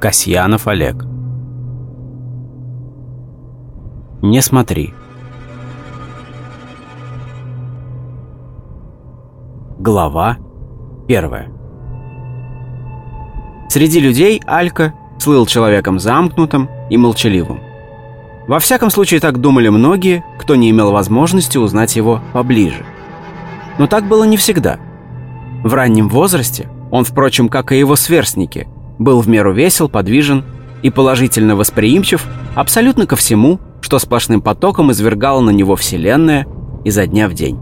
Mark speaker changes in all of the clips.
Speaker 1: Касьянов Олег. Не смотри. Глава первая. Среди людей Алька слыл человеком замкнутым и молчаливым. Во всяком случае, так думали многие, кто не имел возможности узнать его поближе. Но так было не всегда. В раннем возрасте он, впрочем, как и его сверстники – был в меру весел, подвижен и положительно восприимчив абсолютно ко всему, что сплошным потоком извергала на него Вселенная изо дня в день.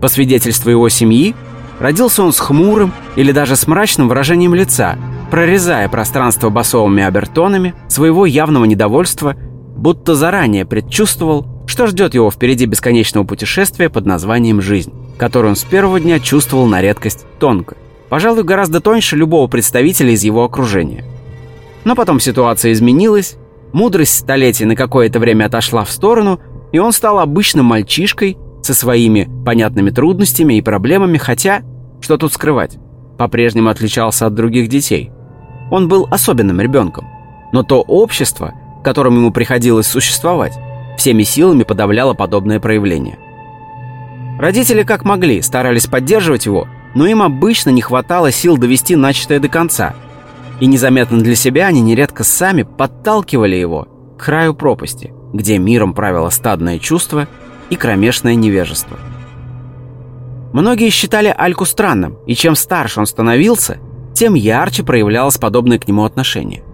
Speaker 1: По свидетельству его семьи, родился он с хмурым или даже с мрачным выражением лица, прорезая пространство басовыми обертонами своего явного недовольства, будто заранее предчувствовал, что ждет его впереди бесконечного путешествия под названием «Жизнь», которое он с первого дня чувствовал на редкость тонко – Пожалуй, гораздо тоньше любого представителя из его окружения. Но потом ситуация изменилась, мудрость столетий на какое-то время отошла в сторону, и он стал обычным мальчишкой со своими понятными трудностями и проблемами, хотя, что тут скрывать, по-прежнему отличался от других детей. Он был особенным ребенком, но то общество, в котором ему приходилось существовать, всеми силами подавляло подобное проявление. Родители как могли старались поддерживать его, но им обычно не хватало сил довести начатое до конца. И незаметно для себя они нередко сами подталкивали его к краю пропасти, где миром правило стадное чувство и кромешное невежество. Многие считали Альку странным, и чем старше он становился, тем ярче проявлялось подобное к нему отношение.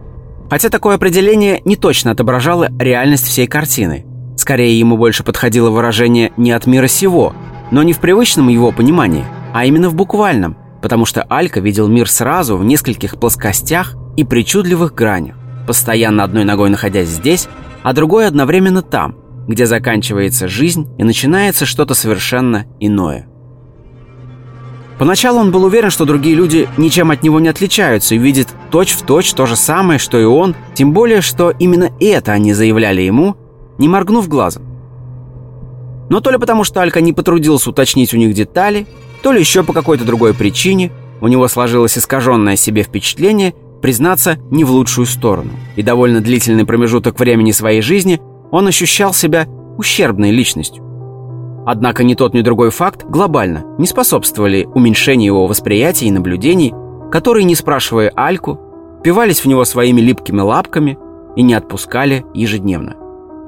Speaker 1: Хотя такое определение не точно отображало реальность всей картины. Скорее, ему больше подходило выражение «не от мира сего», но не в привычном его понимании – а именно в буквальном, потому что Алька видел мир сразу в нескольких плоскостях и причудливых гранях, постоянно одной ногой находясь здесь, а другой одновременно там, где заканчивается жизнь и начинается что-то совершенно иное. Поначалу он был уверен, что другие люди ничем от него не отличаются и видят точь-в-точь точь то же самое, что и он, тем более, что именно это они заявляли ему, не моргнув глазом. Но то ли потому, что Алька не потрудился уточнить у них детали, то ли еще по какой-то другой причине у него сложилось искаженное себе впечатление, признаться, не в лучшую сторону. И довольно длительный промежуток времени своей жизни он ощущал себя ущербной личностью. Однако ни тот, ни другой факт глобально не способствовали уменьшению его восприятия и наблюдений, которые, не спрашивая Альку, пивались в него своими липкими лапками и не отпускали ежедневно.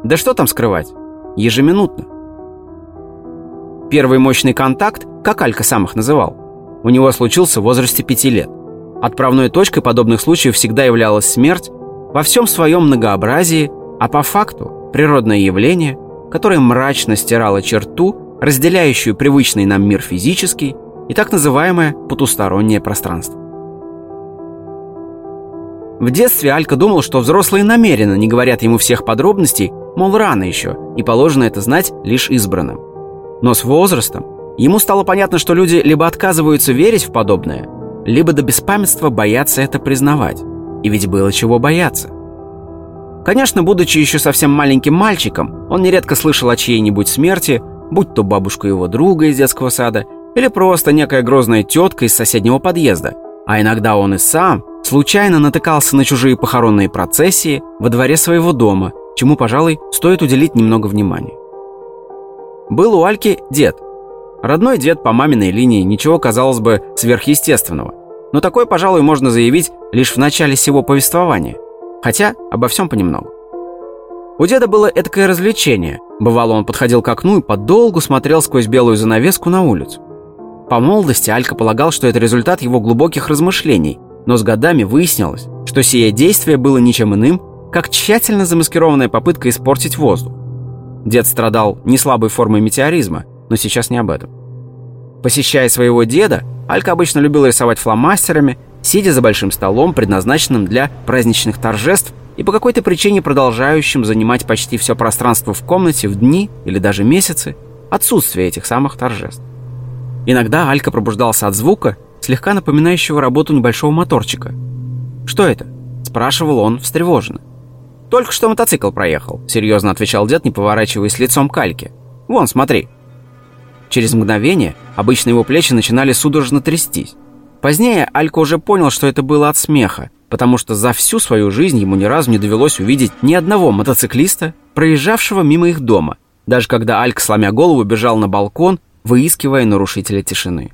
Speaker 1: Да что там скрывать? Ежеминутно. Первый мощный контакт, как Алька сам их называл, у него случился в возрасте пяти лет. Отправной точкой подобных случаев всегда являлась смерть во всем своем многообразии, а по факту природное явление, которое мрачно стирало черту, разделяющую привычный нам мир физический и так называемое потустороннее пространство. В детстве Алька думал, что взрослые намеренно не говорят ему всех подробностей, мол, рано еще, и положено это знать лишь избранным. Но с возрастом ему стало понятно, что люди либо отказываются верить в подобное, либо до беспамятства боятся это признавать. И ведь было чего бояться. Конечно, будучи еще совсем маленьким мальчиком, он нередко слышал о чьей-нибудь смерти, будь то бабушка его друга из детского сада, или просто некая грозная тетка из соседнего подъезда. А иногда он и сам случайно натыкался на чужие похоронные процессии во дворе своего дома, чему, пожалуй, стоит уделить немного внимания. Был у Альки дед. Родной дед по маминой линии, ничего, казалось бы, сверхъестественного. Но такое, пожалуй, можно заявить лишь в начале всего повествования. Хотя обо всем понемногу. У деда было эдакое развлечение. Бывало, он подходил к окну и подолгу смотрел сквозь белую занавеску на улицу. По молодости Алька полагал, что это результат его глубоких размышлений, но с годами выяснилось, что сие действие было ничем иным, как тщательно замаскированная попытка испортить воздух. Дед страдал не слабой формой метеоризма, но сейчас не об этом. Посещая своего деда, Алька обычно любил рисовать фломастерами, сидя за большим столом, предназначенным для праздничных торжеств и по какой-то причине продолжающим занимать почти все пространство в комнате в дни или даже месяцы отсутствия этих самых торжеств. Иногда Алька пробуждался от звука, слегка напоминающего работу небольшого моторчика. «Что это?» – спрашивал он встревоженно. «Только что мотоцикл проехал», — серьезно отвечал дед, не поворачиваясь лицом к Альке. «Вон, смотри». Через мгновение обычно его плечи начинали судорожно трястись. Позднее Алька уже понял, что это было от смеха, потому что за всю свою жизнь ему ни разу не довелось увидеть ни одного мотоциклиста, проезжавшего мимо их дома, даже когда Алька, сломя голову, бежал на балкон, выискивая нарушителя тишины.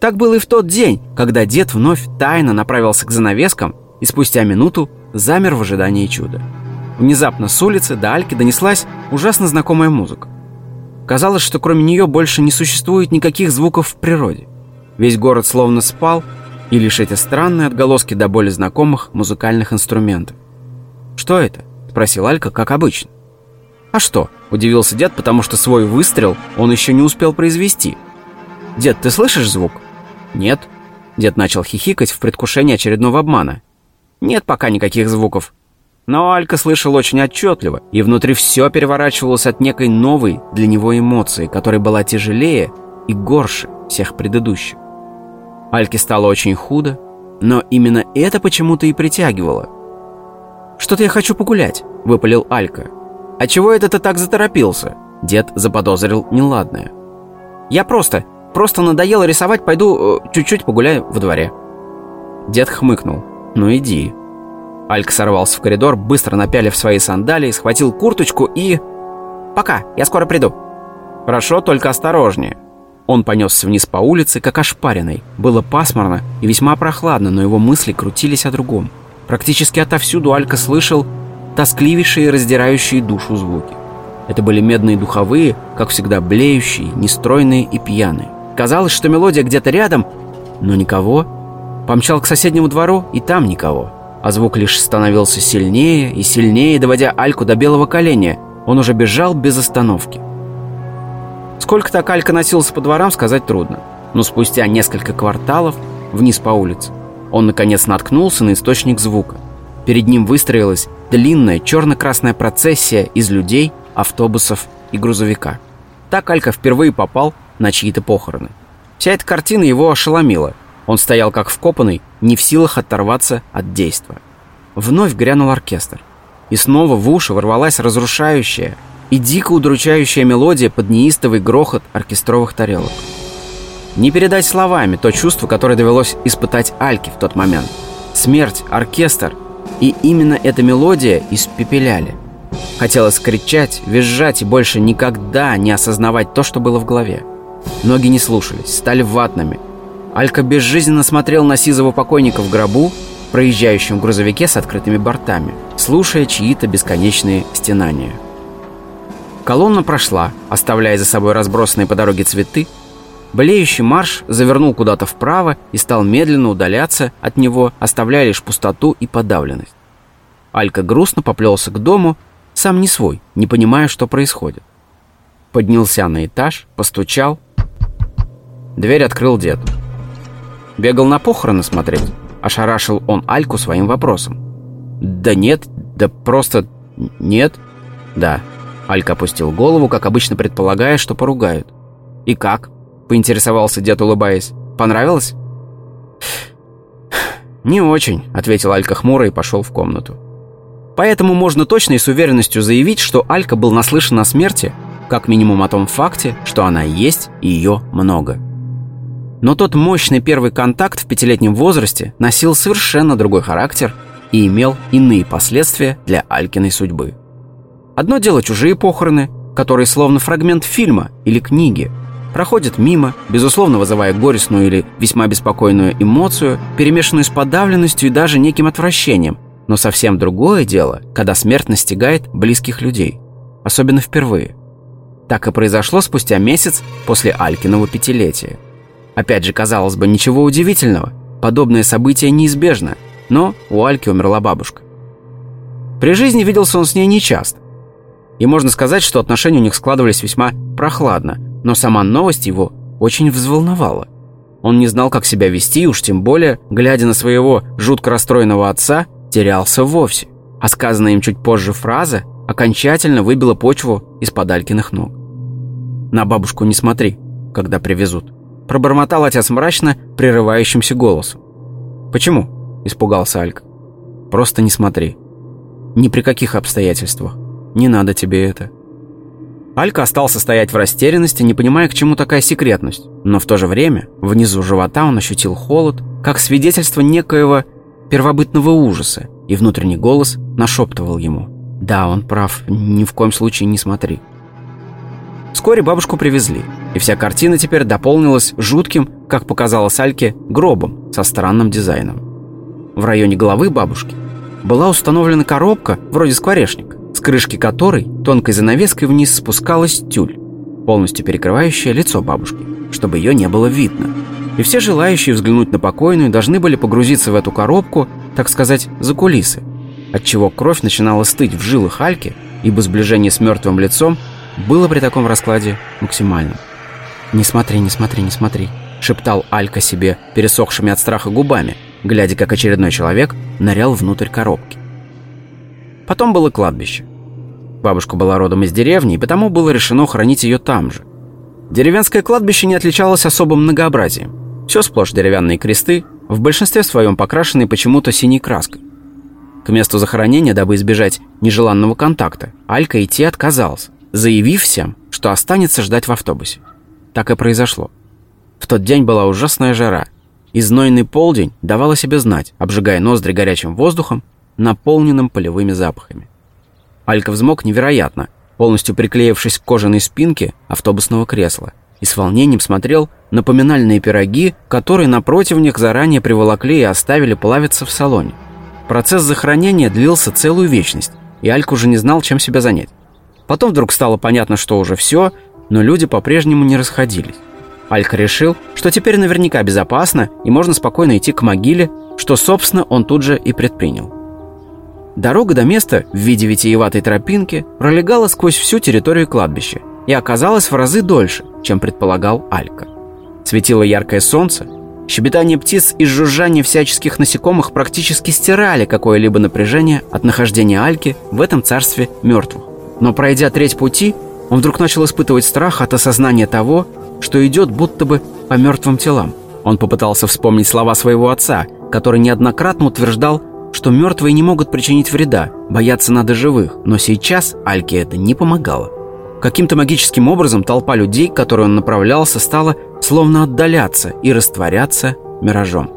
Speaker 1: Так было и в тот день, когда дед вновь тайно направился к занавескам и спустя минуту замер в ожидании чуда. Внезапно с улицы до Альки донеслась ужасно знакомая музыка. Казалось, что кроме нее больше не существует никаких звуков в природе. Весь город словно спал, и лишь эти странные отголоски до боли знакомых музыкальных инструментов. «Что это?» – спросил Алька, как обычно. «А что?» – удивился дед, потому что свой выстрел он еще не успел произвести. «Дед, ты слышишь звук?» «Нет». Дед начал хихикать в предвкушении очередного обмана. «Нет пока никаких звуков». Но Алька слышал очень отчетливо, и внутри все переворачивалось от некой новой для него эмоции, которая была тяжелее и горше всех предыдущих. Альке стало очень худо, но именно это почему-то и притягивало. «Что-то я хочу погулять», — выпалил Алька. «А чего это ты так заторопился?» Дед заподозрил неладное. «Я просто, просто надоело рисовать, пойду э, чуть-чуть погуляю во дворе». Дед хмыкнул. «Ну иди». Алька сорвался в коридор, быстро напялив свои сандалии, схватил курточку и... «Пока, я скоро приду». «Хорошо, только осторожнее». Он понесся вниз по улице, как ошпаренный. Было пасмурно и весьма прохладно, но его мысли крутились о другом. Практически отовсюду Алька слышал тоскливейшие, раздирающие душу звуки. Это были медные духовые, как всегда блеющие, нестройные и пьяные. Казалось, что мелодия где-то рядом, но никого. Помчал к соседнему двору, и там никого. А звук лишь становился сильнее и сильнее, доводя Альку до белого коленя. Он уже бежал без остановки. Сколько так Алька носился по дворам, сказать трудно. Но спустя несколько кварталов вниз по улице он наконец наткнулся на источник звука. Перед ним выстроилась длинная черно-красная процессия из людей, автобусов и грузовика. Так Алька впервые попал на чьи-то похороны. Вся эта картина его ошеломила. Он стоял как вкопанный, не в силах оторваться от действа. Вновь грянул оркестр. И снова в уши ворвалась разрушающая, и дико удручающая мелодия под неистовый грохот оркестровых тарелок. Не передать словами то чувство, которое довелось испытать Альке в тот момент. Смерть, оркестр и именно эта мелодия испепеляли. Хотелось кричать, визжать и больше никогда не осознавать то, что было в голове. Ноги не слушались, стали ватными. Алька безжизненно смотрел на сизого покойника в гробу, проезжающем грузовике с открытыми бортами, слушая чьи-то бесконечные стенания. Колонна прошла, оставляя за собой разбросанные по дороге цветы. Болеющий марш завернул куда-то вправо и стал медленно удаляться от него, оставляя лишь пустоту и подавленность. Алька грустно поплелся к дому, сам не свой, не понимая, что происходит. Поднялся на этаж, постучал. Дверь открыл дед. Бегал на похороны смотреть. Ошарашил он Альку своим вопросом. «Да нет, да просто нет». «Да, Алька опустил голову, как обычно предполагая, что поругают. «И как?» – поинтересовался дед, улыбаясь. «Понравилось?» «Не очень», – ответил Алька хмуро и пошел в комнату. Поэтому можно точно и с уверенностью заявить, что Алька был наслышан о смерти, как минимум о том факте, что она есть и ее много. Но тот мощный первый контакт в пятилетнем возрасте носил совершенно другой характер и имел иные последствия для Алькиной судьбы. Одно дело чужие похороны, которые словно фрагмент фильма или книги, проходят мимо, безусловно вызывая горестную или весьма беспокойную эмоцию, перемешанную с подавленностью и даже неким отвращением. Но совсем другое дело, когда смерть настигает близких людей, особенно впервые. Так и произошло спустя месяц после Алькиного пятилетия. Опять же, казалось бы, ничего удивительного, подобное событие неизбежно, но у Альки умерла бабушка. При жизни виделся он с ней нечасто, и можно сказать, что отношения у них складывались весьма прохладно, но сама новость его очень взволновала. Он не знал, как себя вести, уж тем более, глядя на своего жутко расстроенного отца, терялся вовсе. А сказанная им чуть позже фраза окончательно выбила почву из-под Алькиных ног. «На бабушку не смотри, когда привезут», – пробормотал отец мрачно, прерывающимся голосом. «Почему?» – испугался Алька. «Просто не смотри. Ни при каких обстоятельствах. Не надо тебе это». Алька остался стоять в растерянности, не понимая, к чему такая секретность. Но в то же время внизу живота он ощутил холод, как свидетельство некоего первобытного ужаса, и внутренний голос нашептывал ему. «Да, он прав, ни в коем случае не смотри». Вскоре бабушку привезли, и вся картина теперь дополнилась жутким, как показалось Альке, гробом со странным дизайном. В районе головы бабушки была установлена коробка, вроде скворечника, с крышки которой тонкой занавеской вниз спускалась тюль, полностью перекрывающая лицо бабушки, чтобы ее не было видно. И все желающие взглянуть на покойную должны были погрузиться в эту коробку, так сказать, за кулисы, отчего кровь начинала стыть в жилах Альки, ибо сближение с мертвым лицом было при таком раскладе максимальным. «Не смотри, не смотри, не смотри», — шептал Алька себе пересохшими от страха губами, глядя, как очередной человек нырял внутрь коробки. Потом было кладбище. Бабушка была родом из деревни, и потому было решено хранить ее там же. Деревенское кладбище не отличалось особым многообразием. Все сплошь деревянные кресты, в большинстве своем покрашенные почему-то синей краской. К месту захоронения, дабы избежать нежеланного контакта, Алька идти отказался, заявив всем, что останется ждать в автобусе. Так и произошло. В тот день была ужасная жара, и знойный полдень давал о себе знать, обжигая ноздри горячим воздухом, наполненным полевыми запахами. Алька взмок невероятно, полностью приклеившись к кожаной спинке автобусного кресла, и с волнением смотрел на поминальные пироги, которые на противнях заранее приволокли и оставили плавиться в салоне. Процесс захоронения длился целую вечность, и Алька уже не знал, чем себя занять. Потом вдруг стало понятно, что уже все, но люди по-прежнему не расходились. Алька решил, что теперь наверняка безопасно и можно спокойно идти к могиле, что, собственно, он тут же и предпринял. Дорога до места в виде витиеватой тропинки пролегала сквозь всю территорию кладбища и оказалась в разы дольше, чем предполагал Алька. Светило яркое солнце, щебетание птиц и жужжание всяческих насекомых практически стирали какое-либо напряжение от нахождения Альки в этом царстве мертвых. Но пройдя треть пути, он вдруг начал испытывать страх от осознания того, что идет будто бы по мертвым телам. Он попытался вспомнить слова своего отца, который неоднократно утверждал, что мертвые не могут причинить вреда, бояться надо живых, но сейчас Альке это не помогало. Каким-то магическим образом толпа людей, к которой он направлялся, стала словно отдаляться и растворяться миражом.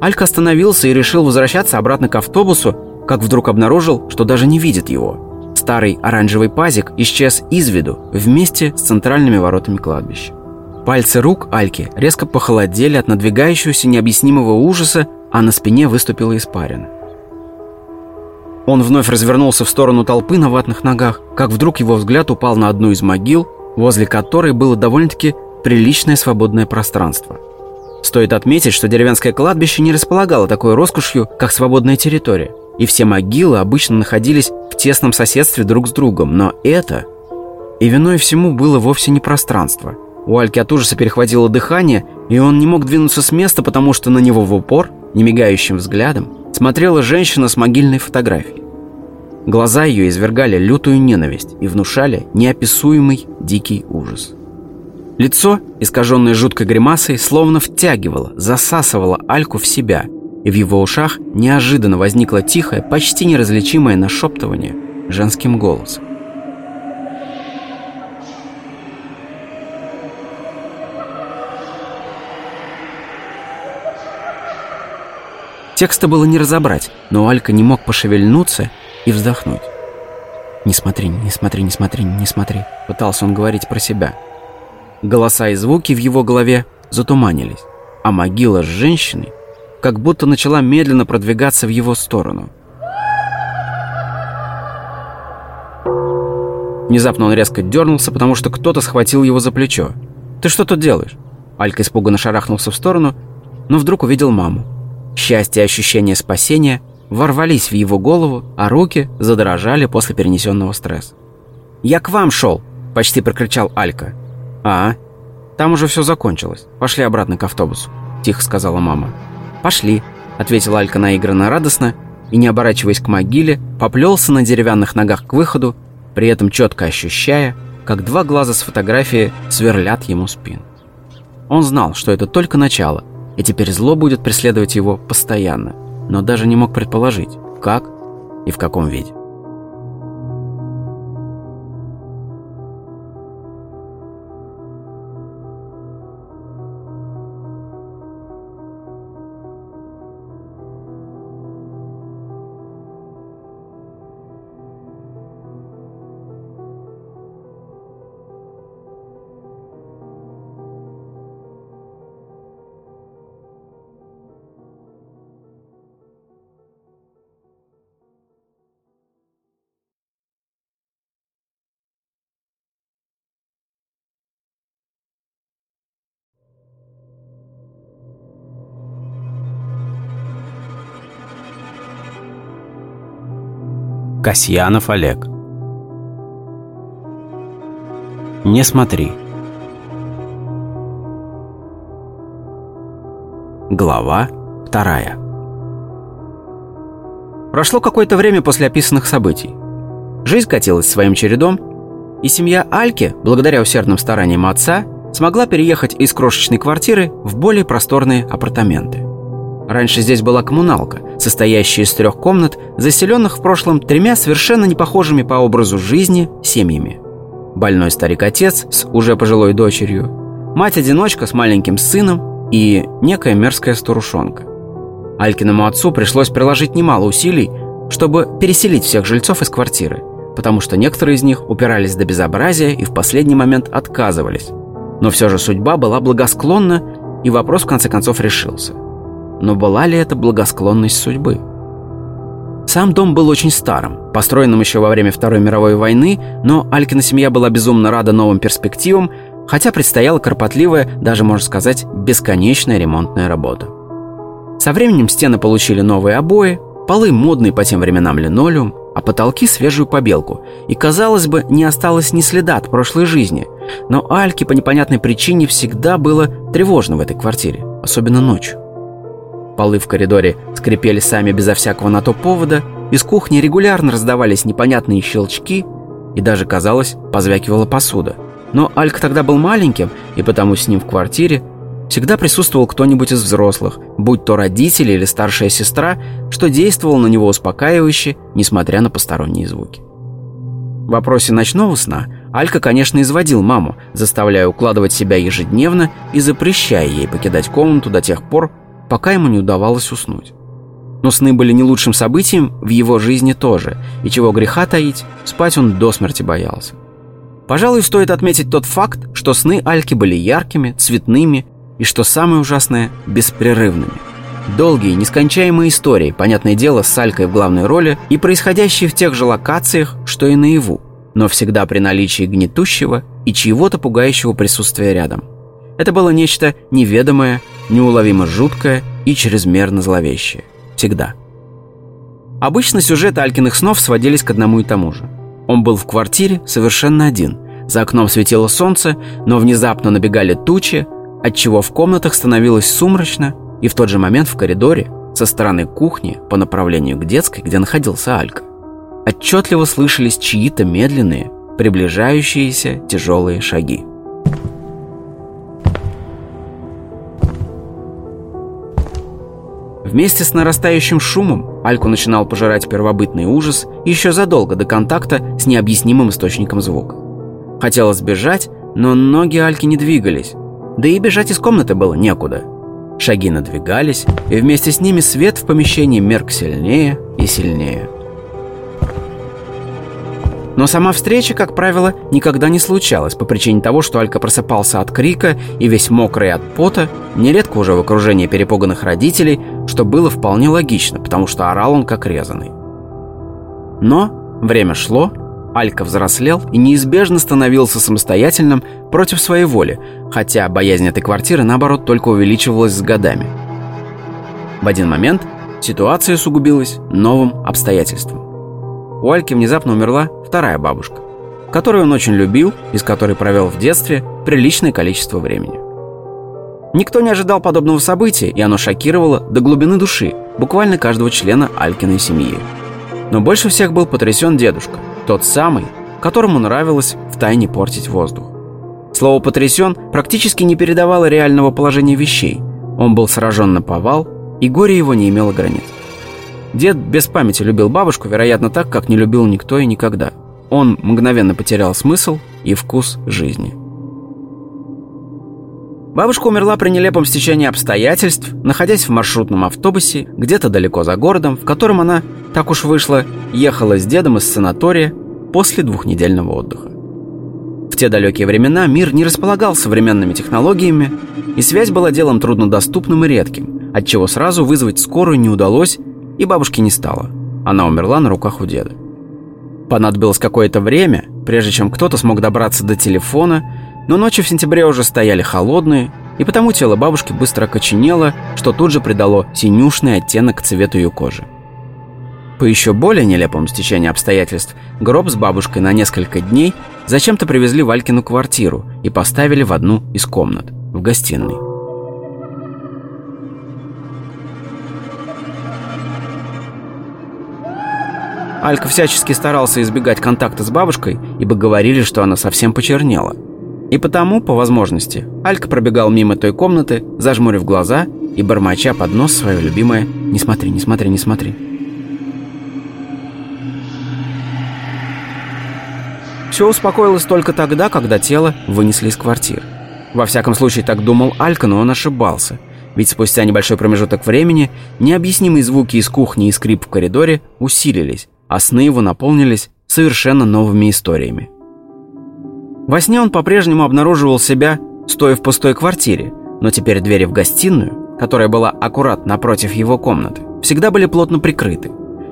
Speaker 1: Алька остановился и решил возвращаться обратно к автобусу, как вдруг обнаружил, что даже не видит его. Старый оранжевый пазик исчез из виду вместе с центральными воротами кладбища. Пальцы рук Альки резко похолодели от надвигающегося необъяснимого ужаса а на спине выступила испарина. Он вновь развернулся в сторону толпы на ватных ногах, как вдруг его взгляд упал на одну из могил, возле которой было довольно-таки приличное свободное пространство. Стоит отметить, что деревенское кладбище не располагало такой роскошью, как свободная территория, и все могилы обычно находились в тесном соседстве друг с другом, но это... И виной всему было вовсе не пространство. У Альки от ужаса перехватило дыхание, и он не мог двинуться с места, потому что на него в упор немигающим взглядом смотрела женщина с могильной фотографией. Глаза ее извергали лютую ненависть и внушали неописуемый дикий ужас. Лицо, искаженное жуткой гримасой, словно втягивало, засасывало Альку в себя, и в его ушах неожиданно возникло тихое, почти неразличимое нашептывание женским голосом. Текста было не разобрать, но Алька не мог пошевельнуться и вздохнуть. «Не смотри, не смотри, не смотри, не смотри», — пытался он говорить про себя. Голоса и звуки в его голове затуманились, а могила с женщиной как будто начала медленно продвигаться в его сторону. Внезапно он резко дернулся, потому что кто-то схватил его за плечо. «Ты что тут делаешь?» Алька испуганно шарахнулся в сторону, но вдруг увидел маму. Счастье и ощущение спасения ворвались в его голову, а руки задрожали после перенесенного стресса. «Я к вам шел!» – почти прокричал Алька. «А, там уже все закончилось. Пошли обратно к автобусу», – тихо сказала мама. «Пошли», – ответила Алька наигранно радостно и, не оборачиваясь к могиле, поплелся на деревянных ногах к выходу, при этом четко ощущая, как два глаза с фотографии сверлят ему спину. Он знал, что это только начало – и теперь зло будет преследовать его постоянно, но даже не мог предположить, как и в каком виде. Касьянов Олег. Не смотри. Глава вторая. Прошло какое-то время после описанных событий. Жизнь катилась своим чередом, и семья Альки, благодаря усердным стараниям отца, смогла переехать из крошечной квартиры в более просторные апартаменты. Раньше здесь была коммуналка, состоящая из трех комнат, заселенных в прошлом тремя совершенно непохожими по образу жизни семьями. Больной старик-отец с уже пожилой дочерью, мать-одиночка с маленьким сыном и некая мерзкая старушонка. Алькиному отцу пришлось приложить немало усилий, чтобы переселить всех жильцов из квартиры, потому что некоторые из них упирались до безобразия и в последний момент отказывались. Но все же судьба была благосклонна, и вопрос в конце концов решился. Но была ли это благосклонность судьбы? Сам дом был очень старым, построенным еще во время Второй мировой войны, но Алькина семья была безумно рада новым перспективам, хотя предстояла кропотливая, даже можно сказать, бесконечная ремонтная работа. Со временем стены получили новые обои, полы модный по тем временам линолеум, а потолки свежую побелку. И, казалось бы, не осталось ни следа от прошлой жизни. Но Альке по непонятной причине всегда было тревожно в этой квартире, особенно ночью. Полы в коридоре скрипели сами безо всякого на то повода, из кухни регулярно раздавались непонятные щелчки, и даже, казалось, позвякивала посуда. Но Алька тогда был маленьким, и потому с ним в квартире всегда присутствовал кто-нибудь из взрослых, будь то родители или старшая сестра, что действовало на него успокаивающе, несмотря на посторонние звуки. В вопросе ночного сна Алька, конечно, изводил маму, заставляя укладывать себя ежедневно и запрещая ей покидать комнату до тех пор, пока ему не удавалось уснуть. Но сны были не лучшим событием в его жизни тоже, и чего греха таить, спать он до смерти боялся. Пожалуй, стоит отметить тот факт, что сны Альки были яркими, цветными и, что самое ужасное, беспрерывными. Долгие, нескончаемые истории, понятное дело, с Алькой в главной роли и происходящие в тех же локациях, что и наяву, но всегда при наличии гнетущего и чьего-то пугающего присутствия рядом. Это было нечто неведомое, неуловимо жуткое и чрезмерно зловещее. Всегда. Обычно сюжеты Алькиных снов сводились к одному и тому же. Он был в квартире совершенно один. За окном светило солнце, но внезапно набегали тучи, отчего в комнатах становилось сумрачно, и в тот же момент в коридоре, со стороны кухни, по направлению к детской, где находился Алька, отчетливо слышались чьи-то медленные, приближающиеся тяжелые шаги. Вместе с нарастающим шумом Альку начинал пожирать первобытный ужас еще задолго до контакта с необъяснимым источником звука. Хотелось бежать, но ноги Альки не двигались, да и бежать из комнаты было некуда. Шаги надвигались, и вместе с ними свет в помещении мерк сильнее и сильнее. Но сама встреча, как правило, никогда не случалась по причине того, что Алька просыпался от крика и весь мокрый от пота, нередко уже в окружении перепуганных родителей, что было вполне логично, потому что орал он как резанный. Но время шло, Алька взрослел и неизбежно становился самостоятельным против своей воли, хотя боязнь этой квартиры, наоборот, только увеличивалась с годами. В один момент ситуация усугубилась новым обстоятельством. У Альки внезапно умерла вторая бабушка, которую он очень любил и с которой провел в детстве приличное количество времени. Никто не ожидал подобного события, и оно шокировало до глубины души буквально каждого члена Алькиной семьи. Но больше всех был потрясен дедушка, тот самый, которому нравилось втайне портить воздух. Слово «потрясен» практически не передавало реального положения вещей. Он был сражен на повал, и горе его не имело границ. Дед без памяти любил бабушку, вероятно, так, как не любил никто и никогда он мгновенно потерял смысл и вкус жизни. Бабушка умерла при нелепом стечении обстоятельств, находясь в маршрутном автобусе где-то далеко за городом, в котором она, так уж вышла, ехала с дедом из санатория после двухнедельного отдыха. В те далекие времена мир не располагал современными технологиями, и связь была делом труднодоступным и редким, отчего сразу вызвать скорую не удалось, и бабушки не стало. Она умерла на руках у деда. Понадобилось какое-то время, прежде чем кто-то смог добраться до телефона, но ночи в сентябре уже стояли холодные, и потому тело бабушки быстро окоченело, что тут же придало синюшный оттенок цвету ее кожи. По еще более нелепому стечению обстоятельств, гроб с бабушкой на несколько дней зачем-то привезли в Алькину квартиру и поставили в одну из комнат, в гостиной. Алька всячески старался избегать контакта с бабушкой, ибо говорили, что она совсем почернела. И потому, по возможности, Алька пробегал мимо той комнаты, зажмурив глаза и бормоча под нос свое любимое «Не смотри, не смотри, не смотри». Все успокоилось только тогда, когда тело вынесли из квартиры. Во всяком случае, так думал Алька, но он ошибался. Ведь спустя небольшой промежуток времени необъяснимые звуки из кухни и скрип в коридоре усилились, а сны его наполнились совершенно новыми историями. Во сне он по-прежнему обнаруживал себя, стоя в пустой квартире, но теперь двери в гостиную, которая была аккурат напротив его комнаты, всегда были плотно прикрыты,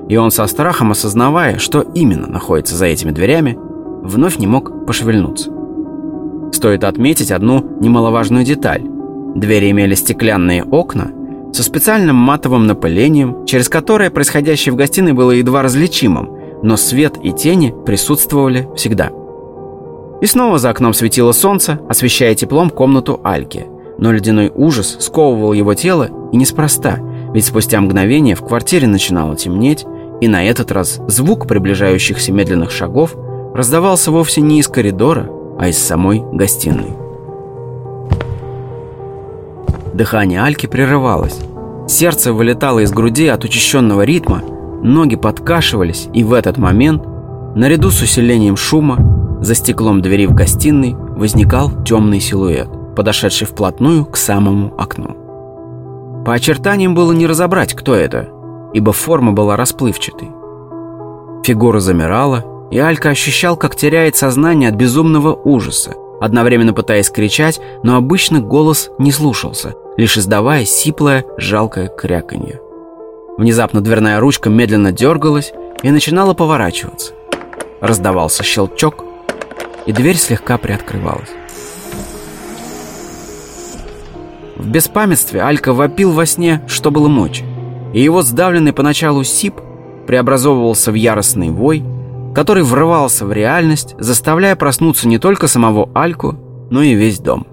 Speaker 1: и он со страхом осознавая, что именно находится за этими дверями, вновь не мог пошевельнуться. Стоит отметить одну немаловажную деталь. Двери имели стеклянные окна со специальным матовым напылением, через которое происходящее в гостиной было едва различимым, но свет и тени присутствовали всегда. И снова за окном светило солнце, освещая теплом комнату Альки. Но ледяной ужас сковывал его тело и неспроста, ведь спустя мгновение в квартире начинало темнеть, и на этот раз звук приближающихся медленных шагов раздавался вовсе не из коридора, а из самой гостиной. Дыхание Альки прерывалось. Сердце вылетало из груди от учащенного ритма, ноги подкашивались, и в этот момент, наряду с усилением шума, за стеклом двери в гостиной возникал темный силуэт, подошедший вплотную к самому окну. По очертаниям было не разобрать, кто это, ибо форма была расплывчатой. Фигура замирала, и Алька ощущал, как теряет сознание от безумного ужаса, одновременно пытаясь кричать, но обычно голос не слушался, лишь издавая сиплое, жалкое кряканье. Внезапно дверная ручка медленно дергалась и начинала поворачиваться. Раздавался щелчок, и дверь слегка приоткрывалась. В беспамятстве Алька вопил во сне, что было мочи, и его сдавленный поначалу сип преобразовывался в яростный вой, который врывался в реальность, заставляя проснуться не только самого Альку, но и весь дом.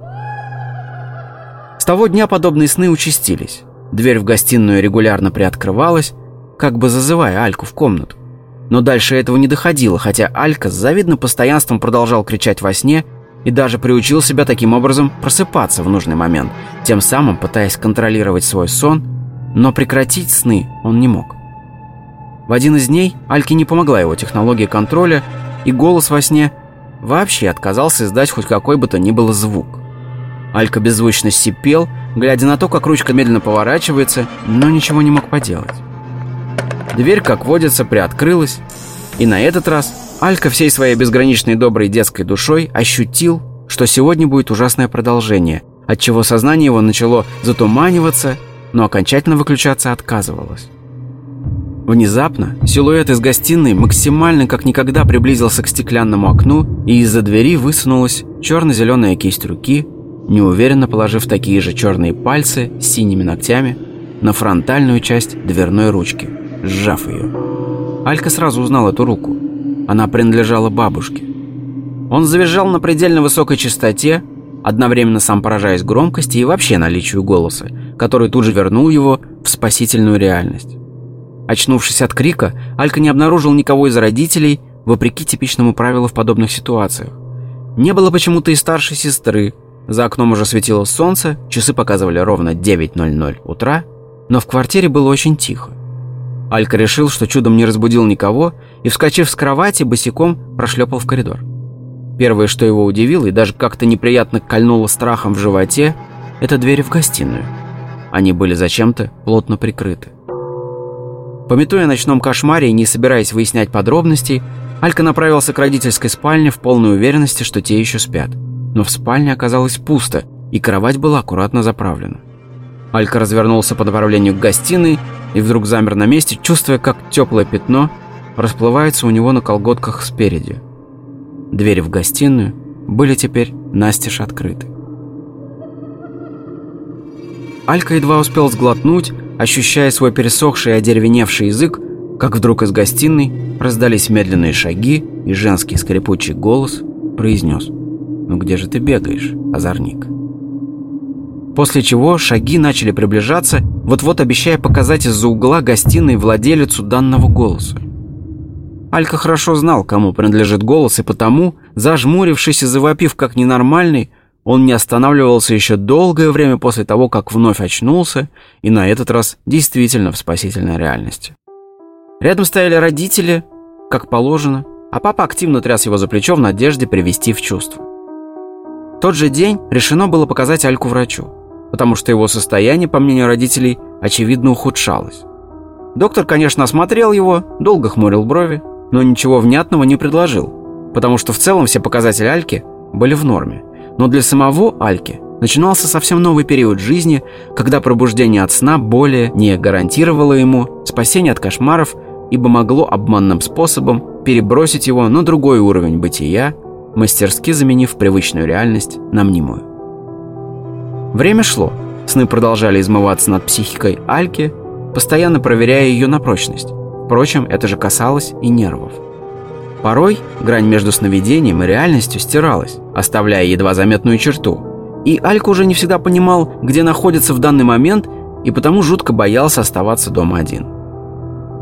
Speaker 1: Того дня подобные сны участились. Дверь в гостиную регулярно приоткрывалась, как бы зазывая Альку в комнату. Но дальше этого не доходило, хотя Алька с завидным постоянством продолжал кричать во сне и даже приучил себя таким образом просыпаться в нужный момент, тем самым пытаясь контролировать свой сон, но прекратить сны он не мог. В один из дней Альке не помогла его технология контроля, и голос во сне вообще отказался издать хоть какой бы то ни было звук. Алька беззвучно сипел, глядя на то, как ручка медленно поворачивается, но ничего не мог поделать. Дверь, как водится, приоткрылась, и на этот раз Алька всей своей безграничной доброй детской душой ощутил, что сегодня будет ужасное продолжение, отчего сознание его начало затуманиваться, но окончательно выключаться отказывалось. Внезапно силуэт из гостиной максимально как никогда приблизился к стеклянному окну, и из-за двери высунулась черно-зеленая кисть руки, неуверенно положив такие же черные пальцы с синими ногтями на фронтальную часть дверной ручки, сжав ее. Алька сразу узнал эту руку. Она принадлежала бабушке. Он завизжал на предельно высокой частоте, одновременно сам поражаясь громкости и вообще наличию голоса, который тут же вернул его в спасительную реальность. Очнувшись от крика, Алька не обнаружил никого из родителей, вопреки типичному правилу в подобных ситуациях. Не было почему-то и старшей сестры. За окном уже светило солнце, часы показывали ровно 9.00 утра, но в квартире было очень тихо. Алька решил, что чудом не разбудил никого, и, вскочив с кровати, босиком прошлепал в коридор. Первое, что его удивило и даже как-то неприятно кольнуло страхом в животе, это двери в гостиную. Они были зачем-то плотно прикрыты. Пометуя о ночном кошмаре и не собираясь выяснять подробностей, Алька направился к родительской спальне в полной уверенности, что те еще спят. Но в спальне оказалось пусто, и кровать была аккуратно заправлена. Алька развернулся по направлению к гостиной и вдруг замер на месте, чувствуя, как теплое пятно расплывается у него на колготках спереди. Двери в гостиную были теперь настежь открыты. Алька едва успел сглотнуть, ощущая свой пересохший и одеревеневший язык, как вдруг из гостиной раздались медленные шаги, и женский скрипучий голос произнес «Ну где же ты бегаешь, озорник?» После чего шаги начали приближаться, вот-вот обещая показать из-за угла гостиной владелицу данного голоса. Алька хорошо знал, кому принадлежит голос, и потому, зажмурившись и завопив как ненормальный, он не останавливался еще долгое время после того, как вновь очнулся, и на этот раз действительно в спасительной реальности. Рядом стояли родители, как положено, а папа активно тряс его за плечо в надежде привести в чувство. Тот же день решено было показать Альку врачу, потому что его состояние, по мнению родителей, очевидно ухудшалось. Доктор, конечно, осмотрел его, долго хмурил брови, но ничего внятного не предложил, потому что в целом все показатели Альки были в норме. Но для самого Альки начинался совсем новый период жизни, когда пробуждение от сна более не гарантировало ему спасение от кошмаров, ибо могло обманным способом перебросить его на другой уровень бытия, мастерски заменив привычную реальность на мнимую. Время шло, сны продолжали измываться над психикой Альки, постоянно проверяя ее на прочность. Впрочем, это же касалось и нервов. Порой грань между сновидением и реальностью стиралась, оставляя едва заметную черту. И Алька уже не всегда понимал, где находится в данный момент, и потому жутко боялся оставаться дома один.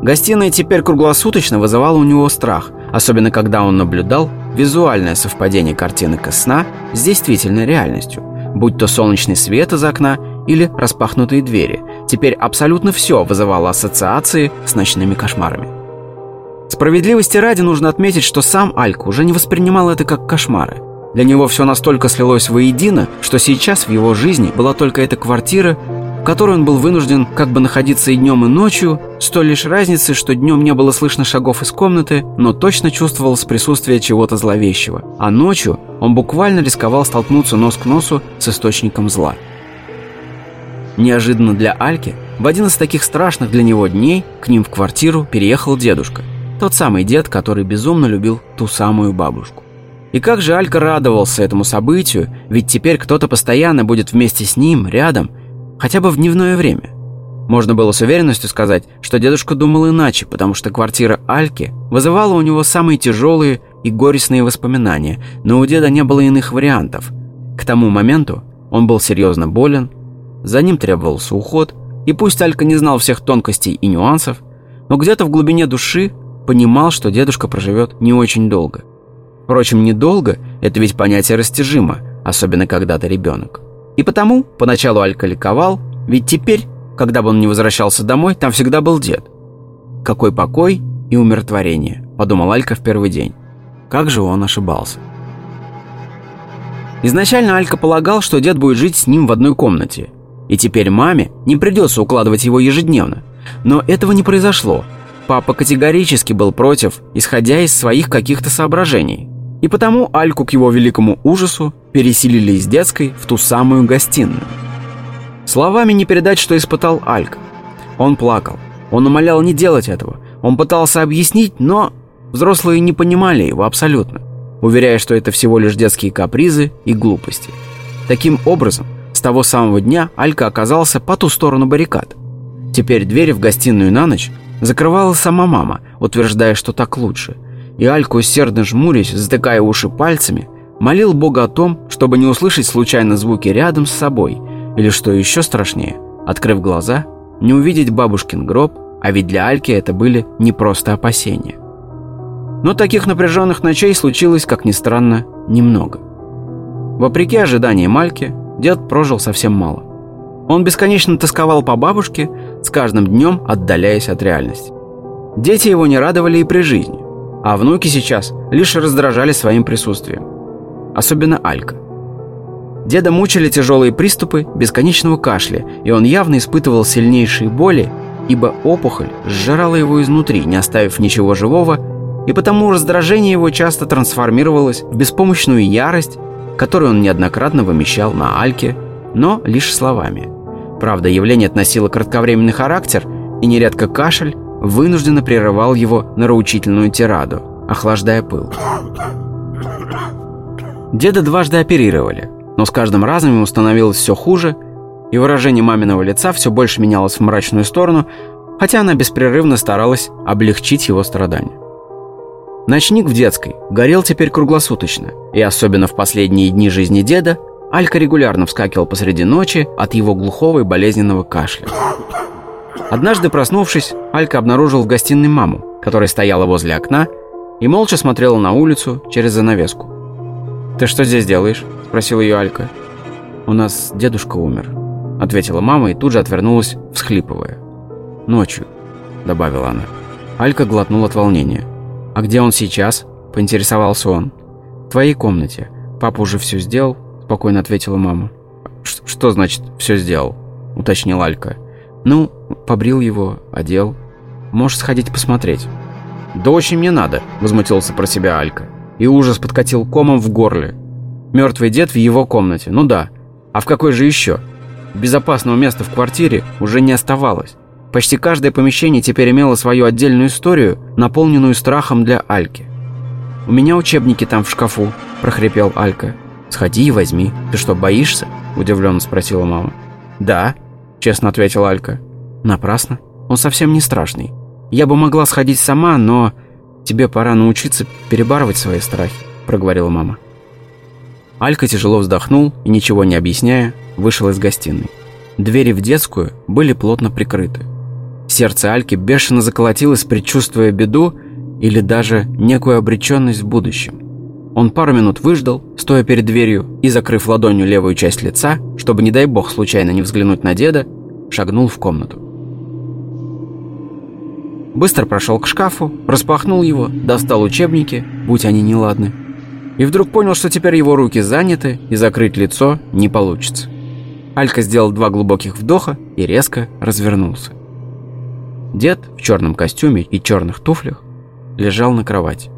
Speaker 1: Гостиная теперь круглосуточно вызывала у него страх, особенно когда он наблюдал визуальное совпадение картинок из сна с действительной реальностью, будь то солнечный свет из окна или распахнутые двери. Теперь абсолютно все вызывало ассоциации с ночными кошмарами. Справедливости ради нужно отметить, что сам Алька уже не воспринимал это как кошмары. Для него все настолько слилось воедино, что сейчас в его жизни была только эта квартира, которой он был вынужден как бы находиться и днем, и ночью, с той лишь разницей, что днем не было слышно шагов из комнаты, но точно чувствовалось присутствие чего-то зловещего, а ночью он буквально рисковал столкнуться нос к носу с источником зла. Неожиданно для Альки, в один из таких страшных для него дней, к ним в квартиру переехал дедушка. Тот самый дед, который безумно любил ту самую бабушку. И как же Алька радовался этому событию, ведь теперь кто-то постоянно будет вместе с ним, рядом, хотя бы в дневное время. Можно было с уверенностью сказать, что дедушка думал иначе, потому что квартира Альки вызывала у него самые тяжелые и горестные воспоминания, но у деда не было иных вариантов. К тому моменту он был серьезно болен, за ним требовался уход, и пусть Алька не знал всех тонкостей и нюансов, но где-то в глубине души понимал, что дедушка проживет не очень долго. Впрочем, недолго – это ведь понятие растяжимо, особенно когда ты ребенок. И потому поначалу Алька ликовал, ведь теперь, когда бы он не возвращался домой, там всегда был дед. Какой покой и умиротворение, подумал Алька в первый день. Как же он ошибался. Изначально Алька полагал, что дед будет жить с ним в одной комнате, и теперь маме не придется укладывать его ежедневно. Но этого не произошло. Папа категорически был против, исходя из своих каких-то соображений. И потому Альку к его великому ужасу переселили из детской в ту самую гостиную. Словами не передать, что испытал Алька. Он плакал. Он умолял не делать этого. Он пытался объяснить, но взрослые не понимали его абсолютно, уверяя, что это всего лишь детские капризы и глупости. Таким образом, с того самого дня Алька оказался по ту сторону баррикад. Теперь двери в гостиную на ночь закрывала сама мама, утверждая, что так лучше. И Алька, усердно жмурясь, затыкая уши пальцами, молил Бога о том, чтобы не услышать случайно звуки рядом с собой, или, что еще страшнее, открыв глаза, не увидеть бабушкин гроб, а ведь для Альки это были не просто опасения. Но таких напряженных ночей случилось, как ни странно, немного. Вопреки ожиданиям Альки, дед прожил совсем мало. Он бесконечно тосковал по бабушке, с каждым днем отдаляясь от реальности. Дети его не радовали и при жизни, а внуки сейчас лишь раздражали своим присутствием. Особенно Алька. Деда мучили тяжелые приступы бесконечного кашля, и он явно испытывал сильнейшие боли, ибо опухоль сжирала его изнутри, не оставив ничего живого, и потому раздражение его часто трансформировалось в беспомощную ярость который он неоднократно вымещал на Альке, но лишь словами. Правда, явление относило кратковременный характер, и нередко кашель вынужденно прерывал его нравоучительную тираду, охлаждая пыл. Деда дважды оперировали, но с каждым разом ему становилось все хуже, и выражение маминого лица все больше менялось в мрачную сторону, хотя она беспрерывно старалась облегчить его страдания. Ночник в детской горел теперь круглосуточно, и особенно в последние дни жизни деда Алька регулярно вскакивал посреди ночи от его глухого и болезненного кашля. Однажды проснувшись, Алька обнаружил в гостиной маму, которая стояла возле окна и молча смотрела на улицу через занавеску. «Ты что здесь делаешь?» – спросил ее Алька. «У нас дедушка умер», – ответила мама и тут же отвернулась, всхлипывая. «Ночью», – добавила она. Алька глотнул от волнения. «А где он сейчас?» – поинтересовался он. «В твоей комнате. Папа уже все сделал?» – спокойно ответила мама. «Что значит «все сделал»?» – уточнил Алька. «Ну, побрил его, одел. Можешь сходить посмотреть». «Да очень мне надо», – возмутился про себя Алька. И ужас подкатил комом в горле. Мертвый дед в его комнате, ну да. А в какой же еще? Безопасного места в квартире уже не оставалось. Почти каждое помещение теперь имело свою отдельную историю, наполненную страхом для Альки. «У меня учебники там в шкафу», – прохрипел Алька. «Сходи и возьми. Ты что, боишься?» – удивленно спросила мама. «Да», – честно ответил Алька. «Напрасно. Он совсем не страшный. Я бы могла сходить сама, но тебе пора научиться перебарывать свои страхи», – проговорила мама. Алька тяжело вздохнул и, ничего не объясняя, вышел из гостиной. Двери в детскую были плотно прикрыты. Сердце Альки бешено заколотилось, предчувствуя беду или даже некую обреченность в будущем. Он пару минут выждал, стоя перед дверью и, закрыв ладонью левую часть лица, чтобы, не дай бог, случайно не взглянуть на деда, шагнул в комнату. Быстро прошел к шкафу, распахнул его, достал учебники, будь они неладны, и вдруг понял, что теперь его руки заняты и закрыть лицо не получится. Алька сделал два глубоких вдоха и резко развернулся. Дед в черном костюме и черных туфлях лежал на кровати.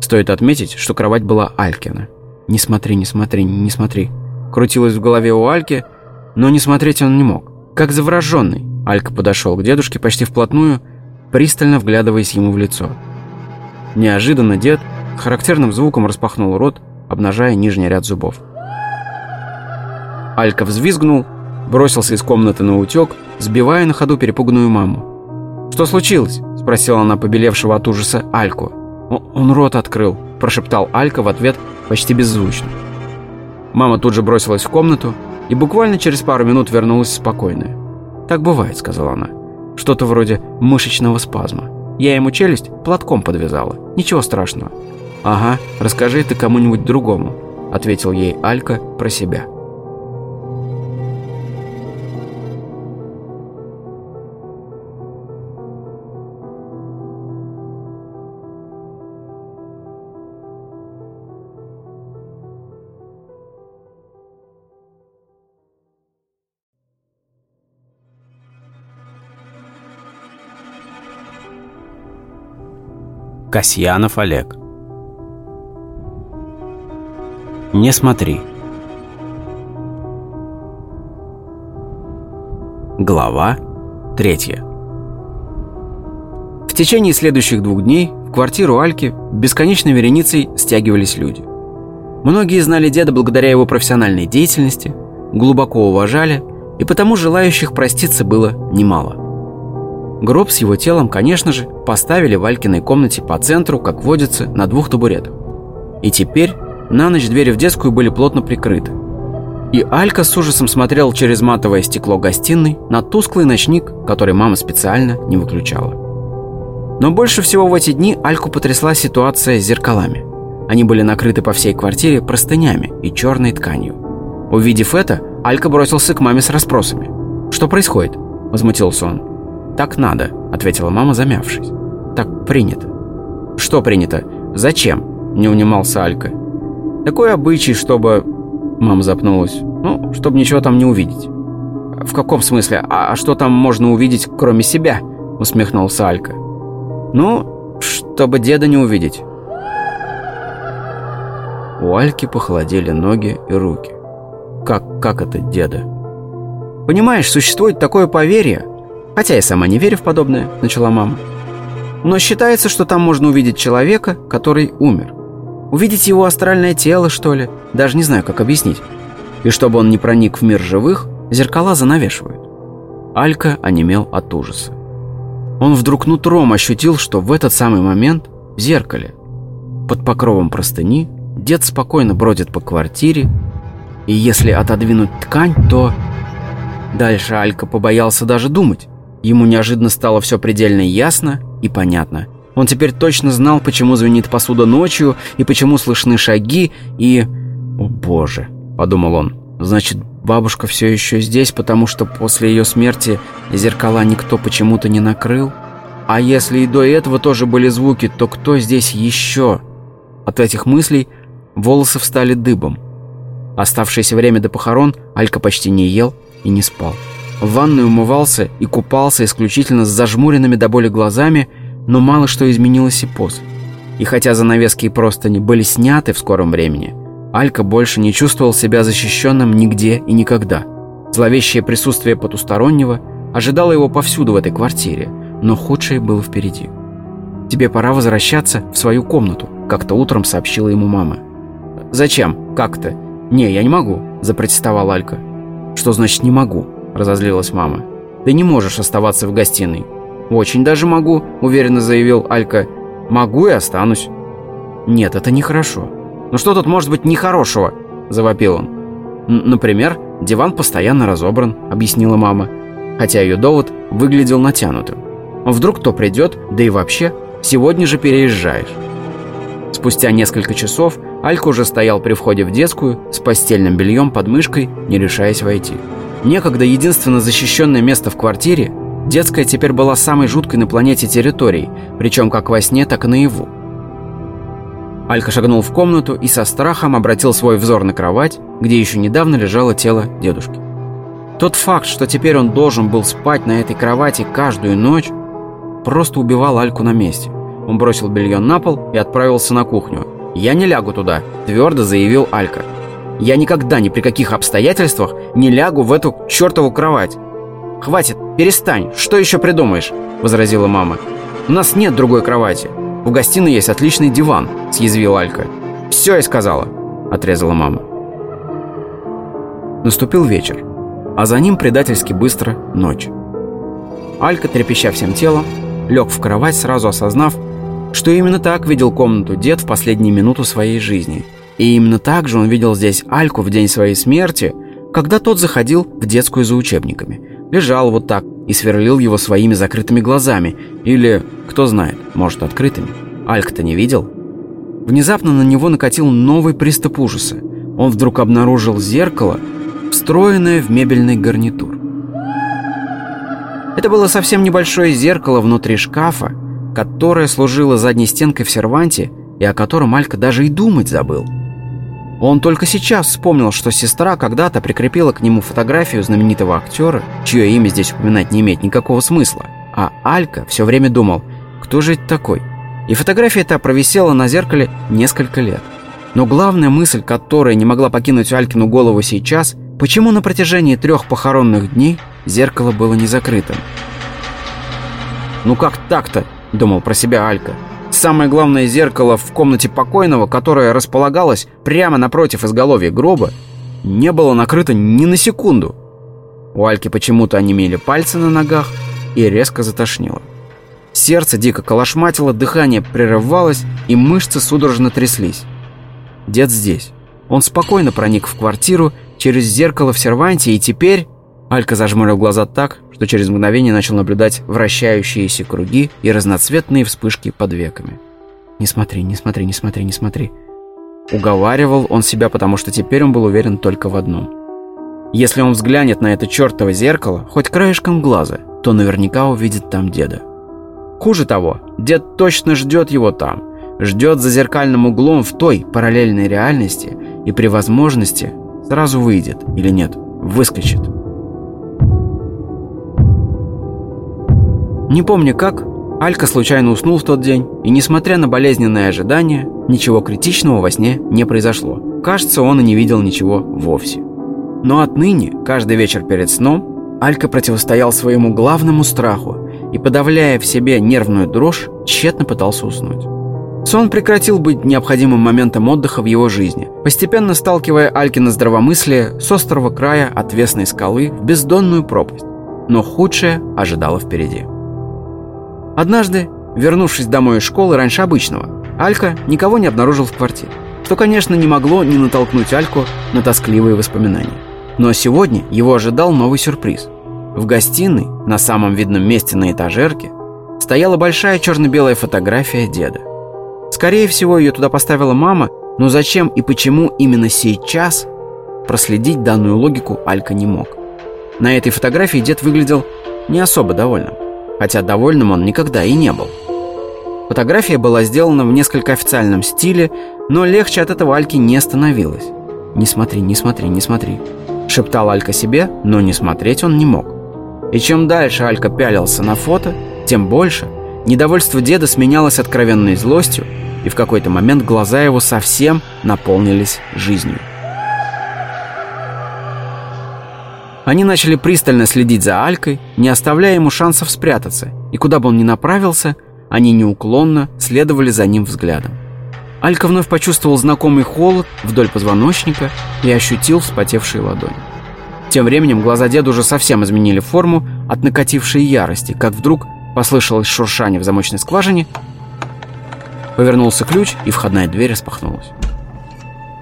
Speaker 1: Стоит отметить, что кровать была Алькина. «Не смотри, не смотри, не смотри». Крутилось в голове у Альки, но не смотреть он не мог. Как завороженный, Алька подошел к дедушке почти вплотную, пристально вглядываясь ему в лицо. Неожиданно дед характерным звуком распахнул рот, обнажая нижний ряд зубов. Алька взвизгнул, бросился из комнаты на утек, сбивая на ходу перепуганную маму. «Что случилось?» – спросила она побелевшего от ужаса Альку. «Он рот открыл», – прошептал Алька в ответ почти беззвучно. Мама тут же бросилась в комнату и буквально через пару минут вернулась спокойная. «Так бывает», – сказала она. «Что-то вроде мышечного спазма. Я ему челюсть платком подвязала. Ничего страшного». «Ага, расскажи это кому-нибудь другому», – ответил ей Алька про себя. Касьянов Олег. Не смотри. Глава третья. В течение следующих двух дней в квартиру Альки бесконечной вереницей стягивались люди. Многие знали деда благодаря его профессиональной деятельности, глубоко уважали, и потому желающих проститься было немало. Гроб с его телом, конечно же, поставили в Алькиной комнате по центру, как водится, на двух табуретах. И теперь на ночь двери в детскую были плотно прикрыты. И Алька с ужасом смотрел через матовое стекло гостиной на тусклый ночник, который мама специально не выключала. Но больше всего в эти дни Альку потрясла ситуация с зеркалами. Они были накрыты по всей квартире простынями и черной тканью. Увидев это, Алька бросился к маме с расспросами. «Что происходит?» – возмутился он. «Так надо», — ответила мама, замявшись. «Так принято». «Что принято? Зачем?» — не унимался Алька. «Такой обычай, чтобы...» Мама запнулась. «Ну, чтобы ничего там не увидеть». «В каком смысле? А, а что там можно увидеть, кроме себя?» — усмехнулся Алька. «Ну, чтобы деда не увидеть». У Альки похолодели ноги и руки. «Как, как это деда?» «Понимаешь, существует такое поверье, Хотя я сама не верю в подобное, начала мама. Но считается, что там можно увидеть человека, который умер. Увидеть его астральное тело, что ли, даже не знаю, как объяснить. И чтобы он не проник в мир живых, зеркала занавешивают. Алька онемел от ужаса. Он вдруг нутром ощутил, что в этот самый момент в зеркале, под покровом простыни, дед спокойно бродит по квартире, и если отодвинуть ткань, то... Дальше Алька побоялся даже думать. Ему неожиданно стало все предельно ясно и понятно. Он теперь точно знал, почему звенит посуда ночью, и почему слышны шаги, и... «О боже», — подумал он, — «значит, бабушка все еще здесь, потому что после ее смерти зеркала никто почему-то не накрыл? А если и до этого тоже были звуки, то кто здесь еще?» От этих мыслей волосы встали дыбом. Оставшееся время до похорон Алька почти не ел и не спал. В ванной умывался и купался исключительно с зажмуренными до боли глазами, но мало что изменилось и после. И хотя занавески и простыни были сняты в скором времени, Алька больше не чувствовал себя защищенным нигде и никогда. Зловещее присутствие потустороннего ожидало его повсюду в этой квартире, но худшее было впереди. «Тебе пора возвращаться в свою комнату», — как-то утром сообщила ему мама. «Зачем? Как-то?» «Не, я не могу», — запротестовал Алька. «Что значит «не могу»?» — разозлилась мама. «Ты не можешь оставаться в гостиной». «Очень даже могу», — уверенно заявил Алька. «Могу и останусь». «Нет, это нехорошо». «Ну что тут может быть нехорошего?» — завопил он. «Например, диван постоянно разобран», — объяснила мама. Хотя ее довод выглядел натянутым. «Вдруг кто придет, да и вообще, сегодня же переезжаешь». Спустя несколько часов Алька уже стоял при входе в детскую с постельным бельем под мышкой, не решаясь войти. Некогда единственно защищенное место в квартире, детская теперь была самой жуткой на планете территорией, причем как во сне, так и наяву. Алька шагнул в комнату и со страхом обратил свой взор на кровать, где еще недавно лежало тело дедушки. Тот факт, что теперь он должен был спать на этой кровати каждую ночь, просто убивал Альку на месте. Он бросил белье на пол и отправился на кухню. «Я не лягу туда», – твердо заявил Алька. Я никогда ни при каких обстоятельствах не лягу в эту чертову кровать. «Хватит, перестань, что еще придумаешь?» – возразила мама. «У нас нет другой кровати. В гостиной есть отличный диван», – съязвила Алька. «Все я сказала», – отрезала мама. Наступил вечер, а за ним предательски быстро ночь. Алька, трепеща всем телом, лег в кровать, сразу осознав, что именно так видел комнату дед в последнюю минуту своей жизни – и именно так же он видел здесь Альку в день своей смерти, когда тот заходил в детскую за учебниками. Лежал вот так и сверлил его своими закрытыми глазами. Или, кто знает, может, открытыми. Алька-то не видел. Внезапно на него накатил новый приступ ужаса. Он вдруг обнаружил зеркало, встроенное в мебельный гарнитур. Это было совсем небольшое зеркало внутри шкафа, которое служило задней стенкой в серванте и о котором Алька даже и думать забыл. Он только сейчас вспомнил, что сестра когда-то прикрепила к нему фотографию знаменитого актера, чье имя здесь упоминать не имеет никакого смысла. А Алька все время думал, кто же это такой? И фотография эта провисела на зеркале несколько лет. Но главная мысль, которая не могла покинуть Алькину голову сейчас, почему на протяжении трех похоронных дней зеркало было не закрытым? «Ну как так-то?» – думал про себя Алька. Самое главное зеркало в комнате покойного, которое располагалось прямо напротив изголовья гроба, не было накрыто ни на секунду. У Альки почему-то онемели пальцы на ногах и резко затошнило. Сердце дико колошматило, дыхание прерывалось, и мышцы судорожно тряслись. Дед здесь. Он спокойно проник в квартиру через зеркало в серванте, и теперь... Алька зажмурил глаза так, что через мгновение начал наблюдать вращающиеся круги и разноцветные вспышки под веками. «Не смотри, не смотри, не смотри, не смотри». Уговаривал он себя, потому что теперь он был уверен только в одном. Если он взглянет на это чертово зеркало, хоть краешком глаза, то наверняка увидит там деда. Хуже того, дед точно ждет его там, ждет за зеркальным углом в той параллельной реальности и при возможности сразу выйдет или нет, выскочит. Не помню как, Алька случайно уснул в тот день, и несмотря на болезненное ожидание, ничего критичного во сне не произошло. Кажется, он и не видел ничего вовсе. Но отныне, каждый вечер перед сном, Алька противостоял своему главному страху и, подавляя в себе нервную дрожь, тщетно пытался уснуть. Сон прекратил быть необходимым моментом отдыха в его жизни, постепенно сталкивая Алькина здравомыслие с острого края отвесной скалы в бездонную пропасть. Но худшее ожидало впереди. Однажды, вернувшись домой из школы раньше обычного, Алька никого не обнаружил в квартире, что, конечно, не могло не натолкнуть Альку на тоскливые воспоминания. Но сегодня его ожидал новый сюрприз. В гостиной, на самом видном месте на этажерке, стояла большая черно-белая фотография деда. Скорее всего, ее туда поставила мама, но зачем и почему именно сейчас, проследить данную логику Алька не мог. На этой фотографии дед выглядел не особо довольным, хотя довольным он никогда и не был. Фотография была сделана в несколько официальном стиле, но легче от этого Альки не становилось. «Не смотри, не смотри, не смотри», — шептал Алька себе, но не смотреть он не мог. И чем дальше Алька пялился на фото, тем больше недовольство деда сменялось откровенной злостью, и в какой-то момент глаза его совсем наполнились жизнью. Они начали пристально следить за Алькой, не оставляя ему шансов спрятаться, и куда бы он ни направился, они неуклонно следовали за ним взглядом. Алька вновь почувствовал знакомый холод вдоль позвоночника и ощутил вспотевшие ладони. Тем временем глаза деда уже совсем изменили форму от накатившей ярости, как вдруг послышалось шуршание в замочной скважине, повернулся ключ, и входная дверь распахнулась.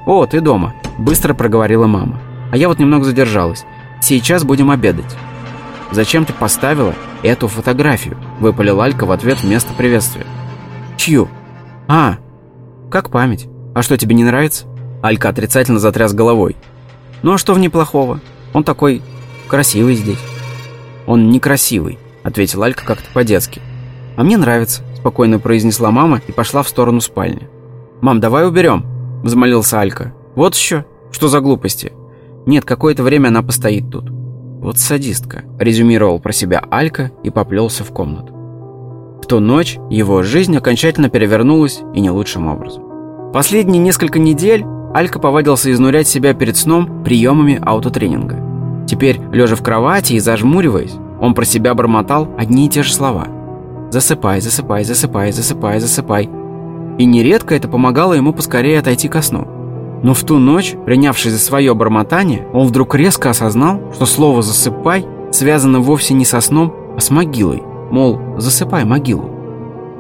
Speaker 1: «О, ты дома», — быстро проговорила мама. «А я вот немного задержалась. Сейчас будем обедать». «Зачем ты поставила эту фотографию?» — выпалил Алька в ответ вместо приветствия. «Чью?» «А, как память. А что, тебе не нравится?» Алька отрицательно затряс головой. «Ну а что в ней плохого? Он такой красивый здесь». «Он некрасивый», — ответил Алька как-то по-детски. «А мне нравится», — спокойно произнесла мама и пошла в сторону спальни. «Мам, давай уберем», — взмолился Алька. «Вот еще? Что за глупости?» «Нет, какое-то время она постоит тут». «Вот садистка», — резюмировал про себя Алька и поплелся в комнату. В ту ночь его жизнь окончательно перевернулась и не лучшим образом. Последние несколько недель Алька повадился изнурять себя перед сном приемами аутотренинга. Теперь, лежа в кровати и зажмуриваясь, он про себя бормотал одни и те же слова. «Засыпай, засыпай, засыпай, засыпай, засыпай». И нередко это помогало ему поскорее отойти ко сну. Но в ту ночь, принявшись за свое бормотание, он вдруг резко осознал, что слово «засыпай» связано вовсе не со сном, а с могилой. Мол, засыпай могилу.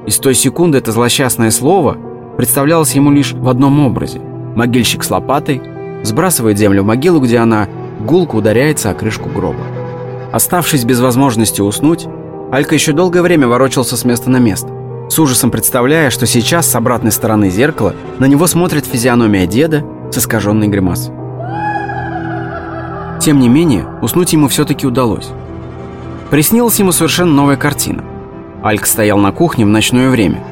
Speaker 1: И с той секунды это злосчастное слово представлялось ему лишь в одном образе. Могильщик с лопатой сбрасывает землю в могилу, где она гулко ударяется о крышку гроба. Оставшись без возможности уснуть, Алька еще долгое время ворочался с места на место с ужасом представляя, что сейчас с обратной стороны зеркала на него смотрит физиономия деда с искаженной гримасой. Тем не менее, уснуть ему все-таки удалось. Приснилась ему совершенно новая картина. Альк стоял на кухне в ночное время,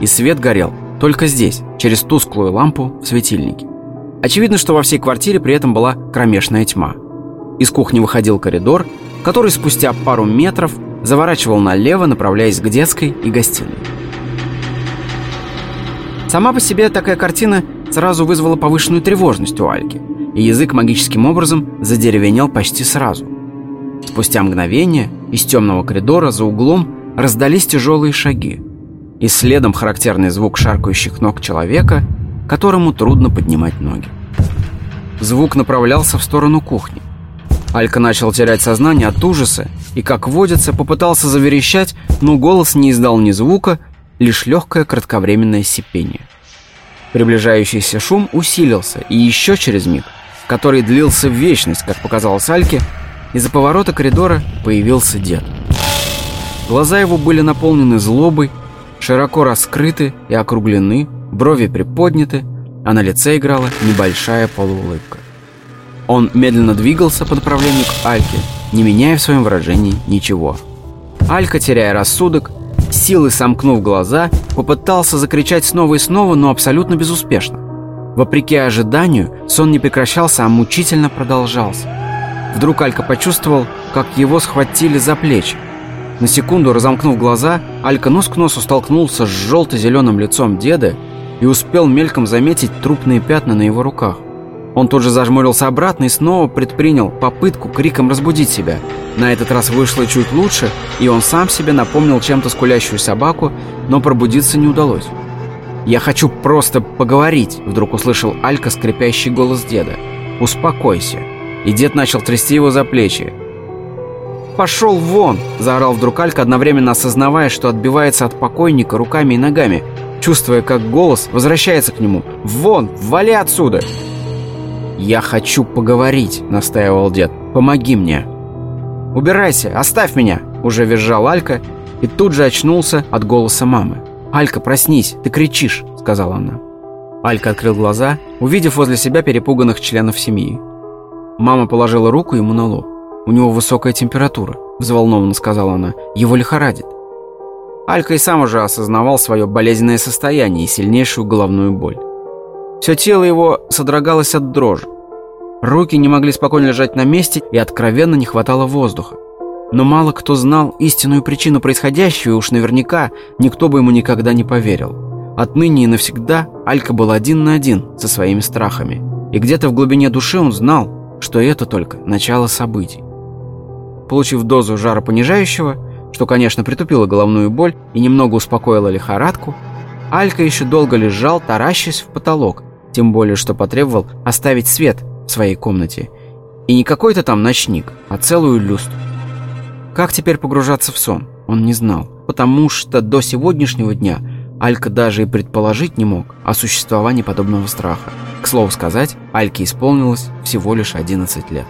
Speaker 1: и свет горел только здесь, через тусклую лампу в светильнике. Очевидно, что во всей квартире при этом была кромешная тьма. Из кухни выходил коридор, который спустя пару метров заворачивал налево, направляясь к детской и гостиной. Сама по себе такая картина сразу вызвала повышенную тревожность у Альки, и язык магическим образом задеревенел почти сразу. Спустя мгновение из темного коридора за углом раздались тяжелые шаги, и следом характерный звук шаркающих ног человека, которому трудно поднимать ноги. Звук направлялся в сторону кухни. Алька начал терять сознание от ужаса и, как водится, попытался заверещать, но голос не издал ни звука, лишь легкое кратковременное сипение. Приближающийся шум усилился, и еще через миг, который длился в вечность, как показалось Альке, из-за поворота коридора появился дед. Глаза его были наполнены злобой, широко раскрыты и округлены, брови приподняты, а на лице играла небольшая полуулыбка. Он медленно двигался по направлению к Альке, не меняя в своем выражении ничего. Алька, теряя рассудок, силой сомкнув глаза, попытался закричать снова и снова, но абсолютно безуспешно. Вопреки ожиданию, сон не прекращался, а мучительно продолжался. Вдруг Алька почувствовал, как его схватили за плечи. На секунду, разомкнув глаза, Алька нос к носу столкнулся с желто-зеленым лицом деда и успел мельком заметить трупные пятна на его руках. Он тут же зажмурился обратно и снова предпринял попытку криком разбудить себя. На этот раз вышло чуть лучше, и он сам себе напомнил чем-то скулящую собаку, но пробудиться не удалось. «Я хочу просто поговорить», — вдруг услышал Алька скрипящий голос деда. «Успокойся». И дед начал трясти его за плечи. пошел вон!» – заорал вдруг Алька, одновременно осознавая, что отбивается от покойника руками и ногами, чувствуя, как голос возвращается к нему. «Вон! Вали отсюда!» «Я хочу поговорить», — настаивал дед. «Помоги мне». «Убирайся! Оставь меня!» — уже визжал Алька и тут же очнулся от голоса мамы. «Алька, проснись! Ты кричишь!» — сказала она. Алька открыл глаза, увидев возле себя перепуганных членов семьи. Мама положила руку ему на лоб. «У него высокая температура», — взволнованно сказала она. «Его лихорадит». Алька и сам уже осознавал свое болезненное состояние и сильнейшую головную боль. Все тело его содрогалось от дрожи. Руки не могли спокойно лежать на месте и откровенно не хватало воздуха. Но мало кто знал истинную причину происходящего, и уж наверняка никто бы ему никогда не поверил. Отныне и навсегда Алька был один на один со своими страхами. И где-то в глубине души он знал, что это только начало событий. Получив дозу жаропонижающего, что, конечно, притупило головную боль и немного успокоило лихорадку, Алька еще долго лежал, таращась в потолок, тем более, что потребовал оставить свет в своей комнате. И не какой-то там ночник, а целую люстру. Как теперь погружаться в сон, он не знал, потому что до сегодняшнего дня Алька даже и предположить не мог о существовании подобного страха. К слову сказать, Альке исполнилось всего лишь 11 лет.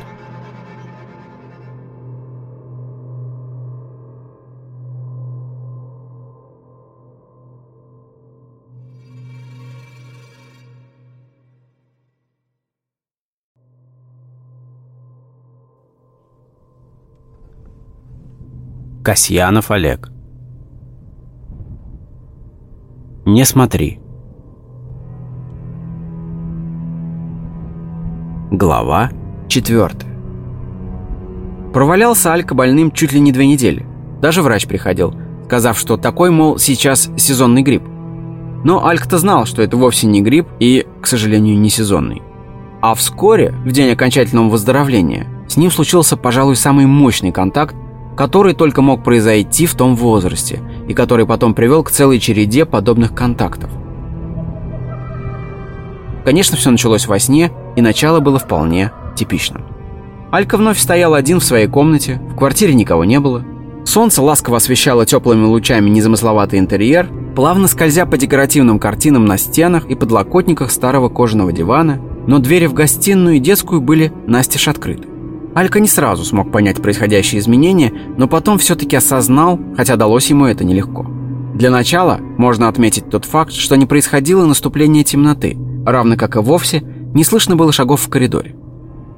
Speaker 2: Касьянов Олег. Не смотри. Глава четвертая.
Speaker 1: Провалялся Алька больным чуть ли не две недели. Даже врач приходил, сказав, что такой, мол, сейчас сезонный грипп. Но Алька-то знал, что это вовсе не грипп и, к сожалению, не сезонный. А вскоре, в день окончательного выздоровления, с ним случился, пожалуй, самый мощный контакт, который только мог произойти в том возрасте и который потом привел к целой череде подобных контактов. Конечно, все началось во сне, и начало было вполне типичным. Алька вновь стоял один в своей комнате, в квартире никого не было. Солнце ласково освещало теплыми лучами незамысловатый интерьер, плавно скользя по декоративным картинам на стенах и подлокотниках старого кожаного дивана, но двери в гостиную и детскую были настежь открыты. Алька не сразу смог понять происходящие изменения, но потом все-таки осознал, хотя далось ему это нелегко. Для начала можно отметить тот факт, что не происходило наступление темноты, равно как и вовсе не слышно было шагов в коридоре.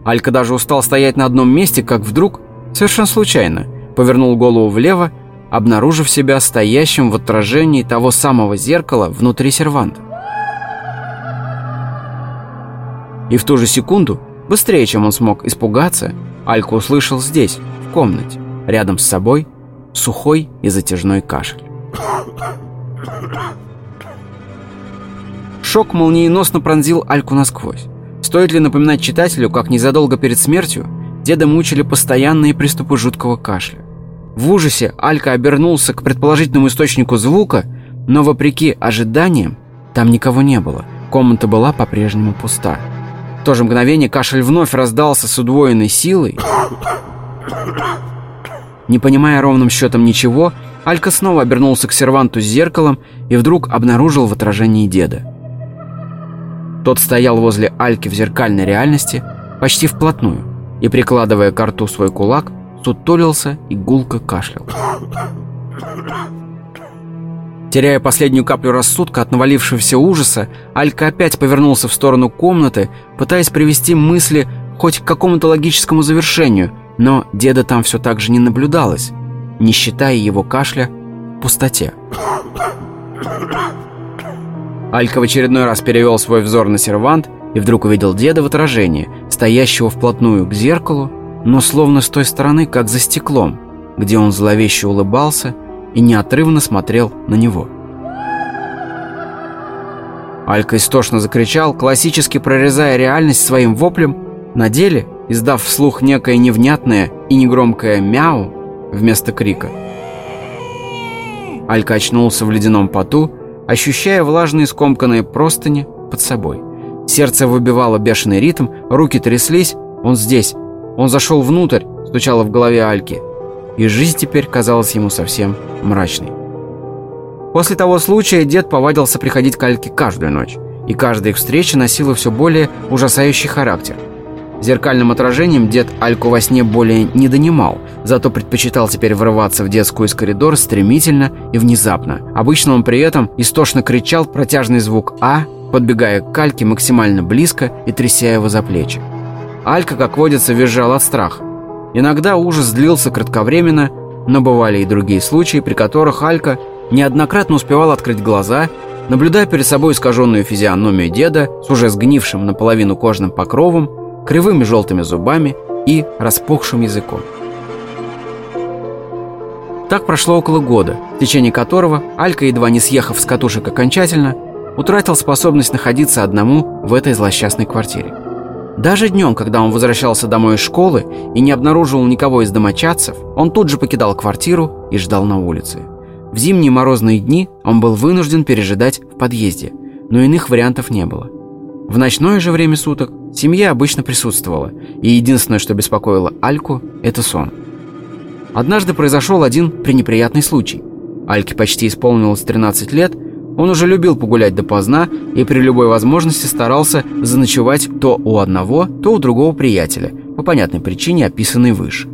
Speaker 1: Алька даже устал стоять на одном месте, как вдруг, совершенно случайно, повернул голову влево, обнаружив себя стоящим в отражении того самого зеркала внутри серванта. И в ту же секунду, быстрее, чем он смог испугаться, Алька услышал здесь, в комнате, рядом с собой, сухой и затяжной кашель. Шок молниеносно пронзил Альку насквозь. Стоит ли напоминать читателю, как незадолго перед смертью деда мучили постоянные приступы жуткого кашля. В ужасе Алька обернулся к предположительному источнику звука, но вопреки ожиданиям там никого не было. Комната была по-прежнему пуста. В то же мгновение кашель вновь раздался с удвоенной силой. Не понимая ровным счетом ничего, Алька снова обернулся к серванту с зеркалом и вдруг обнаружил в отражении деда. Тот стоял возле Альки в зеркальной реальности, почти вплотную, и, прикладывая к рту свой кулак, сутулился и гулко кашлял. Теряя последнюю каплю рассудка от навалившегося ужаса, Алька опять повернулся в сторону комнаты, пытаясь привести мысли хоть к какому-то логическому завершению, но деда там все так же не наблюдалось, не считая его кашля в пустоте. Алька в очередной раз перевел свой взор на сервант и вдруг увидел деда в отражении, стоящего вплотную к зеркалу, но словно с той стороны, как за стеклом, где он зловеще улыбался и неотрывно смотрел на него. Алька истошно закричал, классически прорезая реальность своим воплем, на деле издав вслух некое невнятное и негромкое «мяу» вместо крика. Алька очнулся в ледяном поту, ощущая влажные скомканные простыни под собой. Сердце выбивало бешеный ритм, руки тряслись. Он здесь. Он зашел внутрь, стучало в голове Альки. И жизнь теперь казалась ему совсем мрачной. После того случая дед повадился приходить к Альке каждую ночь, и каждая их встреча носила все более ужасающий характер. Зеркальным отражением дед Альку во сне более не донимал, зато предпочитал теперь врываться в детскую из коридора стремительно и внезапно. Обычно он при этом истошно кричал протяжный звук «А», подбегая к Альке максимально близко и тряся его за плечи. Алька, как водится, визжал от страха. Иногда ужас длился кратковременно, но бывали и другие случаи, при которых Алька неоднократно успевал открыть глаза, наблюдая перед собой искаженную физиономию деда с уже сгнившим наполовину кожным покровом, кривыми желтыми зубами и распухшим языком. Так прошло около года, в течение которого Алька, едва не съехав с катушек окончательно, утратил способность находиться одному в этой злосчастной квартире. Даже днем, когда он возвращался домой из школы и не обнаруживал никого из домочадцев, он тут же покидал квартиру и ждал на улице. В зимние морозные дни он был вынужден пережидать в подъезде, но иных вариантов не было. В ночное же время суток семья обычно присутствовала, и единственное, что беспокоило Альку, это сон. Однажды произошел один пренеприятный случай. Альке почти исполнилось 13 лет, он уже любил погулять допоздна и при любой возможности старался заночевать то у одного, то у другого приятеля, по понятной причине, описанной выше.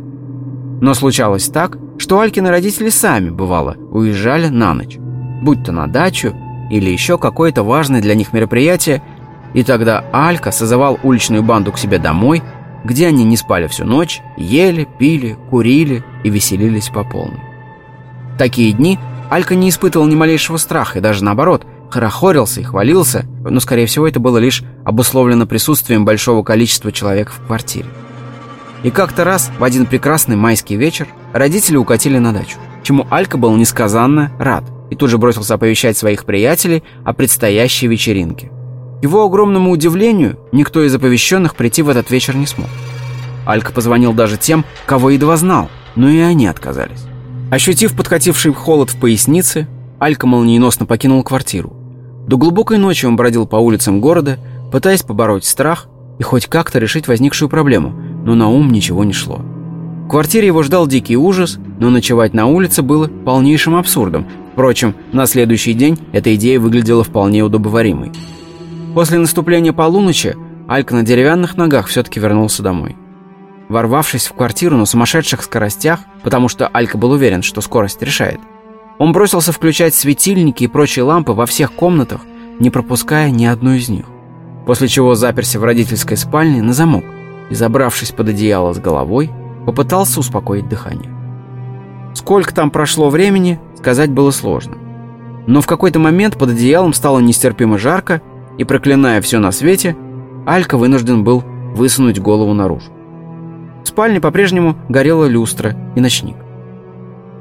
Speaker 1: Но случалось так, что Алькины родители сами, бывало, уезжали на ночь, будь то на дачу или еще какое-то важное для них мероприятие, и тогда Алька созывал уличную банду к себе домой, где они не спали всю ночь, ели, пили, курили и веселились по полной. такие дни Алька не испытывал ни малейшего страха и даже наоборот, хорохорился и хвалился, но, скорее всего, это было лишь обусловлено присутствием большого количества человек в квартире. И как-то раз, в один прекрасный майский вечер, родители укатили на дачу, чему Алька был несказанно рад и тут же бросился оповещать своих приятелей о предстоящей вечеринке. Его огромному удивлению, никто из оповещенных прийти в этот вечер не смог. Алька позвонил даже тем, кого едва знал, но и они отказались. Ощутив подкативший холод в пояснице, Алька молниеносно покинул квартиру. До глубокой ночи он бродил по улицам города, пытаясь побороть страх и хоть как-то решить возникшую проблему, но на ум ничего не шло. В квартире его ждал дикий ужас, но ночевать на улице было полнейшим абсурдом. Впрочем, на следующий день эта идея выглядела вполне удобоваримой. После наступления полуночи Алька на деревянных ногах все-таки вернулся домой. Ворвавшись в квартиру на сумасшедших скоростях, потому что Алька был уверен, что скорость решает, он бросился включать светильники и прочие лампы во всех комнатах, не пропуская ни одной из них. После чего заперся в родительской спальне на замок и, забравшись под одеяло с головой, попытался успокоить дыхание. Сколько там прошло времени, сказать было сложно. Но в какой-то момент под одеялом стало нестерпимо жарко, и, проклиная все на свете, Алька вынужден был высунуть голову наружу. В спальне по-прежнему горела люстра и ночник.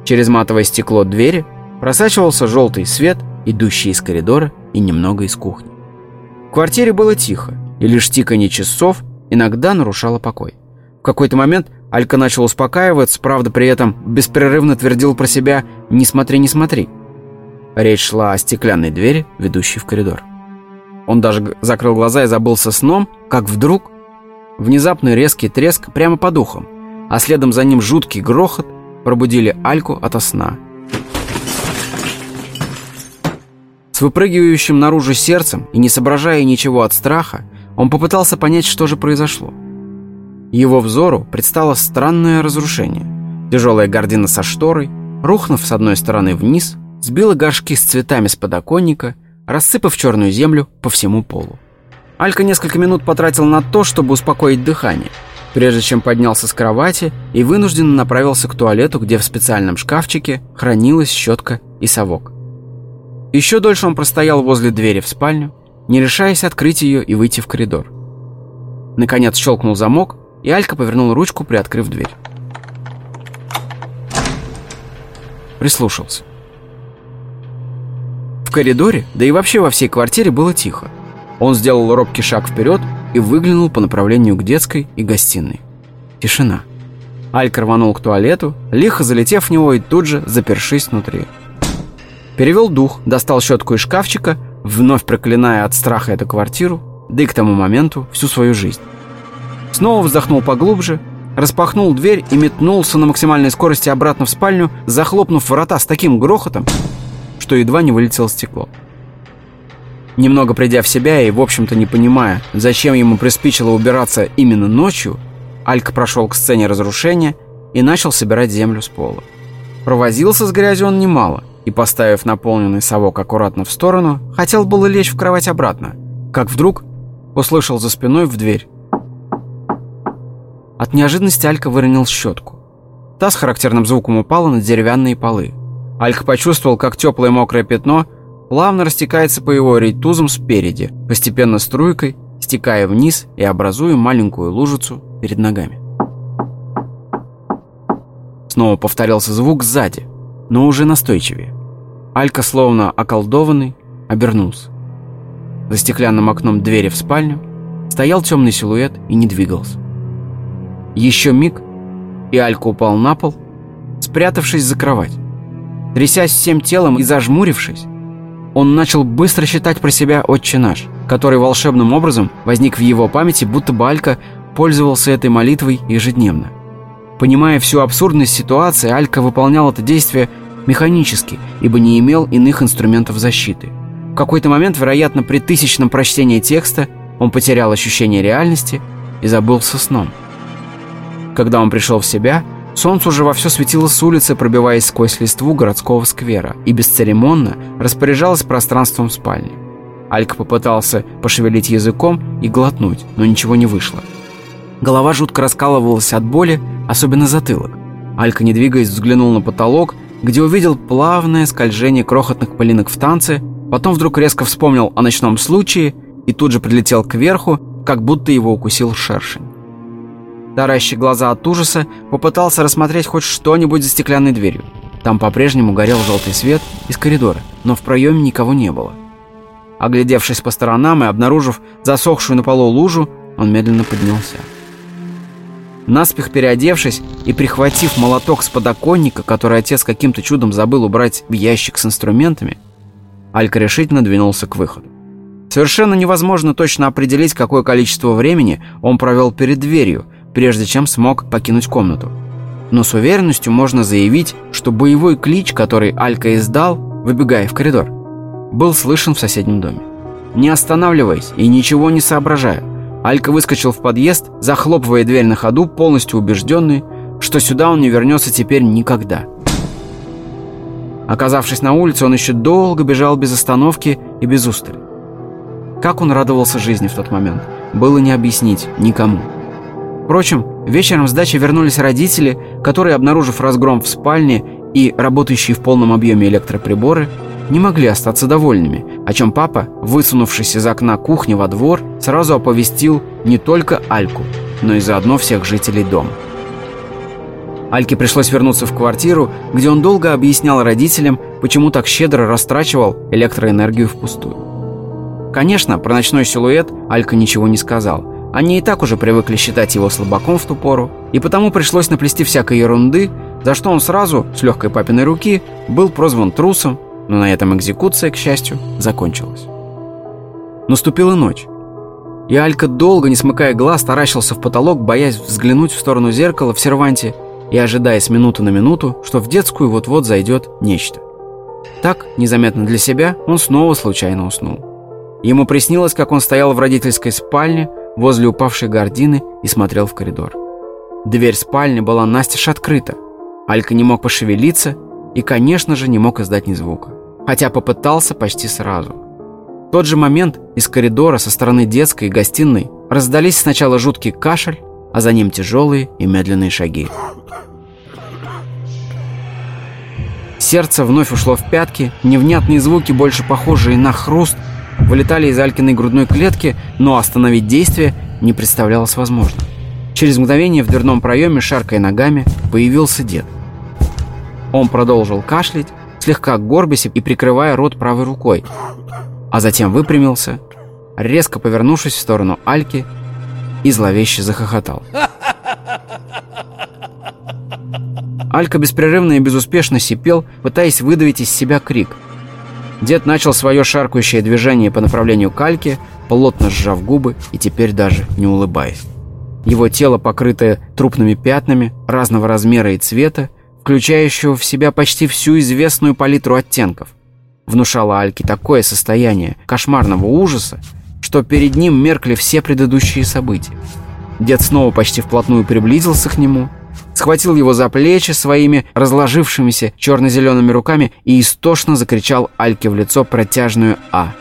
Speaker 1: Через матовое стекло двери просачивался желтый свет, идущий из коридора и немного из кухни. В квартире было тихо, и лишь тиканье часов иногда нарушало покой. В какой-то момент Алька начал успокаиваться, правда, при этом беспрерывно твердил про себя «не смотри, не смотри». Речь шла о стеклянной двери, ведущей в коридор. Он даже закрыл глаза и забылся сном, как вдруг внезапный резкий треск прямо по духам, а следом за ним жуткий грохот пробудили Альку ото сна. С выпрыгивающим наружу сердцем и не соображая ничего от страха, он попытался понять, что же произошло. Его взору предстало странное разрушение. Тяжелая гордина со шторой, рухнув с одной стороны вниз, сбила горшки с цветами с подоконника, рассыпав черную землю по всему полу. Алька несколько минут потратил на то, чтобы успокоить дыхание, прежде чем поднялся с кровати и вынужденно направился к туалету, где в специальном шкафчике хранилась щетка и совок. Еще дольше он простоял возле двери в спальню, не решаясь открыть ее и выйти в коридор. Наконец щелкнул замок, и Алька повернул ручку, приоткрыв дверь. Прислушался. В коридоре, да и вообще во всей квартире было тихо. Он сделал робкий шаг вперед и выглянул по направлению к детской и гостиной. Тишина. Алька рванул к туалету, лихо залетев в него и тут же запершись внутри. Перевел дух, достал щетку из шкафчика, вновь проклиная от страха эту квартиру, да и к тому моменту всю свою жизнь. Снова вздохнул поглубже распахнул дверь и метнулся на максимальной скорости обратно в спальню, захлопнув ворота с таким грохотом, что едва не вылетело стекло. Немного придя в себя и, в общем-то, не понимая, зачем ему приспичило убираться именно ночью, Алька прошел к сцене разрушения и начал собирать землю с пола. Провозился с грязью он немало и, поставив наполненный совок аккуратно в сторону, хотел было лечь в кровать обратно, как вдруг услышал за спиной в дверь. От неожиданности Алька выронил щетку. Та с характерным звуком упала на деревянные полы. Алька почувствовал, как теплое мокрое пятно плавно растекается по его рейтузам спереди, постепенно струйкой, стекая вниз и образуя маленькую лужицу перед ногами. Снова повторялся звук сзади, но уже настойчивее. Алька, словно околдованный, обернулся. За стеклянным окном двери в спальню стоял темный силуэт и не двигался. Еще миг, и Алька упал на пол, спрятавшись за кровать. Трясясь всем телом и зажмурившись, он начал быстро считать про себя «Отче наш», который волшебным образом возник в его памяти, будто бы Алька пользовался этой молитвой ежедневно. Понимая всю абсурдность ситуации, Алька выполнял это действие механически, ибо не имел иных инструментов защиты. В какой-то момент, вероятно, при тысячном прочтении текста, он потерял ощущение реальности и забылся сном. Когда он пришел в себя, солнце уже вовсю светило с улицы, пробиваясь сквозь листву городского сквера, и бесцеремонно распоряжалось пространством спальни. Алька попытался пошевелить языком и глотнуть, но ничего не вышло. Голова жутко раскалывалась от боли, особенно затылок. Алька, не двигаясь, взглянул на потолок, где увидел плавное скольжение крохотных пылинок в танце, потом вдруг резко вспомнил о ночном случае и тут же прилетел кверху, как будто его укусил шершень таращи глаза от ужаса, попытался рассмотреть хоть что-нибудь за стеклянной дверью. Там по-прежнему горел желтый свет из коридора, но в проеме никого не было. Оглядевшись по сторонам и обнаружив засохшую на полу лужу, он медленно поднялся. Наспех переодевшись и прихватив молоток с подоконника, который отец каким-то чудом забыл убрать в ящик с инструментами, Алька решительно двинулся к выходу. Совершенно невозможно точно определить, какое количество времени он провел перед дверью, прежде чем смог покинуть комнату. Но с уверенностью можно заявить, что боевой клич, который Алька издал, выбегая в коридор, был слышен в соседнем доме. Не останавливаясь и ничего не соображая, Алька выскочил в подъезд, захлопывая дверь на ходу, полностью убежденный, что сюда он не вернется теперь никогда. Оказавшись на улице, он еще долго бежал без остановки и без устали. Как он радовался жизни в тот момент, было не объяснить никому. Впрочем, вечером с дачи вернулись родители, которые, обнаружив разгром в спальне и работающие в полном объеме электроприборы, не могли остаться довольными, о чем папа, высунувшись из окна кухни во двор, сразу оповестил не только Альку, но и заодно всех жителей дома. Альке пришлось вернуться в квартиру, где он долго объяснял родителям, почему так щедро растрачивал электроэнергию впустую. Конечно, про ночной силуэт Алька ничего не сказал – они и так уже привыкли считать его слабаком в ту пору, и потому пришлось наплести всякой ерунды, за что он сразу, с легкой папиной руки, был прозван трусом, но на этом экзекуция, к счастью, закончилась. Наступила ночь. И Алька долго, не смыкая глаз, таращился в потолок, боясь взглянуть в сторону зеркала в серванте и ожидая с минуты на минуту, что в детскую вот-вот зайдет нечто. Так, незаметно для себя, он снова случайно уснул. Ему приснилось, как он стоял в родительской спальне, возле упавшей гардины и смотрел в коридор. Дверь спальни была настежь открыта. Алька не мог пошевелиться и, конечно же, не мог издать ни звука. Хотя попытался почти сразу. В тот же момент из коридора со стороны детской и гостиной раздались сначала жуткий кашель, а за ним тяжелые и медленные шаги. Сердце вновь ушло в пятки, невнятные звуки, больше похожие на хруст, вылетали из Алькиной грудной клетки, но остановить действие не представлялось возможным. Через мгновение в дверном проеме, шаркая ногами, появился дед. Он продолжил кашлять, слегка горбясь и прикрывая рот правой рукой, а затем выпрямился, резко повернувшись в сторону Альки и зловеще захохотал. Алька беспрерывно и безуспешно сипел, пытаясь выдавить из себя крик – Дед начал свое шаркающее движение по направлению к Альке, плотно сжав губы и теперь даже не улыбаясь. его тело покрытое трупными пятнами разного размера и цвета, включающего в себя почти всю известную палитру оттенков. Внушало Альке такое состояние кошмарного ужаса, что перед ним меркли все предыдущие события. Дед снова почти вплотную приблизился к нему, схватил его за плечи своими разложившимися черно-зелеными руками и истошно закричал Альке в лицо протяжную «А».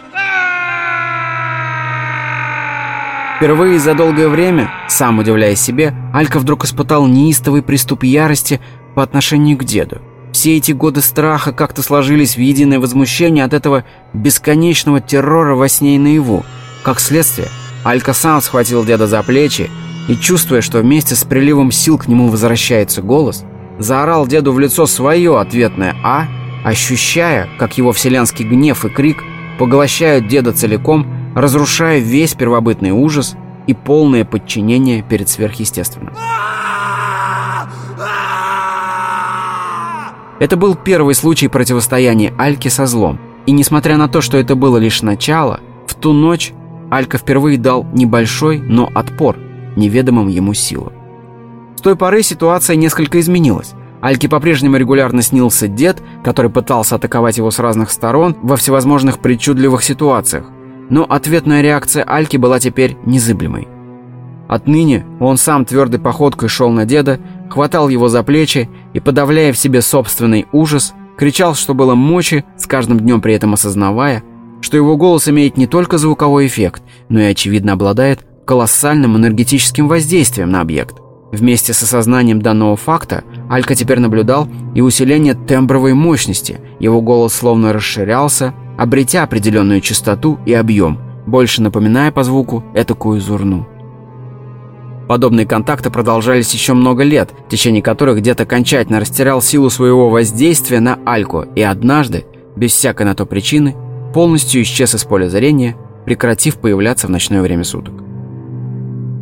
Speaker 1: Впервые за долгое время, сам удивляясь себе, Алька вдруг испытал неистовый приступ ярости по отношению к деду. Все эти годы страха как-то сложились в единое возмущение от этого бесконечного террора во сне и наяву. Как следствие, Алька сам схватил деда за плечи и, чувствуя, что вместе с приливом сил к нему возвращается голос, заорал деду в лицо свое ответное «А», ощущая, как его вселенский гнев и крик поглощают деда целиком, разрушая весь первобытный ужас и полное подчинение перед сверхъестественным. Это был первый случай противостояния Альки со злом. И несмотря на то, что это было лишь начало, в ту ночь Алька впервые дал небольшой, но отпор неведомым ему силам. С той поры ситуация несколько изменилась. Альке по-прежнему регулярно снился дед, который пытался атаковать его с разных сторон во всевозможных причудливых ситуациях. Но ответная реакция Альки была теперь незыблемой. Отныне он сам твердой походкой шел на деда, хватал его за плечи и, подавляя в себе собственный ужас, кричал, что было мочи, с каждым днем при этом осознавая, что его голос имеет не только звуковой эффект, но и, очевидно, обладает колоссальным энергетическим воздействием на объект. Вместе с осознанием данного факта Алька теперь наблюдал и усиление тембровой мощности, его голос словно расширялся, обретя определенную частоту и объем, больше напоминая по звуку этакую зурну. Подобные контакты продолжались еще много лет, в течение которых дед окончательно растерял силу своего воздействия на Альку и однажды, без всякой на то причины, полностью исчез из поля зрения, прекратив появляться в ночное время суток.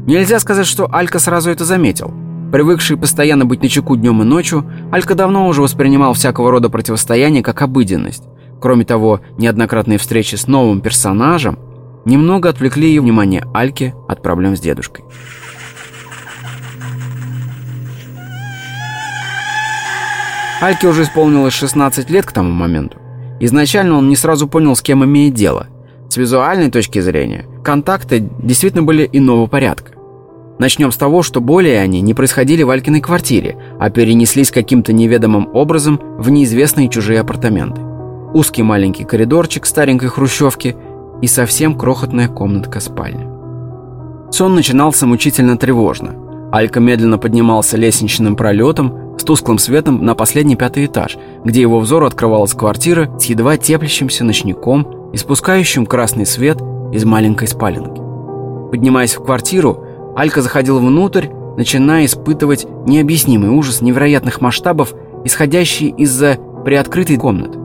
Speaker 1: Нельзя сказать, что Алька сразу это заметил. Привыкший постоянно быть начеку днем и ночью, Алька давно уже воспринимал всякого рода противостояние как обыденность. Кроме того, неоднократные встречи с новым персонажем немного отвлекли его внимание Альки от проблем с дедушкой. Альке уже исполнилось 16 лет к тому моменту. Изначально он не сразу понял, с кем имеет дело. С визуальной точки зрения, контакты действительно были иного порядка. Начнем с того, что более они не происходили в Алькиной квартире, а перенеслись каким-то неведомым образом в неизвестные чужие апартаменты. Узкий маленький коридорчик старенькой хрущевки и совсем крохотная комнатка спальни. Сон начинался мучительно тревожно. Алька медленно поднимался лестничным пролетом с тусклым светом на последний пятый этаж, где его взору открывалась квартира с едва теплящимся ночником и спускающим красный свет из маленькой спаленки. Поднимаясь в квартиру, Алька заходил внутрь, начиная испытывать необъяснимый ужас невероятных масштабов, исходящий из-за приоткрытой комнаты.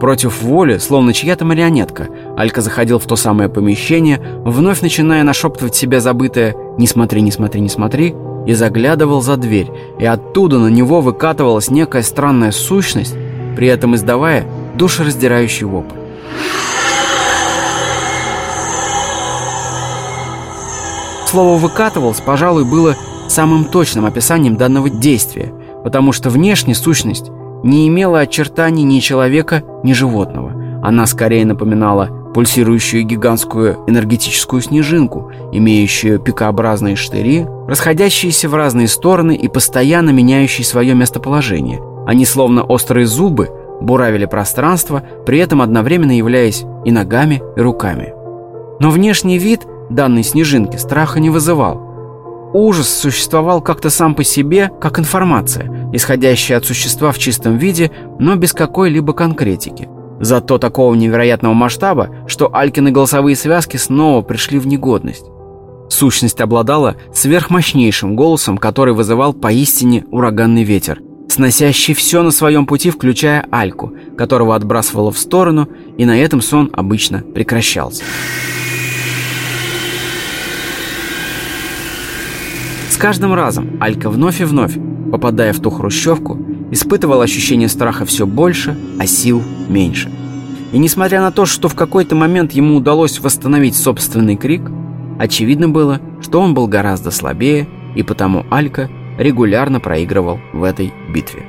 Speaker 1: Против воли, словно чья-то марионетка, Алька заходил в то самое помещение, вновь начиная нашептывать себе забытое «не смотри, не смотри, не смотри», и заглядывал за дверь, и оттуда на него выкатывалась некая странная сущность, при этом издавая душераздирающий вопль. Слово «выкатывался», пожалуй, было самым точным описанием данного действия, потому что внешняя сущность не имела очертаний ни человека, ни животного. Она скорее напоминала пульсирующую гигантскую энергетическую снежинку, имеющую пикообразные штыри, расходящиеся в разные стороны и постоянно меняющие свое местоположение. Они, словно острые зубы, буравили пространство, при этом одновременно являясь и ногами, и руками. Но внешний вид данной снежинки страха не вызывал – Ужас существовал как-то сам по себе, как информация, исходящая от существа в чистом виде, но без какой-либо конкретики. Зато такого невероятного масштаба, что Алькины голосовые связки снова пришли в негодность. Сущность обладала сверхмощнейшим голосом, который вызывал поистине ураганный ветер, сносящий все на своем пути, включая Альку, которого отбрасывало в сторону, и на этом сон обычно прекращался. Каждым разом Алька вновь и вновь, попадая в ту хрущевку, испытывал ощущение страха все больше, а сил меньше. И несмотря на то, что в какой-то момент ему удалось восстановить собственный крик, очевидно было, что он был гораздо слабее, и потому Алька регулярно проигрывал в этой битве.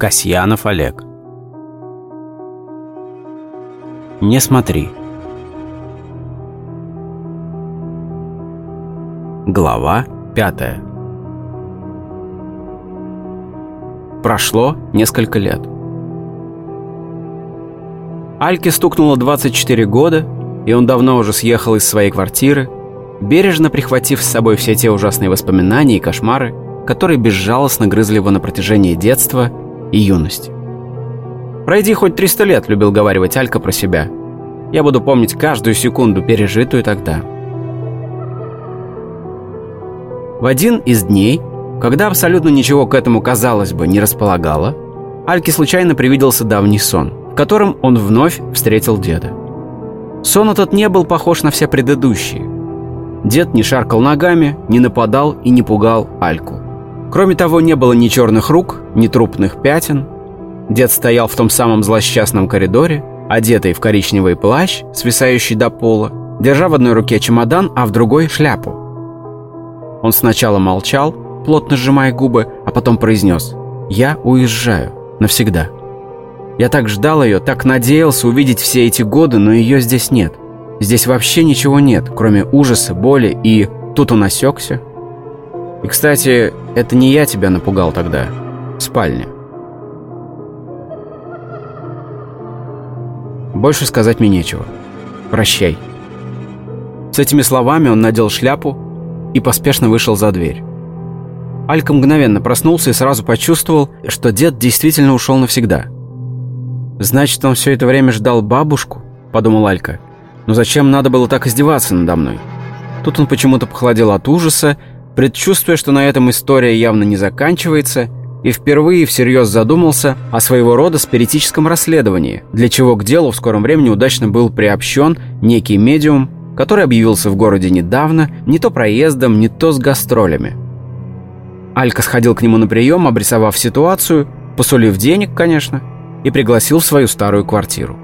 Speaker 2: Касьянов Олег. Не смотри. Глава пятая. Прошло несколько лет.
Speaker 1: Альке стукнуло 24 года, и он давно уже съехал из своей квартиры, бережно прихватив с собой все те ужасные воспоминания и кошмары, которые безжалостно грызли его на протяжении детства и юности. «Пройди хоть 300 лет», — любил говаривать Алька про себя. «Я буду помнить каждую секунду, пережитую тогда». В один из дней, когда абсолютно ничего к этому, казалось бы, не располагало, Альке случайно привиделся давний сон, в котором он вновь встретил деда. Сон этот не был похож на все предыдущие. Дед не шаркал ногами, не нападал и не пугал Альку. Кроме того, не было ни черных рук, ни трупных пятен. Дед стоял в том самом злосчастном коридоре, одетый в коричневый плащ, свисающий до пола, держа в одной руке чемодан, а в другой — шляпу. Он сначала молчал, плотно сжимая губы, а потом произнес «Я уезжаю. Навсегда». Я так ждал ее, так надеялся увидеть все эти годы, но ее здесь нет. Здесь вообще ничего нет, кроме ужаса, боли и... Тут он осекся, и, кстати, это не я тебя напугал тогда. Спальня. Больше сказать мне нечего. Прощай. С этими словами он надел шляпу и поспешно вышел за дверь. Алька мгновенно проснулся и сразу почувствовал, что дед действительно ушел навсегда. «Значит, он все это время ждал бабушку?» – подумал Алька. «Но зачем надо было так издеваться надо мной?» Тут он почему-то похолодел от ужаса предчувствуя, что на этом история явно не заканчивается, и впервые всерьез задумался о своего рода спиритическом расследовании, для чего к делу в скором времени удачно был приобщен некий медиум, который объявился в городе недавно, не то проездом, не то с гастролями. Алька сходил к нему на прием, обрисовав ситуацию, посулив денег, конечно, и пригласил в свою старую квартиру.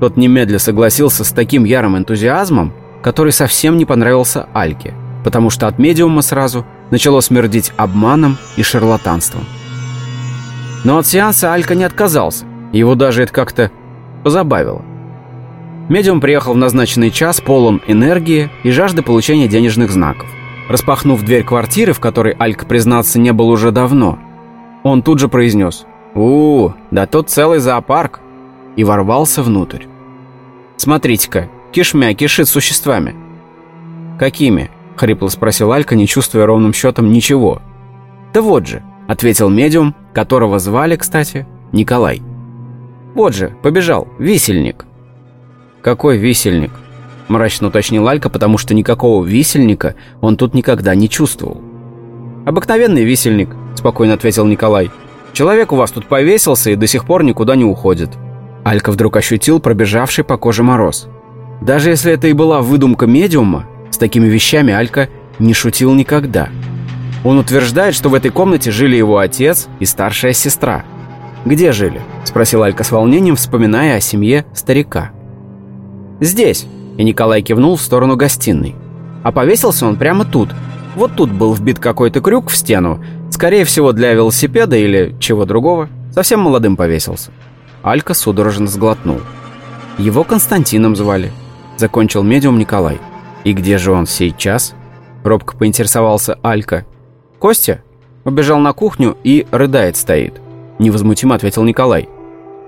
Speaker 1: Тот немедля согласился с таким ярым энтузиазмом, который совсем не понравился Альке – потому что от медиума сразу начало смердить обманом и шарлатанством. Но от сеанса Алька не отказался, его даже это как-то позабавило. Медиум приехал в назначенный час, полон энергии и жажды получения денежных знаков. Распахнув дверь квартиры, в которой Алька, признаться, не был уже давно, он тут же произнес у, да тут целый зоопарк!» и ворвался внутрь. «Смотрите-ка, кишмя кишит существами». «Какими?» — хрипло спросил Алька, не чувствуя ровным счетом ничего. «Да вот же», — ответил медиум, которого звали, кстати, Николай. «Вот же, побежал, висельник». «Какой висельник?» — мрачно уточнил Алька, потому что никакого висельника он тут никогда не чувствовал. «Обыкновенный висельник», — спокойно ответил Николай. «Человек у вас тут повесился и до сих пор никуда не уходит». Алька вдруг ощутил пробежавший по коже мороз. Даже если это и была выдумка медиума, с такими вещами Алька не шутил никогда. Он утверждает, что в этой комнате жили его отец и старшая сестра. «Где жили?» – спросил Алька с волнением, вспоминая о семье старика. «Здесь», – и Николай кивнул в сторону гостиной. А повесился он прямо тут. Вот тут был вбит какой-то крюк в стену, скорее всего для велосипеда или чего другого. Совсем молодым повесился. Алька судорожно сглотнул. Его Константином звали. Закончил медиум Николай. «И где же он сейчас?» Робко поинтересовался Алька. «Костя?» Убежал на кухню и рыдает стоит. Невозмутимо ответил Николай.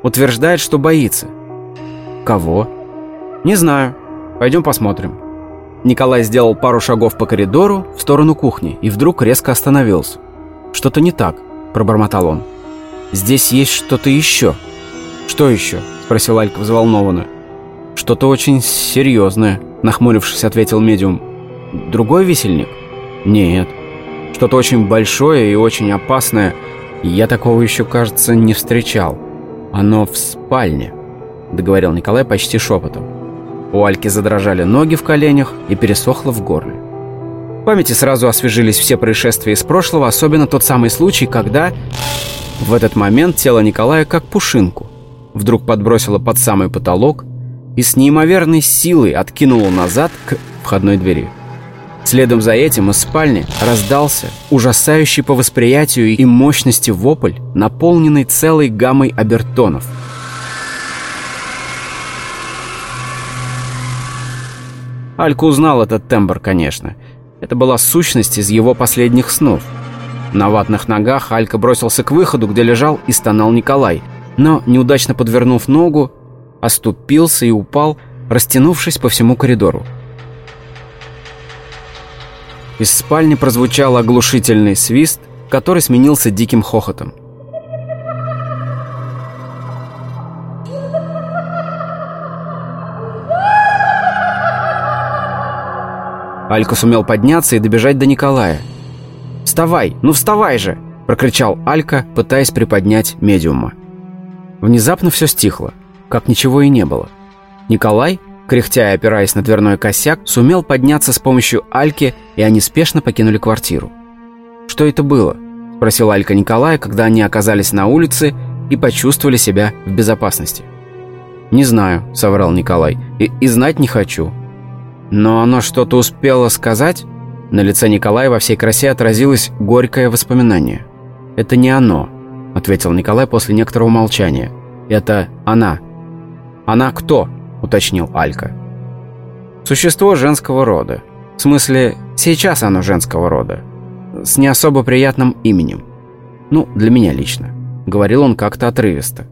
Speaker 1: Утверждает, что боится. «Кого?» «Не знаю. Пойдем посмотрим». Николай сделал пару шагов по коридору в сторону кухни и вдруг резко остановился. «Что-то не так», — пробормотал он. «Здесь есть что-то еще». «Что еще?» — спросил Алька взволнованно. «Что-то очень серьезное», — нахмурившись, ответил медиум. «Другой висельник?» «Нет. Что-то очень большое и очень опасное. Я такого еще, кажется, не встречал. Оно в спальне», — договорил Николай почти шепотом. У Альки задрожали ноги в коленях и пересохло в горле. В памяти сразу освежились все происшествия из прошлого, особенно тот самый случай, когда... В этот момент тело Николая, как пушинку, вдруг подбросило под самый потолок и с неимоверной силой откинуло назад к входной двери. Следом за этим из спальни раздался ужасающий по восприятию и мощности вопль, наполненный целой гаммой обертонов. Алька узнал этот тембр, конечно. Это была сущность из его последних снов. На ватных ногах Алька бросился к выходу, где лежал и стонал Николай, но, неудачно подвернув ногу, оступился и упал, растянувшись по всему коридору. Из спальни прозвучал оглушительный свист, который сменился диким хохотом. Алька сумел подняться и добежать до Николая. «Вставай! Ну вставай же!» – прокричал Алька, пытаясь приподнять медиума. Внезапно все стихло, как ничего и не было. Николай, кряхтя и опираясь на дверной косяк, сумел подняться с помощью Альки, и они спешно покинули квартиру. «Что это было?» – спросил Алька Николая, когда они оказались на улице и почувствовали себя в безопасности. «Не знаю», – соврал Николай, и, – «и знать не хочу». «Но оно что-то успело сказать?» На лице Николая во всей красе отразилось горькое воспоминание. «Это не оно», — ответил Николай после некоторого молчания. «Это она». «Она кто?» — уточнил Алька. «Существо женского рода. В смысле, сейчас оно женского рода. С не особо приятным именем. Ну, для меня лично», — говорил он как-то отрывисто.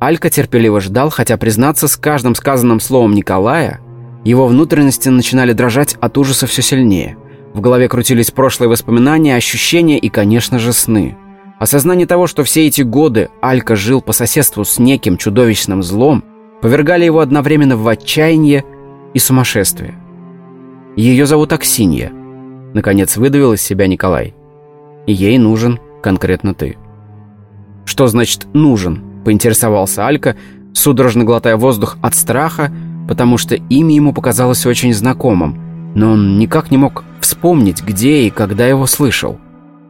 Speaker 1: Алька терпеливо ждал, хотя, признаться, с каждым сказанным словом Николая его внутренности начинали дрожать от ужаса все сильнее. В голове крутились прошлые воспоминания, ощущения и, конечно же, сны. Осознание того, что все эти годы Алька жил по соседству с неким чудовищным злом, повергали его одновременно в отчаяние и сумасшествие. «Ее зовут Аксинья», — наконец выдавил из себя Николай. «И ей нужен конкретно ты». «Что значит «нужен»?» — поинтересовался Алька, судорожно глотая воздух от страха, потому что имя ему показалось очень знакомым, но он никак не мог вспомнить, где и когда его слышал.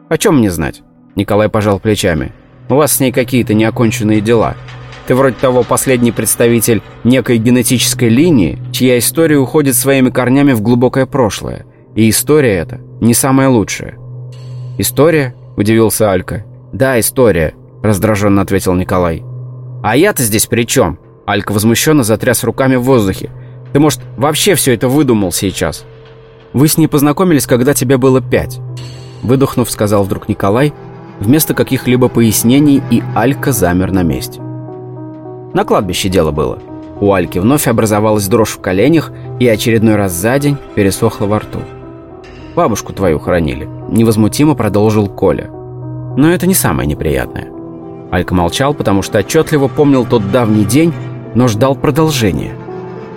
Speaker 1: «О чем мне знать?» Николай пожал плечами. «У вас с ней какие-то неоконченные дела. Ты вроде того последний представитель некой генетической линии, чья история уходит своими корнями в глубокое прошлое. И история эта не самая лучшая». «История?» – удивился Алька. «Да, история», – раздраженно ответил Николай. «А я-то здесь при чем?» Алька возмущенно затряс руками в воздухе. «Ты, может, вообще все это выдумал сейчас?» «Вы с ней познакомились, когда тебе было пять», выдохнув, сказал вдруг Николай, вместо каких-либо пояснений, и Алька замер на месте. На кладбище дело было. У Альки вновь образовалась дрожь в коленях и очередной раз за день пересохла во рту. «Бабушку твою хоронили», — невозмутимо продолжил Коля. «Но это не самое неприятное». Алька молчал, потому что отчетливо помнил тот давний день, но ждал продолжения.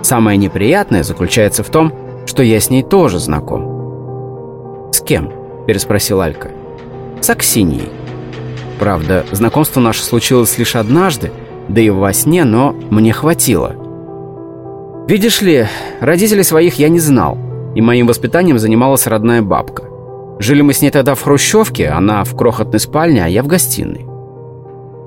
Speaker 1: Самое неприятное заключается в том, что я с ней тоже знаком. «С кем?» – переспросил Алька. «С Аксиньей. Правда, знакомство наше случилось лишь однажды, да и во сне, но мне хватило. Видишь ли, родителей своих я не знал, и моим воспитанием занималась родная бабка. Жили мы с ней тогда в хрущевке, она в крохотной спальне, а я в гостиной.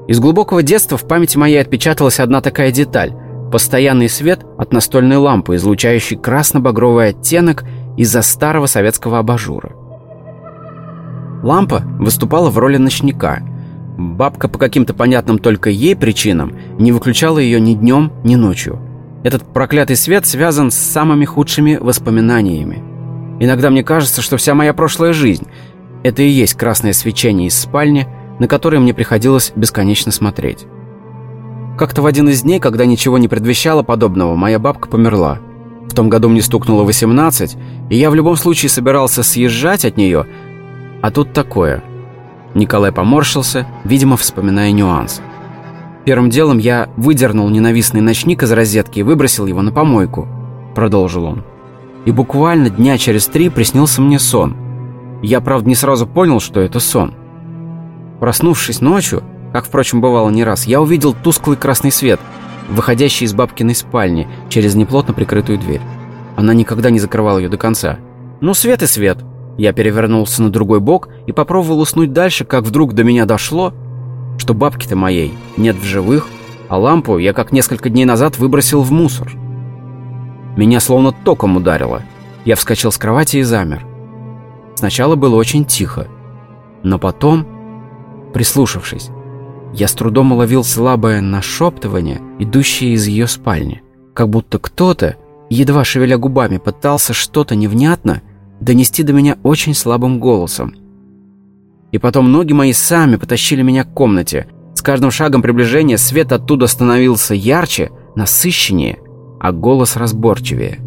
Speaker 1: Из глубокого детства в памяти моей отпечаталась одна такая деталь – постоянный свет от настольной лампы, излучающий красно-багровый оттенок из-за старого советского абажура. Лампа выступала в роли ночника. Бабка по каким-то понятным только ей причинам не выключала ее ни днем, ни ночью. Этот проклятый свет связан с самыми худшими воспоминаниями. Иногда мне кажется, что вся моя прошлая жизнь – это и есть красное свечение из спальни – на которые мне приходилось бесконечно смотреть. Как-то в один из дней, когда ничего не предвещало подобного, моя бабка померла. В том году мне стукнуло 18, и я в любом случае собирался съезжать от нее, а тут такое. Николай поморщился, видимо, вспоминая нюансы. Первым делом я выдернул ненавистный ночник из розетки и выбросил его на помойку, продолжил он. И буквально дня через три приснился мне сон. Я, правда, не сразу понял, что это сон. Проснувшись ночью, как, впрочем, бывало не раз, я увидел тусклый красный свет, выходящий из бабкиной спальни через неплотно прикрытую дверь. Она никогда не закрывала ее до конца. «Ну, свет и свет!» Я перевернулся на другой бок и попробовал уснуть дальше, как вдруг до меня дошло, что бабки-то моей нет в живых, а лампу я как несколько дней назад выбросил в мусор. Меня словно током ударило. Я вскочил с кровати и замер. Сначала было очень тихо, но потом, прислушавшись, я с трудом уловил слабое нашептывание, идущее из ее спальни, как будто кто-то, едва шевеля губами, пытался что-то невнятно донести до меня очень слабым голосом. И потом ноги мои сами потащили меня к комнате. С каждым шагом приближения свет оттуда становился ярче, насыщеннее, а голос разборчивее.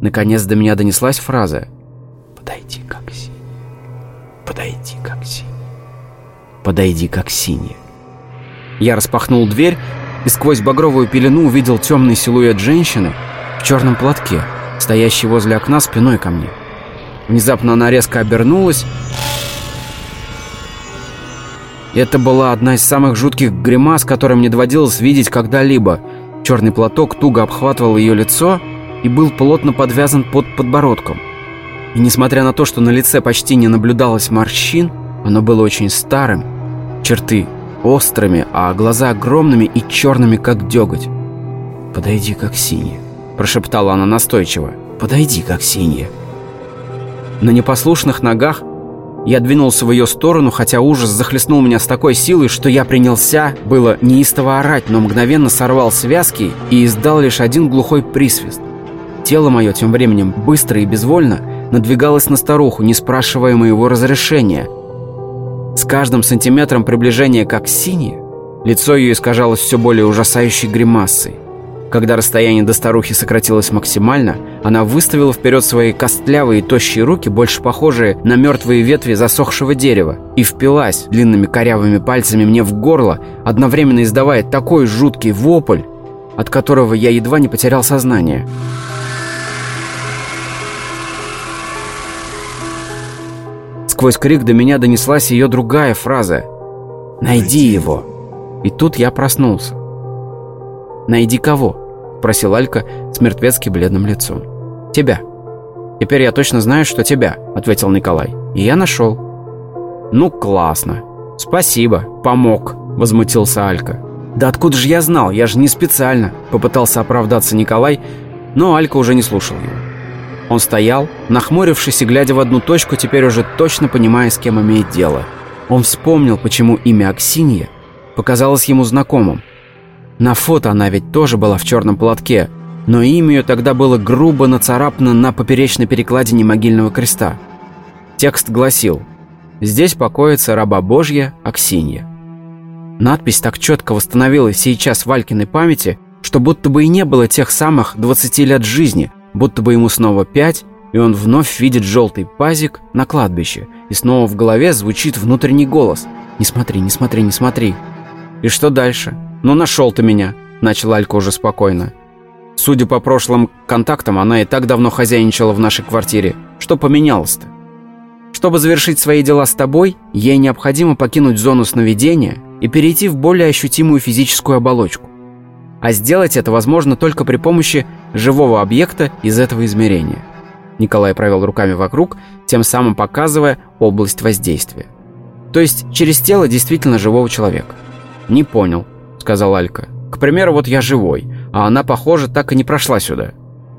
Speaker 1: Наконец до меня донеслась фраза «Подойди как синий, подойди как синий, подойди как синий». Я распахнул дверь и сквозь багровую пелену увидел темный силуэт женщины в черном платке, стоящей возле окна спиной ко мне. Внезапно она резко обернулась. Это была одна из самых жутких гримас, которые мне доводилось видеть когда-либо. Черный платок туго обхватывал ее лицо и был плотно подвязан под подбородком. И несмотря на то, что на лице почти не наблюдалось морщин, оно было очень старым. Черты острыми, а глаза огромными и черными, как деготь. «Подойди, как синяя», – прошептала она настойчиво. «Подойди, как синяя». На непослушных ногах я двинулся в ее сторону, хотя ужас захлестнул меня с такой силой, что я принялся, было неистово орать, но мгновенно сорвал связки и издал лишь один глухой присвист. Тело мое тем временем быстро и безвольно надвигалось на старуху, не спрашивая моего разрешения – с каждым сантиметром приближения как синее, лицо ее искажалось все более ужасающей гримасой. Когда расстояние до старухи сократилось максимально, она выставила вперед свои костлявые тощие руки, больше похожие на мертвые ветви засохшего дерева, и впилась длинными корявыми пальцами мне в горло, одновременно издавая такой жуткий вопль, от которого я едва не потерял сознание. Сквозь крик до меня донеслась ее другая фраза. «Найди его!» И тут я проснулся. «Найди кого?» – спросил Алька с мертвецки бледным лицом. «Тебя». «Теперь я точно знаю, что тебя», – ответил Николай. «И я нашел». «Ну, классно. Спасибо, помог», – возмутился Алька. «Да откуда же я знал? Я же не специально», – попытался оправдаться Николай, но Алька уже не слушал его. Он стоял, нахмурившись и глядя в одну точку, теперь уже точно понимая, с кем имеет дело. Он вспомнил, почему имя Аксинья показалось ему знакомым. На фото она ведь тоже была в черном платке, но имя ее тогда было грубо нацарапано на поперечной перекладине могильного креста. Текст гласил «Здесь покоится раба Божья Аксинья». Надпись так четко восстановилась сейчас в Валькиной памяти, что будто бы и не было тех самых 20 лет жизни – будто бы ему снова пять, и он вновь видит желтый пазик на кладбище, и снова в голове звучит внутренний голос «Не смотри, не смотри, не смотри». «И что дальше?» «Ну, нашел ты меня», — начал Алька уже спокойно. «Судя по прошлым контактам, она и так давно хозяйничала в нашей квартире. Что поменялось-то?» Чтобы завершить свои дела с тобой, ей необходимо покинуть зону сновидения и перейти в более ощутимую физическую оболочку. А сделать это возможно только при помощи живого объекта из этого измерения. Николай провел руками вокруг, тем самым показывая область воздействия. То есть через тело действительно живого человека. «Не понял», — сказал Алька. «К примеру, вот я живой, а она, похоже, так и не прошла сюда».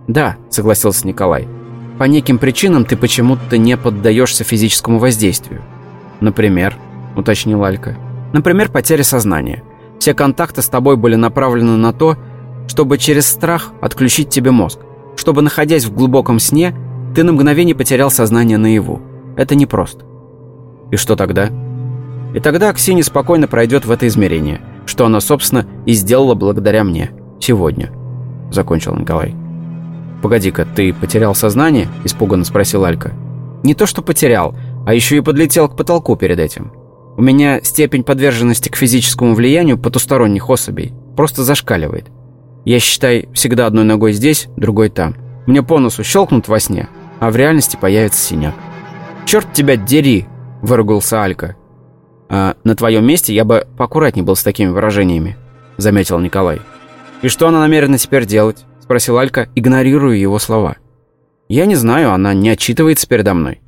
Speaker 1: «Да», — согласился Николай. «По неким причинам ты почему-то не поддаешься физическому воздействию». «Например», — уточнил Алька. «Например, потеря сознания». Все контакты с тобой были направлены на то, чтобы через страх отключить тебе мозг, чтобы, находясь в глубоком сне, ты на мгновение потерял сознание наяву. Это непросто. И что тогда? И тогда Ксения спокойно пройдет в это измерение, что она, собственно, и сделала благодаря мне. Сегодня. Закончил Николай. «Погоди-ка, ты потерял сознание?» – испуганно спросил Алька. «Не то, что потерял, а еще и подлетел к потолку перед этим. У меня степень подверженности к физическому влиянию потусторонних особей просто зашкаливает. Я, считай, всегда одной ногой здесь, другой там. Мне по носу щелкнут во сне, а в реальности появится синяк. «Черт тебя дери!» – выругался Алька. «А на твоем месте я бы поаккуратней был с такими выражениями», – заметил Николай. «И что она намерена теперь делать?» – спросил Алька, игнорируя его слова. «Я не знаю, она не отчитывается передо мной».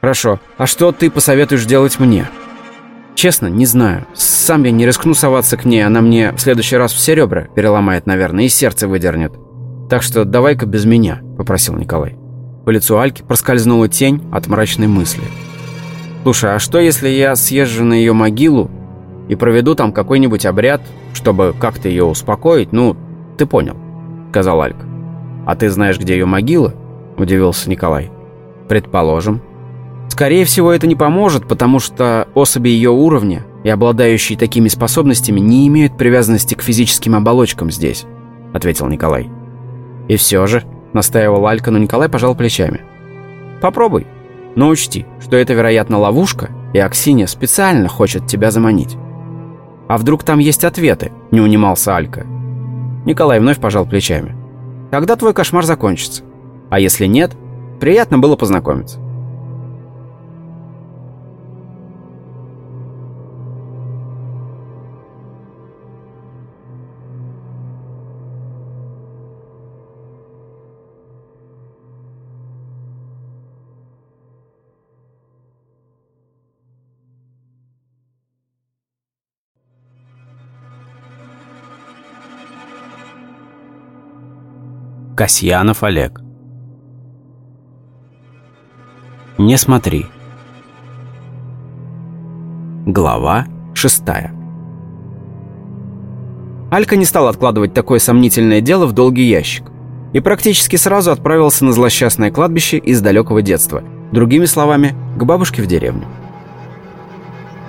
Speaker 1: «Хорошо, а что ты посоветуешь делать мне?» «Честно, не знаю. Сам я не рискну соваться к ней, она мне в следующий раз все ребра переломает, наверное, и сердце выдернет. Так что давай-ка без меня», – попросил Николай. По лицу Альки проскользнула тень от мрачной мысли. «Слушай, а что, если я съезжу на ее могилу и проведу там какой-нибудь обряд, чтобы как-то ее успокоить? Ну, ты понял», – сказал Алька. «А ты знаешь, где ее могила?» – удивился Николай. «Предположим». «Скорее всего, это не поможет, потому что особи ее уровня и обладающие такими способностями не имеют привязанности к физическим оболочкам здесь», – ответил Николай. «И все же», – настаивал Алька, но Николай пожал плечами. «Попробуй, но учти, что это, вероятно, ловушка, и Аксинья специально хочет тебя заманить». «А вдруг там есть ответы?» – не унимался Алька. Николай вновь пожал плечами. «Когда твой кошмар закончится? А если нет, приятно было познакомиться».
Speaker 2: Касьянов Олег. Не смотри. Глава шестая.
Speaker 1: Алька не стал откладывать такое сомнительное дело в долгий ящик и практически сразу отправился на злосчастное кладбище из далекого детства, другими словами, к бабушке в деревню.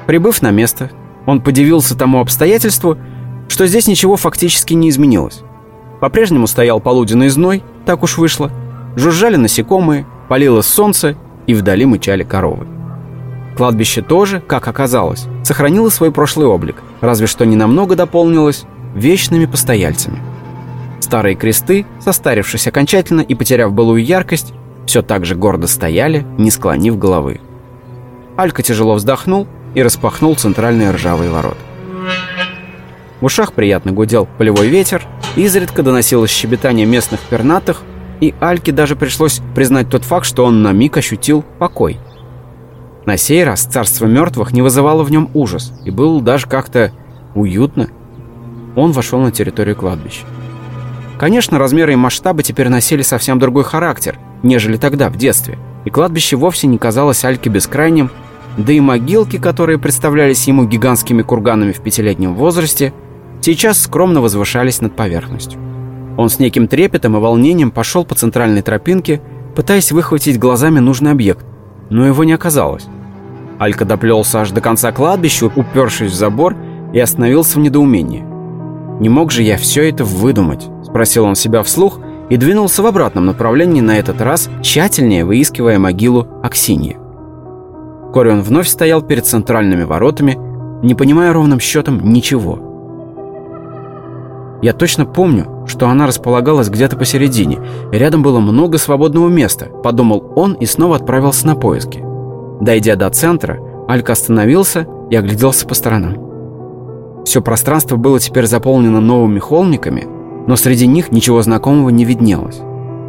Speaker 1: Прибыв на место, он подивился тому обстоятельству, что здесь ничего фактически не изменилось. По-прежнему стоял полуденный зной, так уж вышло. Жужжали насекомые, палило солнце, и вдали мычали коровы. Кладбище тоже, как оказалось, сохранило свой прошлый облик, разве что ненамного дополнилось вечными постояльцами. Старые кресты, состарившись окончательно и потеряв былую яркость, все так же гордо стояли, не склонив головы. Алька тяжело вздохнул и распахнул центральные ржавые ворота. В ушах приятно гудел полевой ветер, изредка доносилось щебетание местных пернатых, и Альке даже пришлось признать тот факт, что он на миг ощутил покой. На сей раз царство мертвых не вызывало в нем ужас, и было даже как-то уютно. Он вошел на территорию кладбища. Конечно, размеры и масштабы теперь носили совсем другой характер, нежели тогда, в детстве, и кладбище вовсе не казалось Альке бескрайним, да и могилки, которые представлялись ему гигантскими курганами в пятилетнем возрасте – сейчас скромно возвышались над поверхностью. Он с неким трепетом и волнением пошел по центральной тропинке, пытаясь выхватить глазами нужный объект, но его не оказалось. Алька доплелся аж до конца кладбища, упершись в забор, и остановился в недоумении. «Не мог же я все это выдумать?» – спросил он себя вслух и двинулся в обратном направлении, на этот раз тщательнее выискивая могилу Аксиньи. Он вновь стоял перед центральными воротами, не понимая ровным счетом ничего – я точно помню, что она располагалась где-то посередине, рядом было много свободного места, подумал он и снова отправился на поиски. Дойдя до центра, Алька остановился и огляделся по сторонам. Все пространство было теперь заполнено новыми холмиками, но среди них ничего знакомого не виднелось.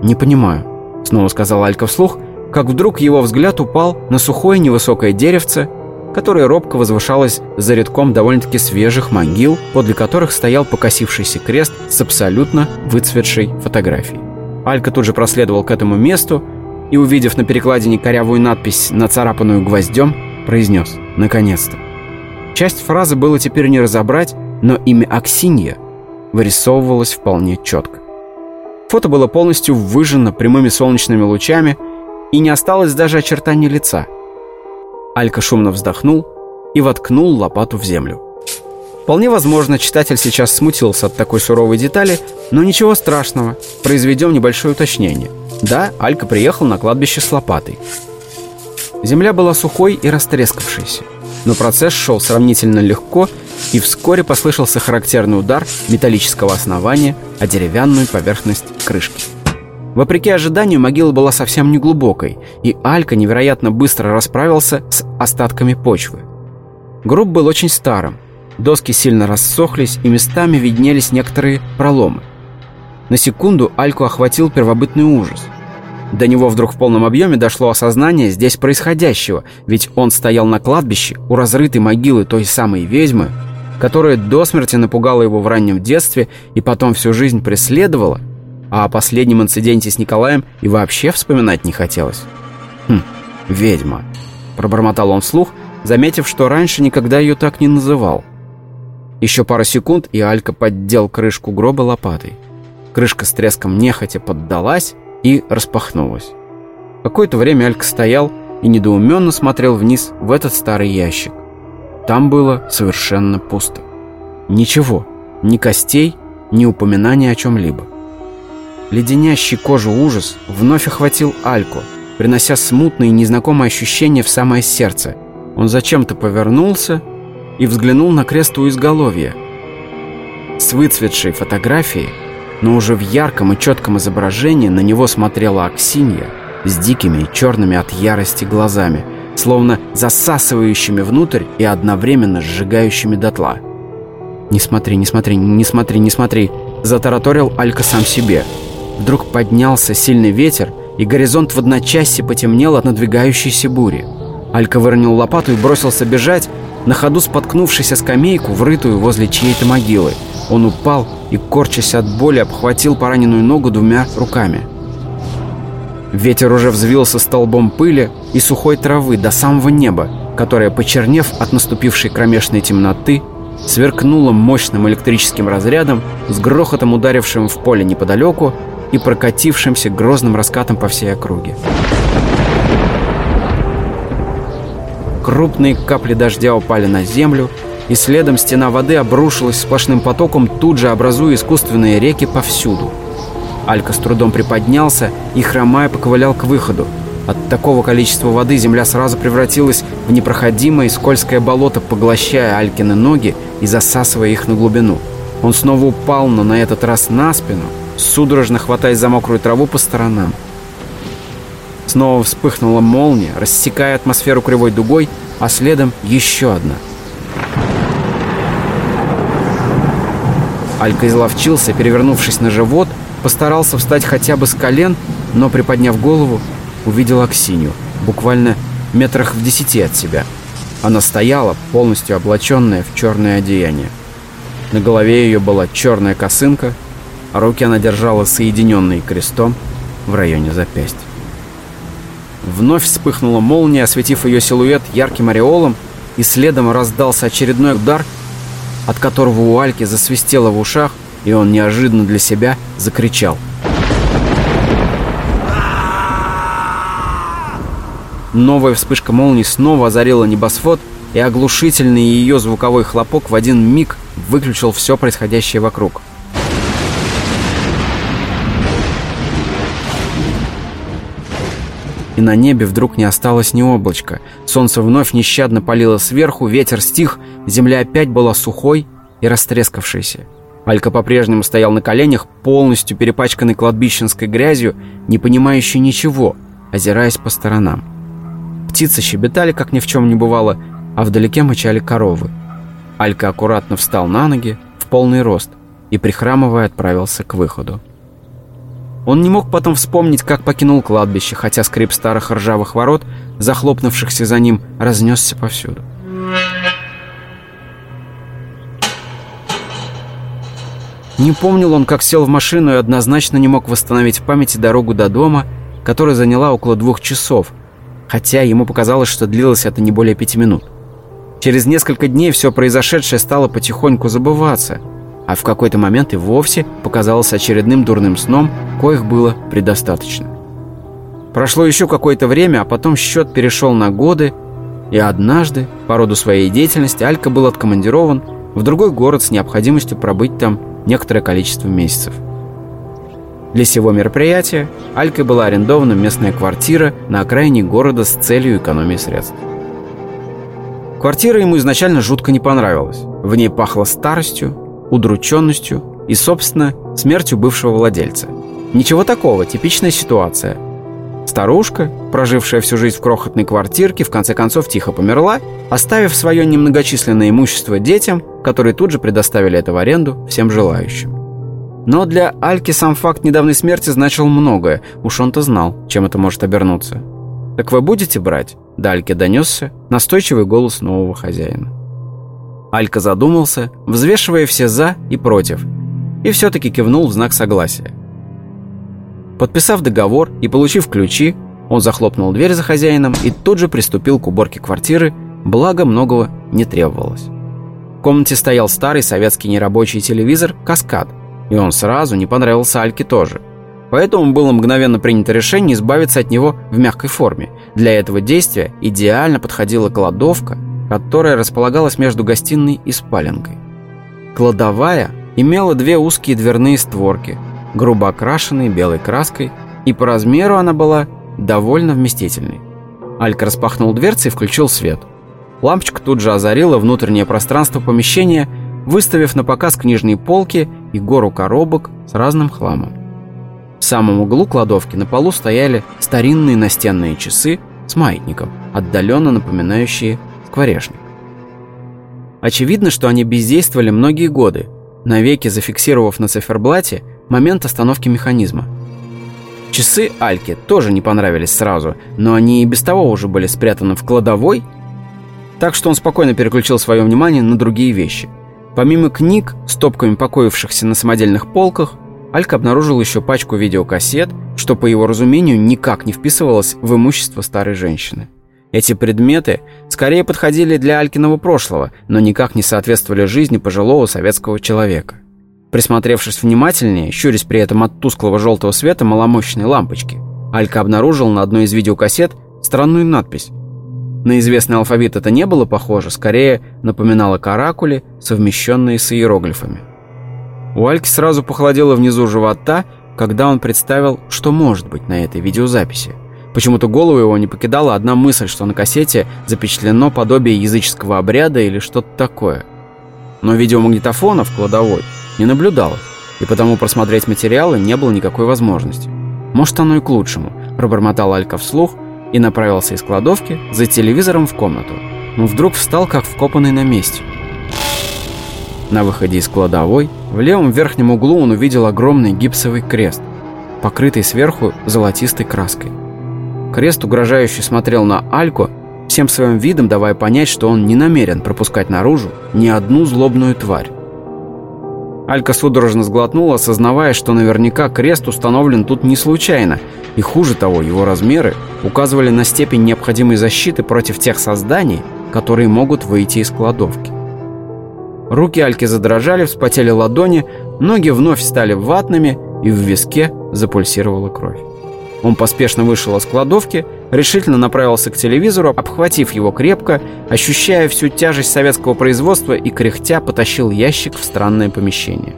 Speaker 1: «Не понимаю», — снова сказал Алька вслух, как вдруг его взгляд упал на сухое невысокое деревце, которая робко возвышалась за редком довольно-таки свежих могил, подле которых стоял покосившийся крест с абсолютно выцветшей фотографией. Алька тут же проследовал к этому месту и, увидев на перекладине корявую надпись, нацарапанную гвоздем, произнес «Наконец-то». Часть фразы было теперь не разобрать, но имя Аксинья вырисовывалось вполне четко. Фото было полностью выжжено прямыми солнечными лучами, и не осталось даже очертаний лица – Алька шумно вздохнул и воткнул лопату в землю. Вполне возможно, читатель сейчас смутился от такой суровой детали, но ничего страшного. Произведем небольшое уточнение. Да, Алька приехал на кладбище с лопатой. Земля была сухой и растрескавшейся, но процесс шел сравнительно легко, и вскоре послышался характерный удар металлического основания о деревянную поверхность крышки. Вопреки ожиданию, могила была совсем неглубокой, и Алька невероятно быстро расправился с остатками почвы. Гроб был очень старым, доски сильно рассохлись, и местами виднелись некоторые проломы. На секунду Альку охватил первобытный ужас. До него вдруг в полном объеме дошло осознание здесь происходящего, ведь он стоял на кладбище у разрытой могилы той самой ведьмы, которая до смерти напугала его в раннем детстве и потом всю жизнь преследовала, а о последнем инциденте с Николаем и вообще вспоминать не хотелось. «Хм, ведьма», — пробормотал он вслух, заметив, что раньше никогда ее так не называл. Еще пару секунд, и Алька поддел крышку гроба лопатой. Крышка с треском нехотя поддалась и распахнулась. Какое-то время Алька стоял и недоуменно смотрел вниз в этот старый ящик. Там было совершенно пусто. Ничего, ни костей, ни упоминания о чем-либо. Леденящий кожу ужас вновь охватил Альку, принося смутное и незнакомое ощущение в самое сердце. Он зачем-то повернулся и взглянул на крест у изголовья. С выцветшей фотографией, но уже в ярком и четком изображении на него смотрела Аксинья с дикими и черными от ярости глазами, словно засасывающими внутрь и одновременно сжигающими дотла. «Не смотри, не смотри, не смотри, не смотри!» – затараторил Алька сам себе – Вдруг поднялся сильный ветер, и горизонт в одночасье потемнел от надвигающейся бури. Алька выронил лопату и бросился бежать, на ходу споткнувшись о скамейку, врытую возле чьей-то могилы. Он упал и, корчась от боли, обхватил пораненную ногу двумя руками. Ветер уже взвился столбом пыли и сухой травы до самого неба, которое, почернев от наступившей кромешной темноты, сверкнуло мощным электрическим разрядом, с грохотом ударившим в поле неподалеку, и прокатившимся грозным раскатом по всей округе. Крупные капли дождя упали на землю, и следом стена воды обрушилась сплошным потоком, тут же образуя искусственные реки повсюду. Алька с трудом приподнялся и, хромая, поковылял к выходу. От такого количества воды земля сразу превратилась в непроходимое скользкое болото, поглощая Алькины ноги и засасывая их на глубину. Он снова упал, но на этот раз на спину, судорожно хватаясь за мокрую траву по сторонам. Снова вспыхнула молния, рассекая атмосферу кривой дугой, а следом еще одна. Алька изловчился, перевернувшись на живот, постарался встать хотя бы с колен, но, приподняв голову, увидел Аксинью, буквально метрах в десяти от себя. Она стояла, полностью облаченная в черное одеяние. На голове ее была черная косынка, Руки она держала соединенные крестом в районе запястья. Вновь вспыхнула молния, осветив ее силуэт ярким ореолом, и следом раздался очередной удар, от которого у Альки засвистело в ушах, и он неожиданно для себя закричал. Новая вспышка молнии снова озарила небосвод, и оглушительный ее звуковой хлопок в один миг выключил все происходящее вокруг. И на небе вдруг не осталось ни облачка. Солнце вновь нещадно палило сверху, ветер стих, земля опять была сухой и растрескавшейся. Алька по-прежнему стоял на коленях, полностью перепачканный кладбищенской грязью, не понимающий ничего, озираясь по сторонам. Птицы щебетали, как ни в чем не бывало, а вдалеке мычали коровы. Алька аккуратно встал на ноги, в полный рост, и, прихрамывая, отправился к выходу. Он не мог потом вспомнить, как покинул кладбище, хотя скрип старых ржавых ворот, захлопнувшихся за ним, разнесся повсюду. Не помнил он, как сел в машину и однозначно не мог восстановить в памяти дорогу до дома, которая заняла около двух часов, хотя ему показалось, что длилось это не более пяти минут. Через несколько дней все произошедшее стало потихоньку забываться – а в какой-то момент и вовсе показалось очередным дурным сном, коих было предостаточно. Прошло еще какое-то время, а потом счет перешел на годы, и однажды, по роду своей деятельности, Алька был откомандирован в другой город с необходимостью пробыть там некоторое количество месяцев. Для всего мероприятия Алькой была арендована местная квартира на окраине города с целью экономии средств. Квартира ему изначально жутко не понравилась. В ней пахло старостью, удрученностью и, собственно, смертью бывшего владельца. Ничего такого, типичная ситуация. Старушка, прожившая всю жизнь в крохотной квартирке, в конце концов тихо померла, оставив свое немногочисленное имущество детям, которые тут же предоставили это в аренду всем желающим. Но для Альки сам факт недавней смерти значил многое, уж он-то знал, чем это может обернуться. «Так вы будете брать?» До Альки донесся настойчивый голос нового хозяина. Алька задумался, взвешивая все «за» и «против», и все-таки кивнул в знак согласия. Подписав договор и получив ключи, он захлопнул дверь за хозяином и тут же приступил к уборке квартиры, благо многого не требовалось. В комнате стоял старый советский нерабочий телевизор «Каскад», и он сразу не понравился Альке тоже – Поэтому было мгновенно принято решение избавиться от него в мягкой форме. Для этого действия идеально подходила кладовка, которая располагалась между гостиной и спаленкой. Кладовая имела две узкие дверные створки, грубо окрашенные белой краской, и по размеру она была довольно вместительной. Алька распахнул дверцы и включил свет. Лампочка тут же озарила внутреннее пространство помещения, выставив на показ книжные полки и гору коробок с разным хламом. В самом углу кладовки на полу стояли старинные настенные часы с маятником, отдаленно напоминающие скворечник. Очевидно, что они бездействовали многие годы, навеки зафиксировав на циферблате момент остановки механизма. Часы Альке тоже не понравились сразу, но они и без того уже были спрятаны в кладовой, так что он спокойно переключил свое внимание на другие вещи. Помимо книг, стопками покоившихся на самодельных полках, Алька обнаружил еще пачку видеокассет, что, по его разумению, никак не вписывалось в имущество старой женщины. Эти предметы скорее подходили для Алькиного прошлого, но никак не соответствовали жизни пожилого советского человека. Присмотревшись внимательнее, щурясь при этом от тусклого желтого света маломощной лампочки, Алька обнаружил на одной из видеокассет странную надпись. На известный алфавит это не было похоже, скорее напоминало каракули, совмещенные с иероглифами. У Альки сразу похолодело внизу живота, когда он представил, что может быть на этой видеозаписи. Почему-то голову его не покидала одна мысль, что на кассете запечатлено подобие языческого обряда или что-то такое. Но видеомагнитофона в кладовой не наблюдалось, и потому просмотреть материалы не было никакой возможности. «Может, оно и к лучшему», – пробормотал Алька вслух и направился из кладовки за телевизором в комнату. Но вдруг встал, как вкопанный на месте – на выходе из кладовой, в левом верхнем углу он увидел огромный гипсовый крест, покрытый сверху золотистой краской. Крест угрожающе смотрел на Альку, всем своим видом давая понять, что он не намерен пропускать наружу ни одну злобную тварь. Алька судорожно сглотнула, осознавая, что наверняка крест установлен тут не случайно, и хуже того, его размеры указывали на степень необходимой защиты против тех созданий, которые могут выйти из кладовки. Руки Альки задрожали, вспотели ладони, ноги вновь стали ватными, и в виске запульсировала кровь. Он поспешно вышел из кладовки, решительно направился к телевизору, обхватив его крепко, ощущая всю тяжесть советского производства и кряхтя потащил ящик в странное помещение.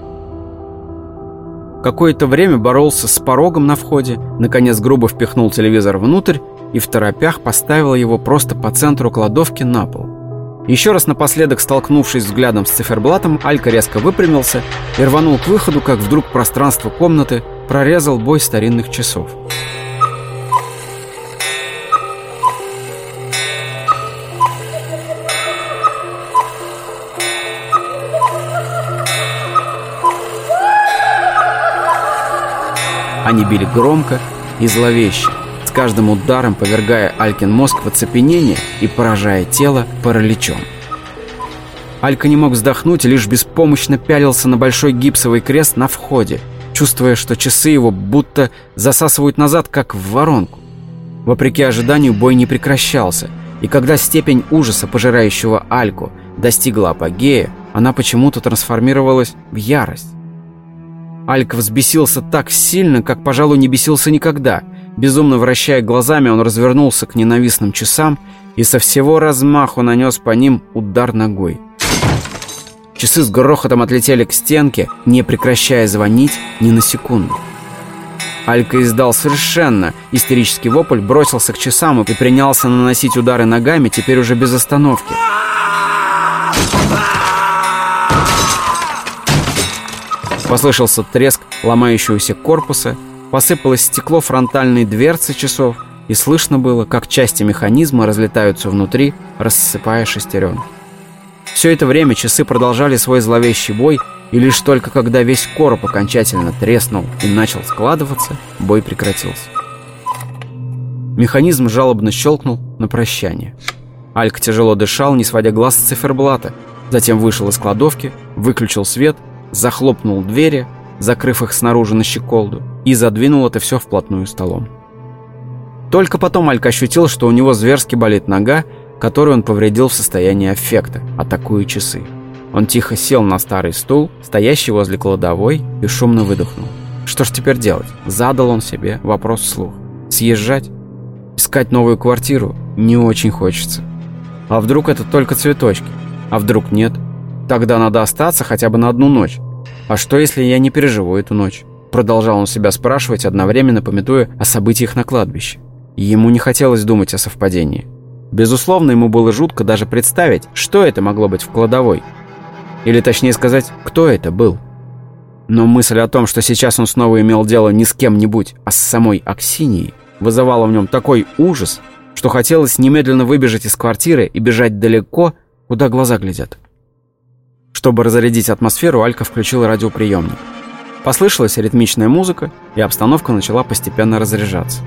Speaker 1: Какое-то время боролся с порогом на входе, наконец грубо впихнул телевизор внутрь и в торопях поставил его просто по центру кладовки на пол. Еще раз напоследок столкнувшись взглядом с циферблатом, Алька резко выпрямился и рванул к выходу, как вдруг пространство комнаты прорезал бой старинных часов. Они били громко и зловеще каждым ударом повергая Алькин мозг в оцепенение и поражая тело параличом. Алька не мог вздохнуть лишь беспомощно пялился на большой гипсовый крест на входе, чувствуя, что часы его будто засасывают назад, как в воронку. Вопреки ожиданию бой не прекращался, и когда степень ужаса, пожирающего Альку, достигла апогея, она почему-то трансформировалась в ярость. Алька взбесился так сильно, как, пожалуй, не бесился никогда – Безумно вращая глазами, он развернулся к ненавистным часам и со всего размаху нанес по ним удар ногой. Часы с грохотом отлетели к стенке, не прекращая звонить ни на секунду. Алька издал совершенно истерический вопль, бросился к часам и принялся наносить удары ногами, теперь уже без остановки. Послышался треск ломающегося корпуса, посыпалось стекло фронтальной дверцы часов, и слышно было, как части механизма разлетаются внутри, рассыпая шестеренки. Все это время часы продолжали свой зловещий бой, и лишь только когда весь короб окончательно треснул и начал складываться, бой прекратился. Механизм жалобно щелкнул на прощание. Альк тяжело дышал, не сводя глаз с циферблата, затем вышел из кладовки, выключил свет, захлопнул двери, закрыв их снаружи на щеколду, и задвинул это все вплотную столом. Только потом Альк ощутил, что у него зверски болит нога, которую он повредил в состоянии аффекта, атакуя часы. Он тихо сел на старый стул, стоящий возле кладовой, и шумно выдохнул. Что ж теперь делать? Задал он себе вопрос вслух. Съезжать? Искать новую квартиру? Не очень хочется. А вдруг это только цветочки? А вдруг нет? Тогда надо остаться хотя бы на одну ночь. А что, если я не переживу эту ночь? Продолжал он себя спрашивать, одновременно пометуя о событиях на кладбище. Ему не хотелось думать о совпадении. Безусловно, ему было жутко даже представить, что это могло быть в кладовой. Или точнее сказать, кто это был. Но мысль о том, что сейчас он снова имел дело не с кем-нибудь, а с самой Аксинией, вызывала в нем такой ужас, что хотелось немедленно выбежать из квартиры и бежать далеко, куда глаза глядят. Чтобы разрядить атмосферу, Алька включил радиоприемник. Послышалась ритмичная музыка, и обстановка начала постепенно разряжаться.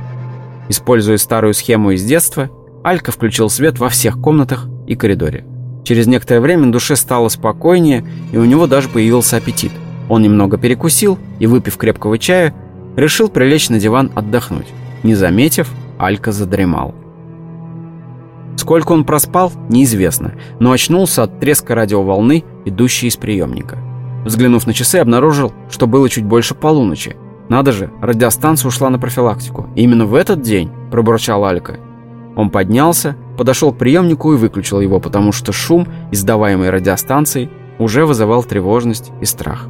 Speaker 1: Используя старую схему из детства, Алька включил свет во всех комнатах и коридоре. Через некоторое время душе стало спокойнее, и у него даже появился аппетит. Он немного перекусил и, выпив крепкого чая, решил прилечь на диван отдохнуть. Не заметив, Алька задремал. Сколько он проспал, неизвестно, но очнулся от треска радиоволны, идущей из приемника. Взглянув на часы, обнаружил, что было чуть больше полуночи. Надо же, радиостанция ушла на профилактику. И именно в этот день, пробурчал Алька, он поднялся, подошел к приемнику и выключил его, потому что шум, издаваемый радиостанцией, уже вызывал тревожность и страх.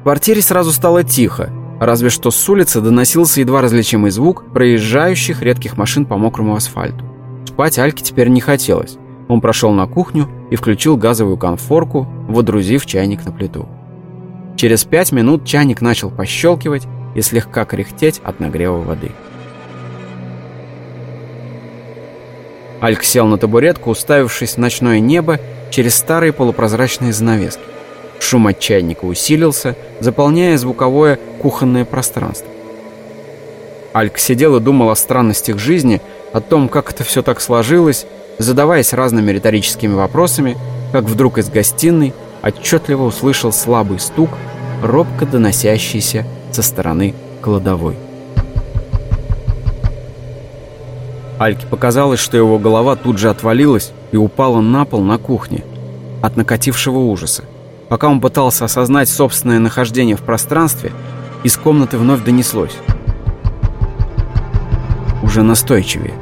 Speaker 1: В квартире сразу стало тихо, разве что с улицы доносился едва различимый звук проезжающих редких машин по мокрому асфальту. Спать Альке теперь не хотелось. Он прошел на кухню и включил газовую конфорку, водрузив чайник на плиту. Через пять минут чайник начал пощелкивать и слегка кряхтеть от нагрева воды. Альк сел на табуретку, уставившись в ночное небо через старые полупрозрачные занавески. Шум от чайника усилился, заполняя звуковое кухонное пространство. Альк сидел и думал о странностях жизни, о том, как это все так сложилось, задаваясь разными риторическими вопросами, как вдруг из гостиной отчетливо услышал слабый стук, робко доносящийся со стороны кладовой. Альке показалось, что его голова тут же отвалилась и упала на пол на кухне от накатившего ужаса. Пока он пытался осознать собственное нахождение в пространстве, из комнаты вновь донеслось. Уже настойчивее.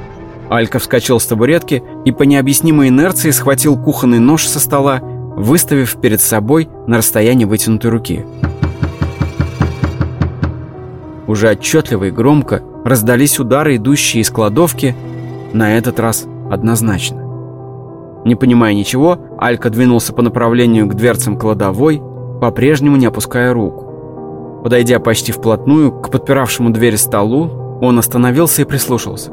Speaker 1: Алька вскочил с табуретки и по необъяснимой инерции схватил кухонный нож со стола, выставив перед собой на расстоянии вытянутой руки. Уже отчетливо и громко раздались удары, идущие из кладовки, на этот раз однозначно. Не понимая ничего, Алька двинулся по направлению к дверцам кладовой, по-прежнему не опуская руку. Подойдя почти вплотную к подпиравшему дверь столу, он остановился и прислушался.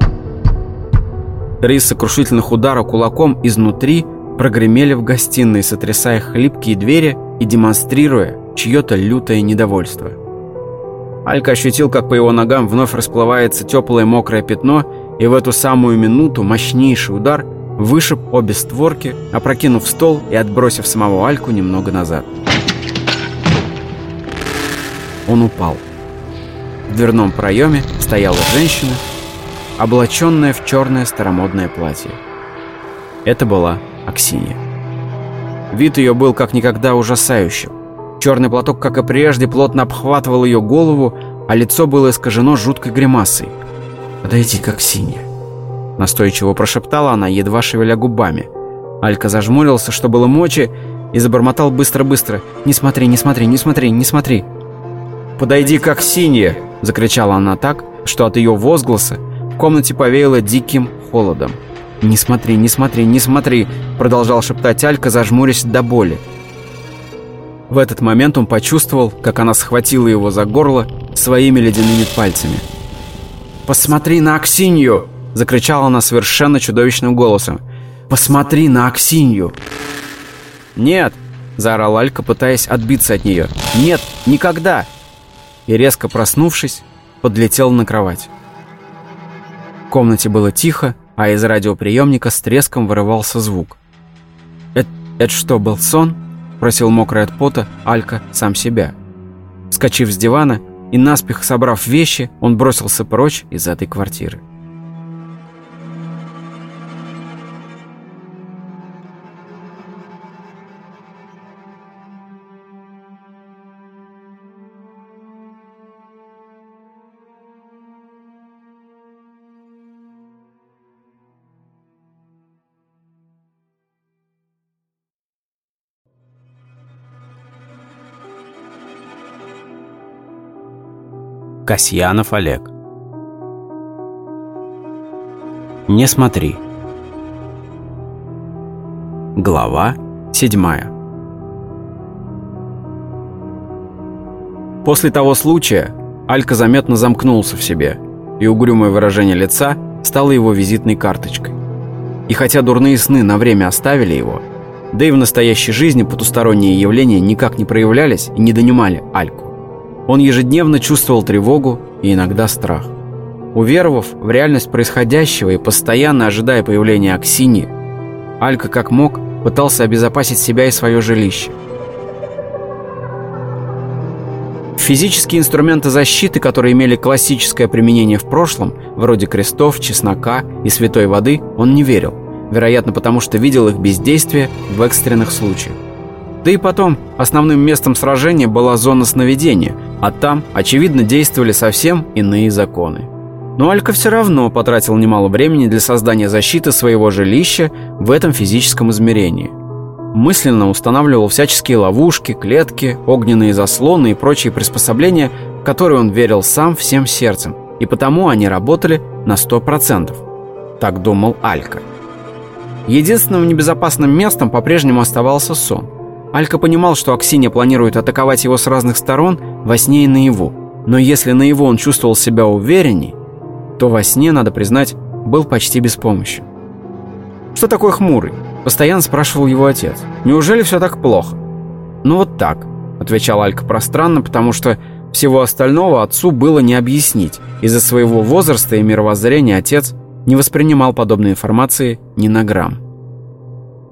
Speaker 1: Три сокрушительных удара кулаком изнутри прогремели в гостиной, сотрясая хлипкие двери и демонстрируя чье-то лютое недовольство. Алька ощутил, как по его ногам вновь расплывается теплое мокрое пятно, и в эту самую минуту мощнейший удар вышиб обе створки, опрокинув стол и отбросив самого Альку немного назад. Он упал. В дверном проеме стояла женщина, облаченная в черное старомодное платье. Это была Аксинья. Вид ее был как никогда ужасающим. Черный платок, как и прежде, плотно обхватывал ее голову, а лицо было искажено жуткой гримасой. «Подойди, как синяя», — настойчиво прошептала она, едва шевеля губами. Алька зажмурился, что было мочи, и забормотал быстро-быстро «Не смотри, не смотри, не смотри, не смотри!» «Подойди как синяя!» – закричала она так, что от ее возгласа в комнате повеяло диким холодом. «Не смотри, не смотри, не смотри!» – продолжал шептать Алька, зажмурясь до боли. В этот момент он почувствовал, как она схватила его за горло своими ледяными пальцами. «Посмотри на Аксинью!» – закричала она совершенно чудовищным голосом. «Посмотри на Аксинью!» «Нет!» – заорал Алька, пытаясь отбиться от нее. «Нет, никогда!» И резко проснувшись, подлетел на кровать. В комнате было тихо, а из радиоприемника с треском вырывался звук. «Это, это что, был сон?» – просил мокрый от пота Алька сам себя. Скочив с дивана и наспех собрав вещи, он бросился прочь из этой квартиры.
Speaker 2: Касьянов Олег Не смотри Глава седьмая
Speaker 1: После того случая Алька заметно замкнулся в себе, и угрюмое выражение лица стало его визитной карточкой. И хотя дурные сны на время оставили его, да и в настоящей жизни потусторонние явления никак не проявлялись и не донимали Альку. Он ежедневно чувствовал тревогу и иногда страх. Уверовав в реальность происходящего и постоянно ожидая появления Аксини, Алька как мог пытался обезопасить себя и свое жилище. Физические инструменты защиты, которые имели классическое применение в прошлом, вроде крестов, чеснока и святой воды, он не верил, вероятно потому что видел их бездействие в экстренных случаях. Да и потом, основным местом сражения была зона сновидения, а там, очевидно, действовали совсем иные законы. Но Алька все равно потратил немало времени для создания защиты своего жилища в этом физическом измерении. Мысленно устанавливал всяческие ловушки, клетки, огненные заслоны и прочие приспособления, в которые он верил сам всем сердцем, и потому они работали на 100%. Так думал Алька. Единственным небезопасным местом по-прежнему оставался сон – Алька понимал, что Аксинья планирует атаковать его с разных сторон во сне и наяву. Но если наяву он чувствовал себя уверенней, то во сне, надо признать, был почти беспомощен. «Что такое хмурый?» – постоянно спрашивал его отец. «Неужели все так плохо?» «Ну вот так», – отвечал Алька пространно, потому что всего остального отцу было не объяснить. Из-за своего возраста и мировоззрения отец не воспринимал подобной информации ни на грамм.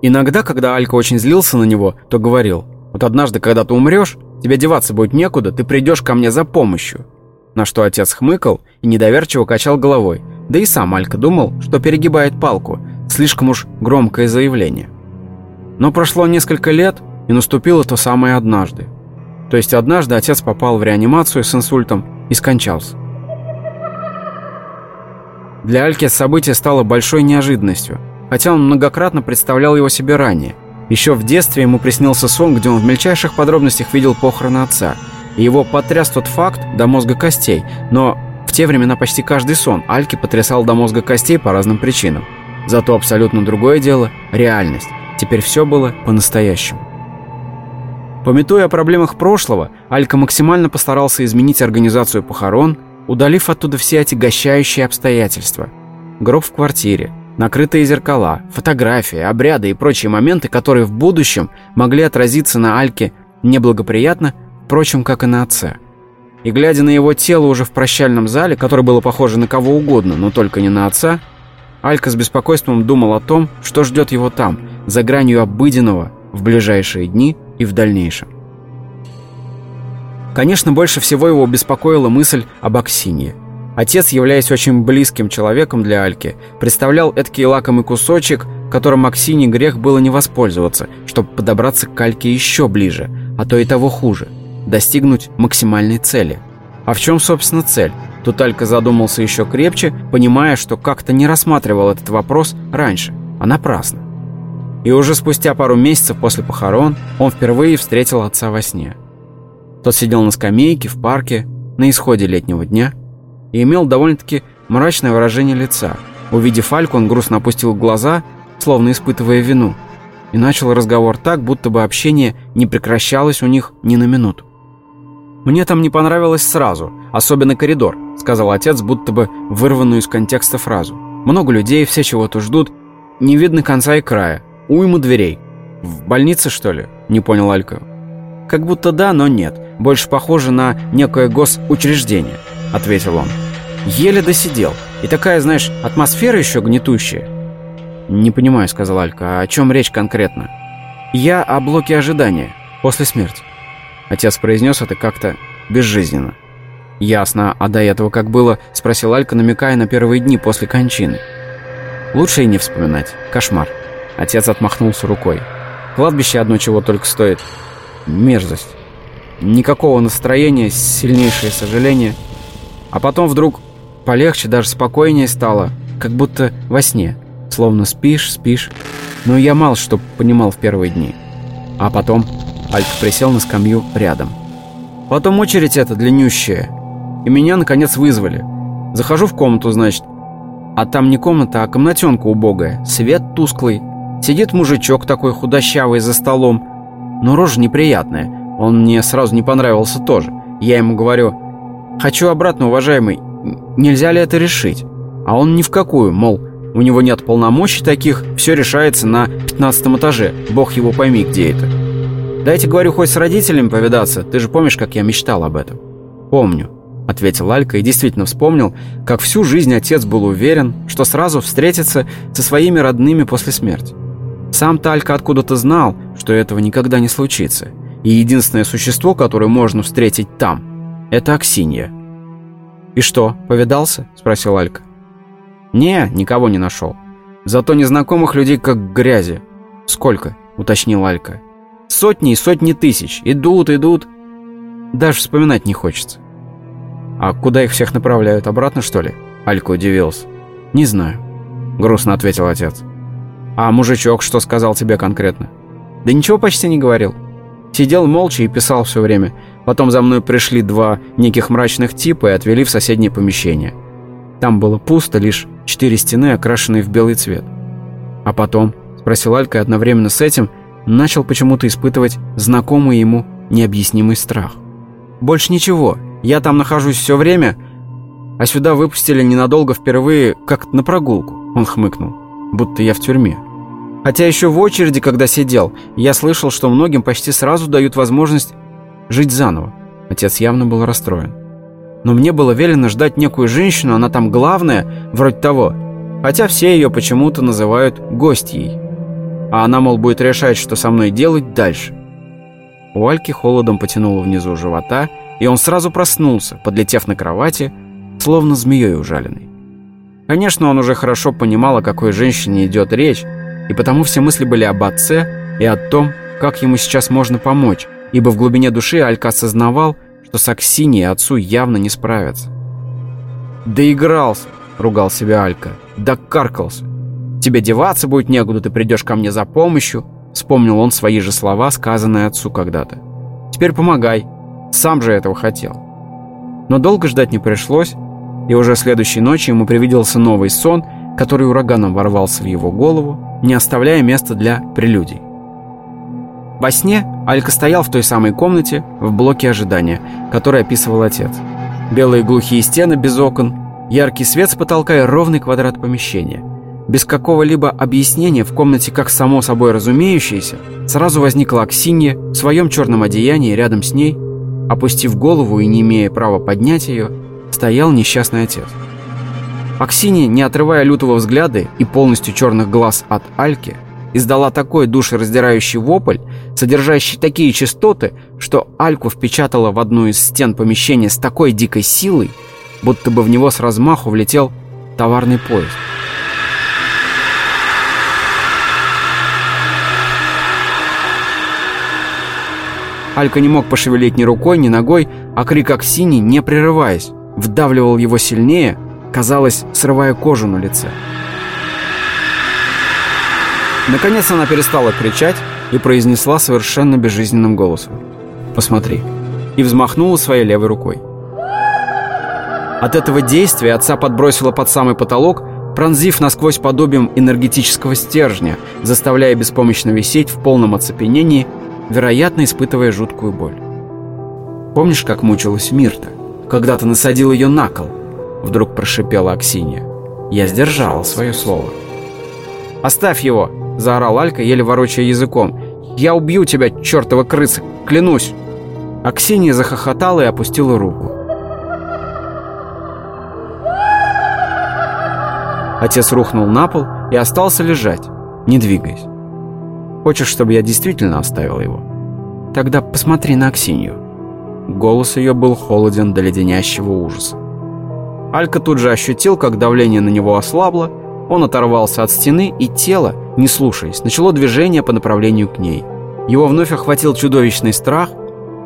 Speaker 1: Иногда, когда Алька очень злился на него, то говорил, «Вот однажды, когда ты умрешь, тебе деваться будет некуда, ты придешь ко мне за помощью». На что отец хмыкал и недоверчиво качал головой. Да и сам Алька думал, что перегибает палку. Слишком уж громкое заявление. Но прошло несколько лет, и наступило то самое однажды. То есть однажды отец попал в реанимацию с инсультом и скончался. Для Альки событие стало большой неожиданностью – хотя он многократно представлял его себе ранее. Еще в детстве ему приснился сон, где он в мельчайших подробностях видел похороны отца. И его потряс тот факт до мозга костей, но в те времена почти каждый сон Альки потрясал до мозга костей по разным причинам. Зато абсолютно другое дело – реальность. Теперь все было по-настоящему. Пометуя о проблемах прошлого, Алька максимально постарался изменить организацию похорон, удалив оттуда все отягощающие обстоятельства. Гроб в квартире, Накрытые зеркала, фотографии, обряды и прочие моменты, которые в будущем могли отразиться на Альке неблагоприятно, впрочем, как и на отце. И глядя на его тело уже в прощальном зале, которое было похоже на кого угодно, но только не на отца, Алька с беспокойством думал о том, что ждет его там, за гранью обыденного, в ближайшие дни и в дальнейшем. Конечно, больше всего его беспокоила мысль об Аксинье – Отец, являясь очень близким человеком для Альки, представлял эдакий лакомый кусочек, которым Максине грех было не воспользоваться, чтобы подобраться к Альке еще ближе, а то и того хуже – достигнуть максимальной цели. А в чем, собственно, цель? Тут Алька задумался еще крепче, понимая, что как-то не рассматривал этот вопрос раньше, а напрасно. И уже спустя пару месяцев после похорон он впервые встретил отца во сне. Тот сидел на скамейке в парке на исходе летнего дня и имел довольно-таки мрачное выражение лица. Увидев Альку, он грустно опустил глаза, словно испытывая вину, и начал разговор так, будто бы общение не прекращалось у них ни на минуту. «Мне там не понравилось сразу, особенно коридор», — сказал отец, будто бы вырванную из контекста фразу. «Много людей, все чего-то ждут, не видно конца и края, уйму дверей. В больнице, что ли?» — не понял Алька. «Как будто да, но нет. Больше похоже на некое госучреждение», — ответил он. «Еле досидел. И такая, знаешь, атмосфера еще гнетущая». «Не понимаю», — сказал Алька. «О чем речь конкретно?» «Я о блоке ожидания. После смерти». Отец произнес это как-то безжизненно. «Ясно. А до этого как было?» – спросил Алька, намекая на первые дни после кончины. «Лучше и не вспоминать. Кошмар». Отец отмахнулся рукой. «Кладбище одно чего только стоит. Мерзость. Никакого настроения, сильнейшее сожаление. А потом вдруг полегче, даже спокойнее стало, как будто во сне. Словно спишь, спишь. Но я мало что понимал в первые дни. А потом Алька присел на скамью рядом. Потом очередь эта длиннющая. И меня, наконец, вызвали. Захожу в комнату, значит. А там не комната, а комнатенка убогая. Свет тусклый. Сидит мужичок такой худощавый за столом. Но рожа неприятная. Он мне сразу не понравился тоже. Я ему говорю, «Хочу обратно, уважаемый. Нельзя ли это решить?» А он ни в какую, мол, у него нет полномочий таких, все решается на пятнадцатом этаже. Бог его пойми, где это. «Дайте, говорю, хоть с родителями повидаться. Ты же помнишь, как я мечтал об этом?» «Помню», — ответил Алька и действительно вспомнил, как всю жизнь отец был уверен, что сразу встретится со своими родными после смерти. Сам Талька откуда-то знал, что этого никогда не случится, и единственное существо, которое можно встретить там, это Аксинья. «И что, повидался?» — спросил Алька. «Не, никого не нашел. Зато незнакомых людей как грязи». «Сколько?» — уточнил Алька. Сотни и сотни тысяч. Идут, идут. Даже вспоминать не хочется. А куда их всех направляют? Обратно, что ли? Алька удивился. Не знаю. Грустно ответил отец. А мужичок что сказал тебе конкретно? Да ничего почти не говорил. Сидел молча и писал все время. Потом за мной пришли два неких мрачных типа и отвели в соседнее помещение. Там было пусто, лишь четыре стены, окрашенные в белый цвет. А потом, спросил Алька, и одновременно с этим начал почему-то испытывать знакомый ему необъяснимый страх. «Больше ничего. Я там нахожусь все время, а сюда выпустили ненадолго впервые, как на прогулку», — он хмыкнул, будто я в тюрьме. Хотя еще в очереди, когда сидел, я слышал, что многим почти сразу дают возможность жить заново. Отец явно был расстроен. Но мне было велено ждать некую женщину, она там главная, вроде того. Хотя все ее почему-то называют гостьей а она, мол, будет решать, что со мной делать дальше. У Альки холодом потянуло внизу живота, и он сразу проснулся, подлетев на кровати, словно змеей ужаленный. Конечно, он уже хорошо понимал, о какой женщине идет речь, и потому все мысли были об отце и о том, как ему сейчас можно помочь, ибо в глубине души Алька осознавал, что с Аксиньей отцу явно не справиться. «Доигрался!» — ругал себя Алька. «Докаркался! Тебе деваться будет некуда, ты придешь ко мне за помощью. Вспомнил он свои же слова, сказанные отцу когда-то. Теперь помогай. Сам же этого хотел. Но долго ждать не пришлось, и уже следующей ночью ему привиделся новый сон, который ураганом ворвался в его голову, не оставляя места для прелюдий. Во сне Алька стоял в той самой комнате, в блоке ожидания, который описывал отец. Белые глухие стены без окон, яркий свет с потолка и ровный квадрат помещения – без какого-либо объяснения в комнате, как само собой разумеющееся, сразу возникла Аксинья в своем черном одеянии рядом с ней, опустив голову и не имея права поднять ее, стоял несчастный отец. Аксинья, не отрывая лютого взгляда и полностью черных глаз от Альки, издала такой душераздирающий вопль, содержащий такие частоты, что Альку впечатала в одну из стен помещения с такой дикой силой, будто бы в него с размаху влетел товарный поезд. Алька не мог пошевелить ни рукой, ни ногой, а крик Аксини, не прерываясь, вдавливал его сильнее, казалось, срывая кожу на лице. Наконец она перестала кричать и произнесла совершенно безжизненным голосом. «Посмотри». И взмахнула своей левой рукой. От этого действия отца подбросило под самый потолок, пронзив насквозь подобием энергетического стержня, заставляя беспомощно висеть в полном оцепенении, вероятно, испытывая жуткую боль. Помнишь, как мучилась Мирта, когда ты насадил ее на кол? Вдруг прошипела Аксинья. Я сдержала свое слово. «Оставь его!» – заорал Алька, еле ворочая языком. «Я убью тебя, чертова крыса! Клянусь!» Аксинья захохотала и опустила руку. Отец рухнул на пол и остался лежать, не двигаясь. «Хочешь, чтобы я действительно оставил его? Тогда посмотри на Аксинью». Голос ее был холоден до леденящего ужаса. Алька тут же ощутил, как давление на него ослабло, он оторвался от стены, и тело, не слушаясь, начало движение по направлению к ней. Его вновь охватил чудовищный страх,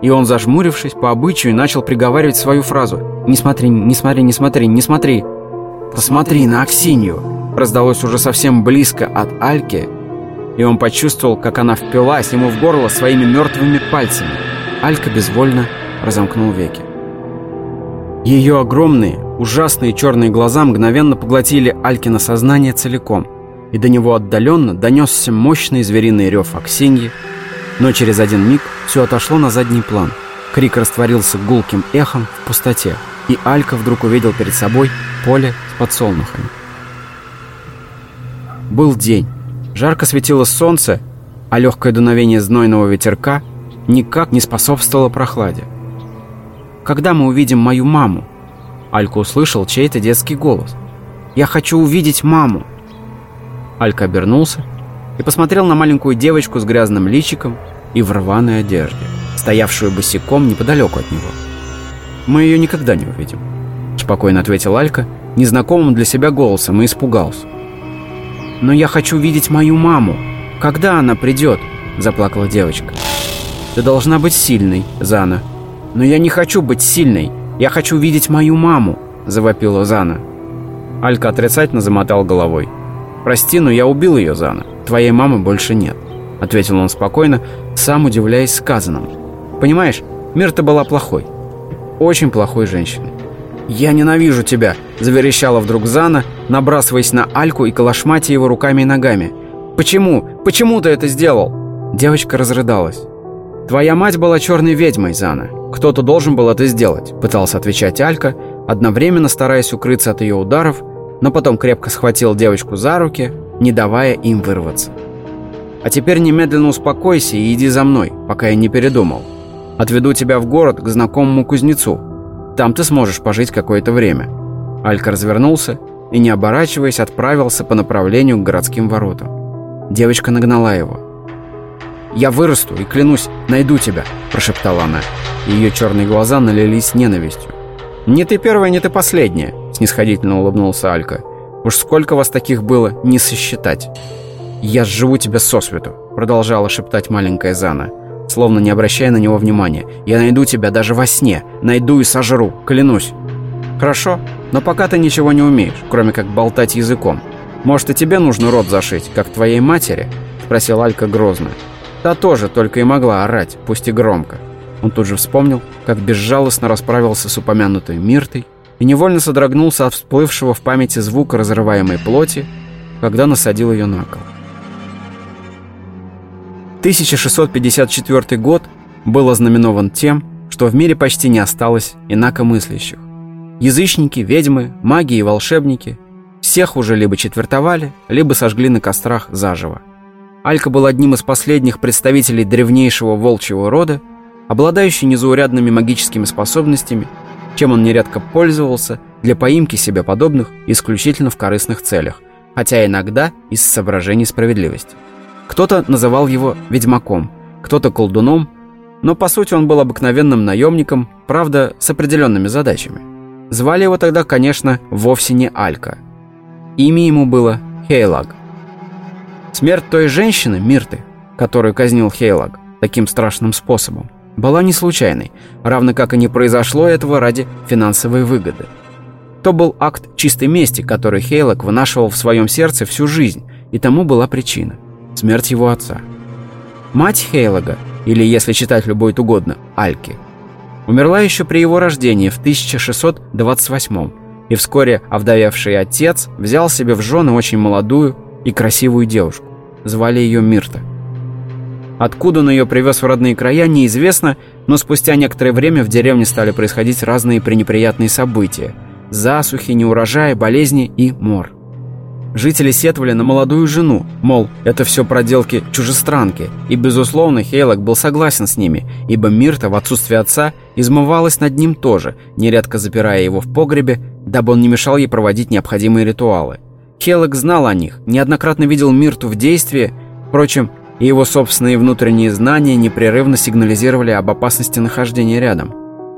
Speaker 1: и он, зажмурившись по обычаю, начал приговаривать свою фразу «Не смотри, не смотри, не смотри, не смотри». «Посмотри на Аксинью!» раздалось уже совсем близко от Альки, и он почувствовал, как она впилась ему в горло своими мертвыми пальцами. Алька безвольно разомкнул веки. Ее огромные, ужасные черные глаза мгновенно поглотили Алькина сознание целиком, и до него отдаленно донесся мощный звериный рев Аксиньи, но через один миг все отошло на задний план. Крик растворился гулким эхом в пустоте, и Алька вдруг увидел перед собой поле с подсолнухами. Был день. Жарко светило солнце, а легкое дуновение знойного ветерка никак не способствовало прохладе. «Когда мы увидим мою маму?» Алька услышал чей-то детский голос. «Я хочу увидеть маму!» Алька обернулся и посмотрел на маленькую девочку с грязным личиком и в рваной одежде, стоявшую босиком неподалеку от него. «Мы ее никогда не увидим», — спокойно ответил Алька, незнакомым для себя голосом, и испугался. «Но я хочу видеть мою маму. Когда она придет?» — заплакала девочка. «Ты должна быть сильной, Зана». «Но я не хочу быть сильной. Я хочу видеть мою маму», — завопила Зана. Алька отрицательно замотал головой. «Прости, но я убил ее, Зана. Твоей мамы больше нет», — ответил он спокойно, сам удивляясь сказанному. «Понимаешь, Мирта была плохой. Очень плохой женщиной. «Я ненавижу тебя!» – заверещала вдруг Зана, набрасываясь на Альку и колошматя его руками и ногами. «Почему? Почему ты это сделал?» Девочка разрыдалась. «Твоя мать была черной ведьмой, Зана. Кто-то должен был это сделать», – пытался отвечать Алька, одновременно стараясь укрыться от ее ударов, но потом крепко схватил девочку за руки, не давая им вырваться. «А теперь немедленно успокойся и иди за мной, пока я не передумал. Отведу тебя в город к знакомому кузнецу. Там ты сможешь пожить какое-то время». Алька развернулся и, не оборачиваясь, отправился по направлению к городским воротам. Девочка нагнала его. «Я вырасту и, клянусь, найду тебя», – прошептала она. Ее черные глаза налились ненавистью. «Не ты первая, не ты последняя», – снисходительно улыбнулся Алька. «Уж сколько вас таких было, не сосчитать». «Я сживу тебя сосвету», – продолжала шептать маленькая Зана словно не обращая на него внимания. «Я найду тебя даже во сне. Найду и сожру, клянусь». «Хорошо, но пока ты ничего не умеешь, кроме как болтать языком. Может, и тебе нужно рот зашить, как твоей матери?» – спросил Алька грозно. Та тоже только и могла орать, пусть и громко. Он тут же вспомнил, как безжалостно расправился с упомянутой Миртой и невольно содрогнулся от всплывшего в памяти звука разрываемой плоти, когда насадил ее на кол. 1654 год был ознаменован тем, что в мире почти не осталось инакомыслящих. Язычники, ведьмы, маги и волшебники всех уже либо четвертовали, либо сожгли на кострах заживо. Алька был одним из последних представителей древнейшего волчьего рода, обладающий незаурядными магическими способностями, чем он нередко пользовался для поимки себе подобных исключительно в корыстных целях, хотя иногда из соображений справедливости. Кто-то называл его ведьмаком, кто-то колдуном, но по сути он был обыкновенным наемником, правда, с определенными задачами. Звали его тогда, конечно, вовсе не Алька. Имя ему было Хейлаг. Смерть той женщины, Мирты, которую казнил Хейлаг таким страшным способом, была не случайной, равно как и не произошло этого ради финансовой выгоды. То был акт чистой мести, который Хейлаг вынашивал в своем сердце всю жизнь, и тому была причина – смерть его отца. Мать Хейлога, или, если читать любой угодно, Альки, умерла еще при его рождении в 1628 и вскоре овдовевший отец взял себе в жены очень молодую и красивую девушку. Звали ее Мирта. Откуда он ее привез в родные края, неизвестно, но спустя некоторое время в деревне стали происходить разные пренеприятные события. Засухи, неурожаи, болезни и мор. Жители сетовали на молодую жену, мол, это все проделки чужестранки, и, безусловно, Хейлок был согласен с ними, ибо Мирта в отсутствие отца измывалась над ним тоже, нередко запирая его в погребе, дабы он не мешал ей проводить необходимые ритуалы. Хейлок знал о них, неоднократно видел Мирту в действии, впрочем, и его собственные внутренние знания непрерывно сигнализировали об опасности нахождения рядом.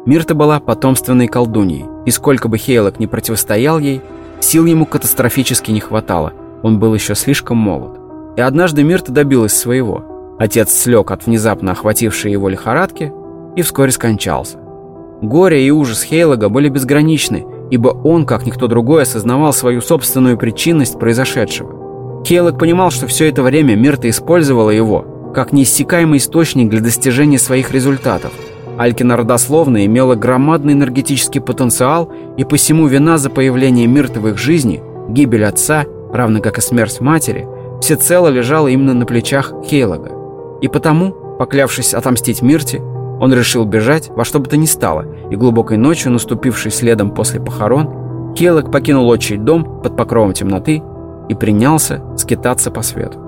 Speaker 1: Мирта была потомственной колдуньей, и сколько бы Хейлок не противостоял ей, Сил ему катастрофически не хватало, он был еще слишком молод. И однажды Мирта добилась своего. Отец слег от внезапно охватившей его лихорадки и вскоре скончался. Горе и ужас Хейлога были безграничны, ибо он, как никто другой, осознавал свою собственную причинность произошедшего. Хейлог понимал, что все это время Мирта использовала его как неиссякаемый источник для достижения своих результатов – Алькина родословная имела громадный энергетический потенциал, и посему вина за появление Мирты в их жизни, гибель отца, равно как и смерть матери, всецело лежала именно на плечах Хейлога. И потому, поклявшись отомстить Мирте, он решил бежать во что бы то ни стало, и глубокой ночью, наступившей следом после похорон, Хейлог покинул отчий дом под покровом темноты и принялся скитаться по свету.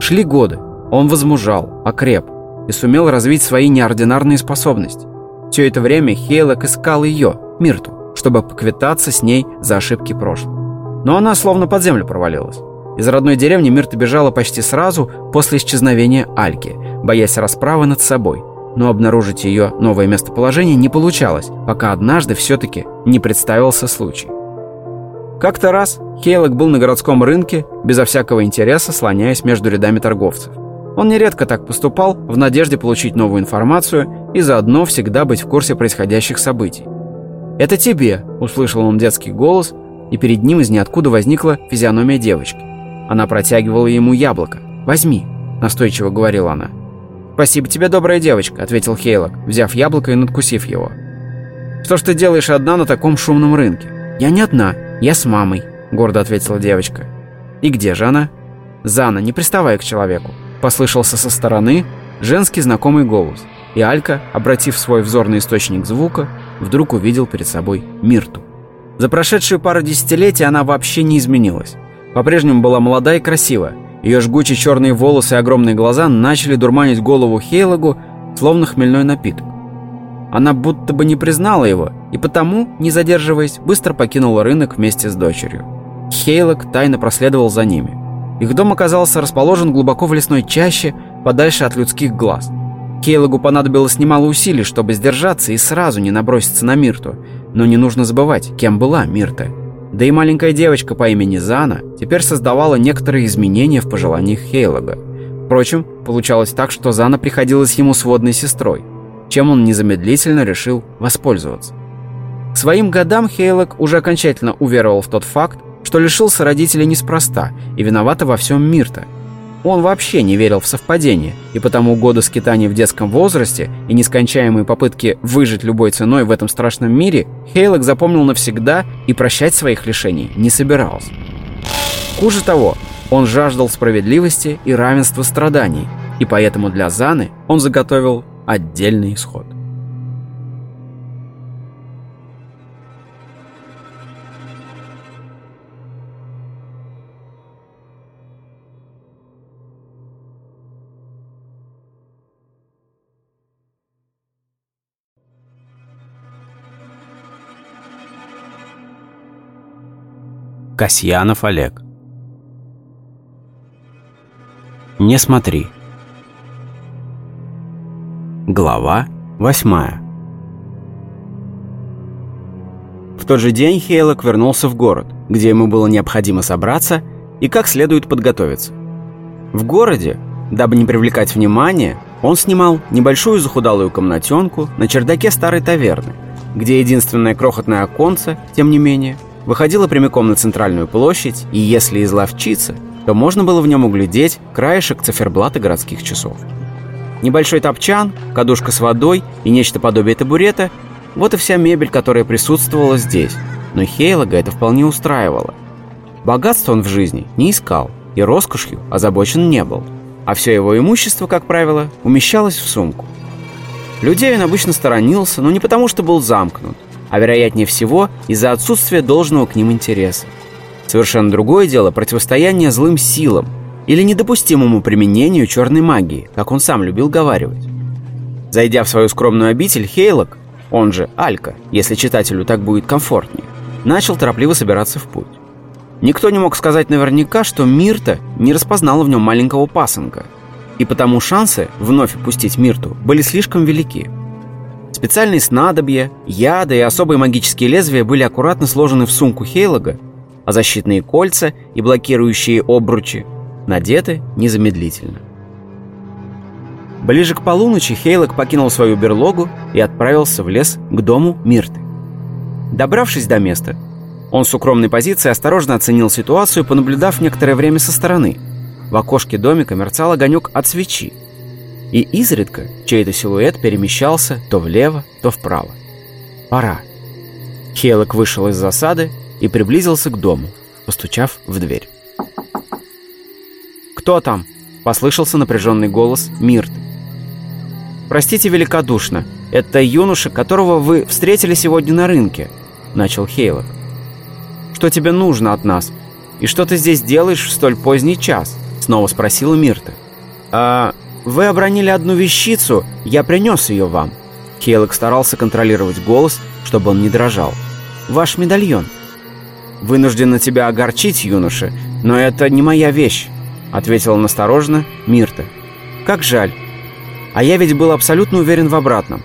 Speaker 1: Шли годы, он возмужал, окреп, и сумел развить свои неординарные способности. Все это время Хейлок искал ее, Мирту, чтобы поквитаться с ней за ошибки прошлого. Но она словно под землю провалилась. Из родной деревни Мирта бежала почти сразу после исчезновения Альки, боясь расправы над собой. Но обнаружить ее новое местоположение не получалось, пока однажды все-таки не представился случай. Как-то раз Хейлок был на городском рынке, безо всякого интереса слоняясь между рядами торговцев. Он нередко так поступал в надежде получить новую информацию и заодно всегда быть в курсе происходящих событий. «Это тебе!» – услышал он детский голос, и перед ним из ниоткуда возникла физиономия девочки. Она протягивала ему яблоко. «Возьми!» – настойчиво говорила она. «Спасибо тебе, добрая девочка», – ответил Хейлок, взяв яблоко и надкусив его. «Что ж ты делаешь одна на таком шумном рынке?» «Я не одна, я с мамой», – гордо ответила девочка. «И где же она?» «Зана, не приставай к человеку. Послышался со стороны женский знакомый голос, и Алька, обратив свой взор на источник звука, вдруг увидел перед собой Мирту. За прошедшие пару десятилетий она вообще не изменилась. По-прежнему была молода и красива. Ее жгучие черные волосы и огромные глаза начали дурманить голову Хейлагу, словно хмельной напиток. Она будто бы не признала его, и потому, не задерживаясь, быстро покинула рынок вместе с дочерью. Хейлок тайно проследовал за ними – их дом оказался расположен глубоко в лесной чаще, подальше от людских глаз. Кейлогу понадобилось немало усилий, чтобы сдержаться и сразу не наброситься на Мирту. Но не нужно забывать, кем была Мирта. Да и маленькая девочка по имени Зана теперь создавала некоторые изменения в пожеланиях Хейлога. Впрочем, получалось так, что Зана приходилась ему сводной сестрой, чем он незамедлительно решил воспользоваться. К своим годам Хейлог уже окончательно уверовал в тот факт, что лишился родителей неспроста и виновата во всем Мирта. Он вообще не верил в совпадение, и потому годы скитаний в детском возрасте и нескончаемые попытки выжить любой ценой в этом страшном мире Хейлок запомнил навсегда и прощать своих лишений не собирался. Хуже того, он жаждал справедливости и равенства страданий, и поэтому для Заны он заготовил отдельный исход.
Speaker 2: Касьянов Олег. Не смотри. Глава восьмая.
Speaker 1: В тот же день Хейлок вернулся в город, где ему было необходимо собраться и как следует подготовиться. В городе, дабы не привлекать внимания, он снимал небольшую захудалую комнатенку на чердаке старой таверны, где единственное крохотное оконце, тем не менее, выходила прямиком на центральную площадь, и если изловчиться, то можно было в нем углядеть краешек циферблата городских часов. Небольшой топчан, кадушка с водой и нечто подобие табурета – вот и вся мебель, которая присутствовала здесь. Но Хейлога это вполне устраивало. Богатство он в жизни не искал и роскошью озабочен не был. А все его имущество, как правило, умещалось в сумку. Людей он обычно сторонился, но не потому, что был замкнут, а вероятнее всего из-за отсутствия должного к ним интереса. Совершенно другое дело противостояние злым силам или недопустимому применению черной магии, как он сам любил говаривать. Зайдя в свою скромную обитель, Хейлок он же Алька, если читателю так будет комфортнее, начал торопливо собираться в путь. Никто не мог сказать наверняка, что Мирта не распознала в нем маленького пасынка, и потому шансы вновь пустить Мирту были слишком велики. Специальные снадобья, яды и особые магические лезвия были аккуратно сложены в сумку Хейлога, а защитные кольца и блокирующие обручи надеты незамедлительно. Ближе к полуночи Хейлок покинул свою берлогу и отправился в лес к дому Мирты. Добравшись до места, он с укромной позиции осторожно оценил ситуацию, понаблюдав некоторое время со стороны. В окошке домика мерцал огонек от свечи. И изредка чей-то силуэт перемещался то влево, то вправо. Пора. Хейлок вышел из засады и приблизился к дому, постучав в дверь. «Кто там?» — послышался напряженный голос Мирты. «Простите великодушно, это юноша, которого вы встретили сегодня на рынке», — начал Хейлок. «Что тебе нужно от нас? И что ты здесь делаешь в столь поздний час?» — снова спросила Мирта. «А вы обронили одну вещицу, я принес ее вам». Хейлок старался контролировать голос, чтобы он не дрожал. «Ваш медальон». «Вынуждена тебя огорчить, юноша, но это не моя вещь», — ответила настороженно Мирта. «Как жаль. А я ведь был абсолютно уверен в обратном.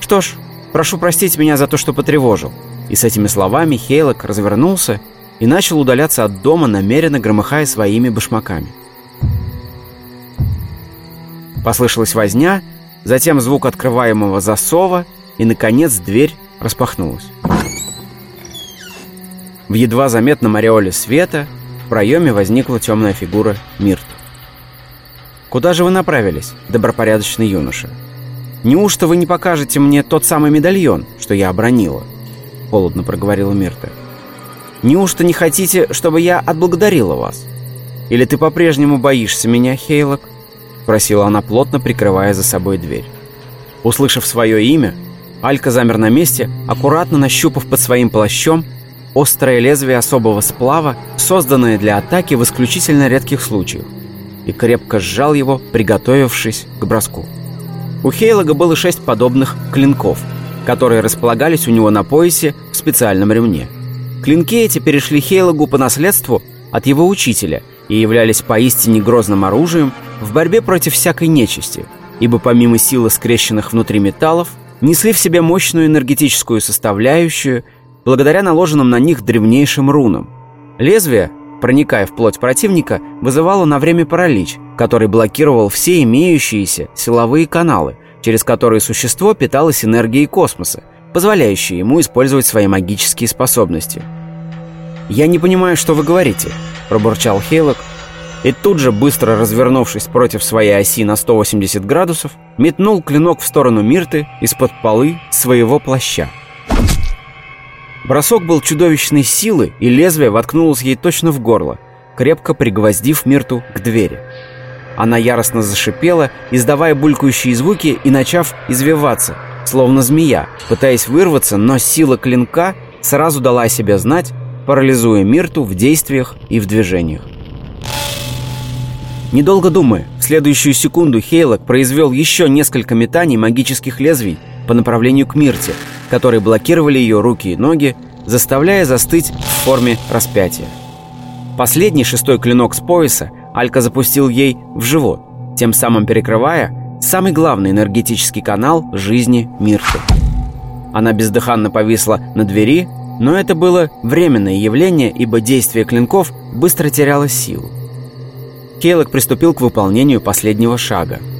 Speaker 1: Что ж, прошу простить меня за то, что потревожил. И с этими словами Хейлок развернулся и начал удаляться от дома, намеренно громыхая своими башмаками. Послышалась возня, затем звук открываемого засова, и, наконец, дверь распахнулась. В едва заметном ореоле света проеме возникла темная фигура Мирта. «Куда же вы направились, добропорядочный юноша? Неужто вы не покажете мне тот самый медальон, что я обронила?» Холодно проговорила Мирта. «Неужто не хотите, чтобы я отблагодарила вас? Или ты по-прежнему боишься меня, Хейлок?» Просила она, плотно прикрывая за собой дверь. Услышав свое имя, Алька замер на месте, аккуратно нащупав под своим плащом острое лезвие особого сплава, созданное для атаки в исключительно редких случаях и крепко сжал его, приготовившись к броску. У Хейлога было шесть подобных клинков, которые располагались у него на поясе в специальном ремне. Клинки эти перешли Хейлогу по наследству от его учителя и являлись поистине грозным оружием в борьбе против всякой нечисти, ибо помимо силы скрещенных внутри металлов, несли в себе мощную энергетическую составляющую благодаря наложенным на них древнейшим рунам. Лезвие проникая в плоть противника, вызывало на время паралич, который блокировал все имеющиеся силовые каналы, через которые существо питалось энергией космоса, позволяющей ему использовать свои магические способности. «Я не понимаю, что вы говорите», – пробурчал Хейлок, и тут же, быстро развернувшись против своей оси на 180 градусов, метнул клинок в сторону Мирты из-под полы своего плаща. Бросок был чудовищной силы, и лезвие воткнулось ей точно в горло, крепко пригвоздив Мирту к двери. Она яростно зашипела, издавая булькающие звуки и начав извиваться, словно змея, пытаясь вырваться, но сила клинка сразу дала о себе знать, парализуя Мирту в действиях и в движениях. Недолго думая, в следующую секунду Хейлок произвел еще несколько метаний магических лезвий по направлению к Мирте, которые блокировали ее руки и ноги, заставляя застыть в форме распятия. Последний шестой клинок с пояса Алька запустил ей в живот, тем самым перекрывая самый главный энергетический канал жизни Мирты. Она бездыханно повисла на двери, но это было временное явление, ибо действие клинков быстро теряло силу. Кейлок приступил к выполнению последнего шага –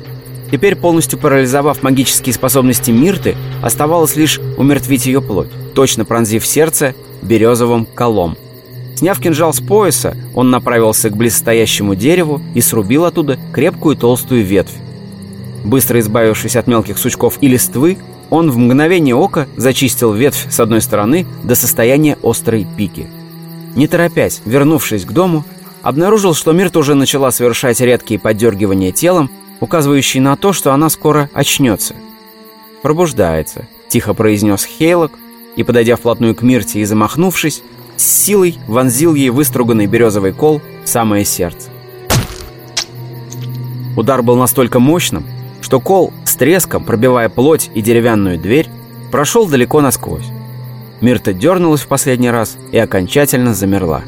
Speaker 1: Теперь, полностью парализовав магические способности Мирты, оставалось лишь умертвить ее плоть, точно пронзив сердце березовым колом. Сняв кинжал с пояса, он направился к близстоящему дереву и срубил оттуда крепкую толстую ветвь. Быстро избавившись от мелких сучков и листвы, он в мгновение ока зачистил ветвь с одной стороны до состояния острой пики. Не торопясь, вернувшись к дому, обнаружил, что Мирта уже начала совершать редкие поддергивания телом, указывающие на то, что она скоро очнется. «Пробуждается», — тихо произнес Хейлок, и, подойдя вплотную к Мирте и замахнувшись, с силой вонзил ей выструганный березовый кол в самое сердце. Удар был настолько мощным, что кол с треском, пробивая плоть и деревянную дверь, прошел далеко насквозь. Мирта дернулась в последний раз и окончательно замерла.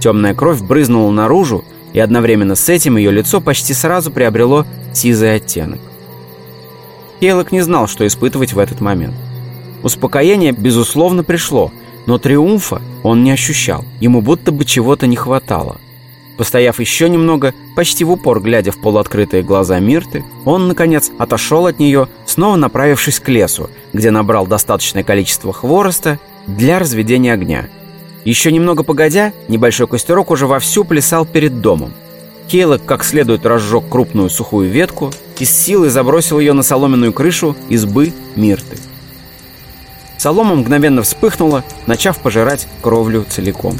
Speaker 1: Темная кровь брызнула наружу, и одновременно с этим ее лицо почти сразу приобрело сизый оттенок. Хейлок не знал, что испытывать в этот момент. Успокоение, безусловно, пришло, но триумфа он не ощущал, ему будто бы чего-то не хватало. Постояв еще немного, почти в упор глядя в полуоткрытые глаза Мирты, он, наконец, отошел от нее, снова направившись к лесу, где набрал достаточное количество хвороста для разведения огня. Еще немного погодя, небольшой костерок уже вовсю плясал перед домом. Кейлок как следует разжег крупную сухую ветку и с силой забросил ее на соломенную крышу избы Мирты. Солома мгновенно вспыхнула, начав пожирать кровлю целиком.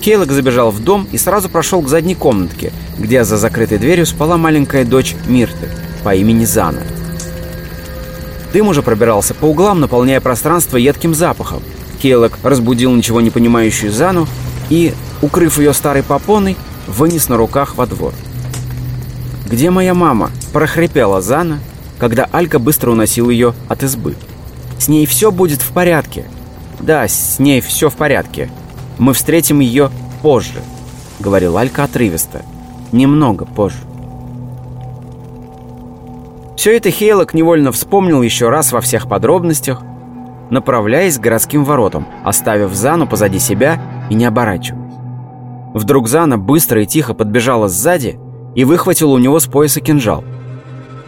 Speaker 1: Кейлок забежал в дом и сразу прошел к задней комнатке, где за закрытой дверью спала маленькая дочь Мирты по имени Зана. Дым уже пробирался по углам, наполняя пространство едким запахом. Кейлок разбудил ничего не понимающую Зану и, укрыв ее старой попоной, вынес на руках во двор. «Где моя мама?» – прохрипела Зана, когда Алька быстро уносил ее от избы. «С ней все будет в порядке». «Да, с ней все в порядке», мы встретим ее позже», — говорил Алька отрывисто. «Немного позже». Все это Хейлок невольно вспомнил еще раз во всех подробностях, направляясь к городским воротам, оставив Зану позади себя и не оборачиваясь. Вдруг Зана быстро и тихо подбежала сзади и выхватила у него с пояса кинжал.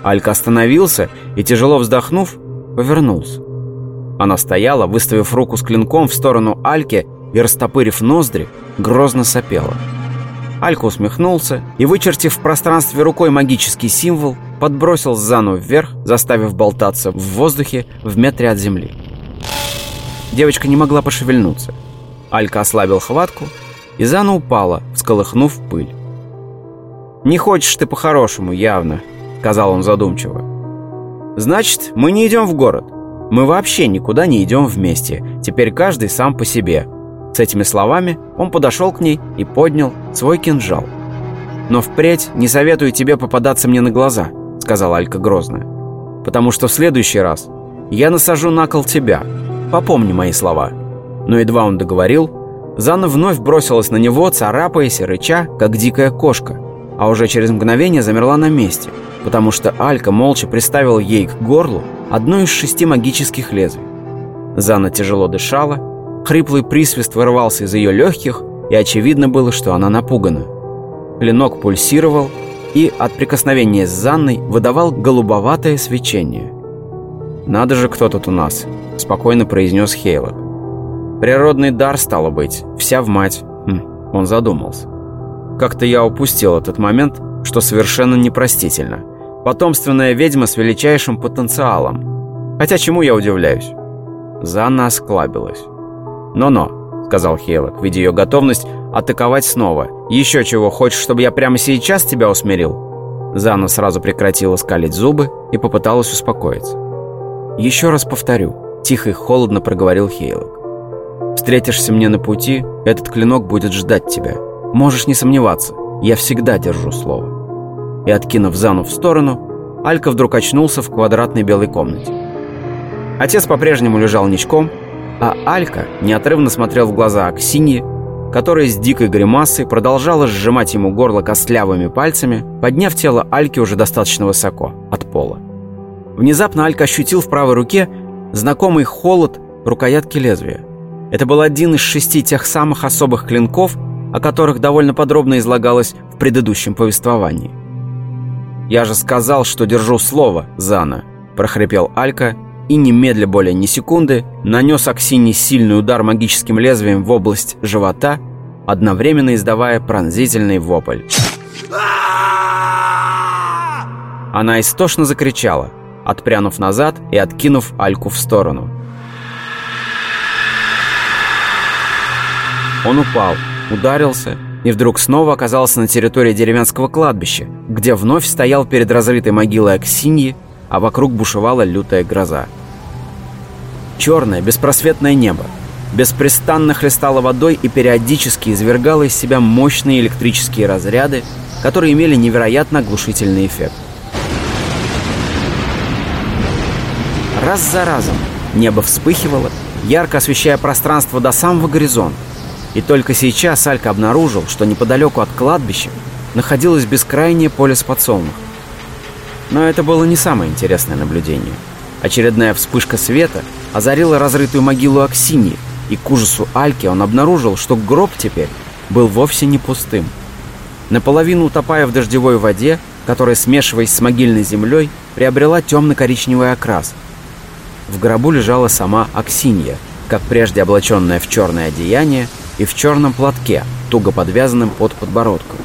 Speaker 1: Алька остановился и, тяжело вздохнув, повернулся. Она стояла, выставив руку с клинком в сторону Альки и, растопырив ноздри, грозно сопела. Алька усмехнулся и, вычертив в пространстве рукой магический символ, подбросил Зану вверх, заставив болтаться в воздухе в метре от земли. Девочка не могла пошевельнуться. Алька ослабил хватку, и Зана упала, всколыхнув пыль. «Не хочешь ты по-хорошему, явно», — сказал он задумчиво. «Значит, мы не идем в город. Мы вообще никуда не идем вместе. Теперь каждый сам по себе. С этими словами он подошел к ней и поднял свой кинжал. «Но впредь не советую тебе попадаться мне на глаза», — сказала Алька грозно. «Потому что в следующий раз я насажу на кол тебя. Попомни мои слова». Но едва он договорил, Зана вновь бросилась на него, царапаясь и рыча, как дикая кошка, а уже через мгновение замерла на месте, потому что Алька молча приставила ей к горлу одно из шести магических лезвий. Зана тяжело дышала, Хриплый присвист вырывался из ее легких, и очевидно было, что она напугана. Клинок пульсировал и от прикосновения с Занной выдавал голубоватое свечение. «Надо же кто тут у нас», — спокойно произнес Хейлок. «Природный дар, стало быть, вся в мать». Хм, он задумался. Как-то я упустил этот момент, что совершенно непростительно. Потомственная ведьма с величайшим потенциалом. Хотя чему я удивляюсь? Занна осклабилась. «Но-но», — сказал Хейлок, видя ее готовность атаковать снова. «Еще чего, хочешь, чтобы я прямо сейчас тебя усмирил?» Зана сразу прекратила скалить зубы и попыталась успокоиться. «Еще раз повторю», — тихо и холодно проговорил Хейлок. «Встретишься мне на пути, этот клинок будет ждать тебя. Можешь не сомневаться, я всегда держу слово». И откинув Зану в сторону, Алька вдруг очнулся в квадратной белой комнате. Отец по-прежнему лежал ничком, а Алька неотрывно смотрел в глаза Аксиньи, которая с дикой гримасой продолжала сжимать ему горло костлявыми пальцами, подняв тело Альки уже достаточно высоко, от пола. Внезапно Алька ощутил в правой руке знакомый холод рукоятки лезвия. Это был один из шести тех самых особых клинков, о которых довольно подробно излагалось в предыдущем повествовании. «Я же сказал, что держу слово, Зана», – прохрипел Алька и немедля более ни секунды нанес Аксине сильный удар магическим лезвием в область живота, одновременно издавая пронзительный вопль. Она истошно закричала, отпрянув назад и откинув Альку в сторону. Он упал, ударился и вдруг снова оказался на территории деревенского кладбища, где вновь стоял перед разрытой могилой Аксиньи, а вокруг бушевала лютая гроза. Черное, беспросветное небо беспрестанно хлестало водой и периодически извергало из себя мощные электрические разряды, которые имели невероятно оглушительный эффект. Раз за разом небо вспыхивало, ярко освещая пространство до самого горизонта. И только сейчас Алька обнаружил, что неподалеку от кладбища находилось бескрайнее поле с подсолнух. Но это было не самое интересное наблюдение. Очередная вспышка света озарила разрытую могилу Аксиньи, и к ужасу Альки он обнаружил, что гроб теперь был вовсе не пустым. Наполовину утопая в дождевой воде, которая, смешиваясь с могильной землей, приобрела темно-коричневый окрас. В гробу лежала сама Аксинья, как прежде облаченная в черное одеяние и в черном платке, туго подвязанном под подбородком.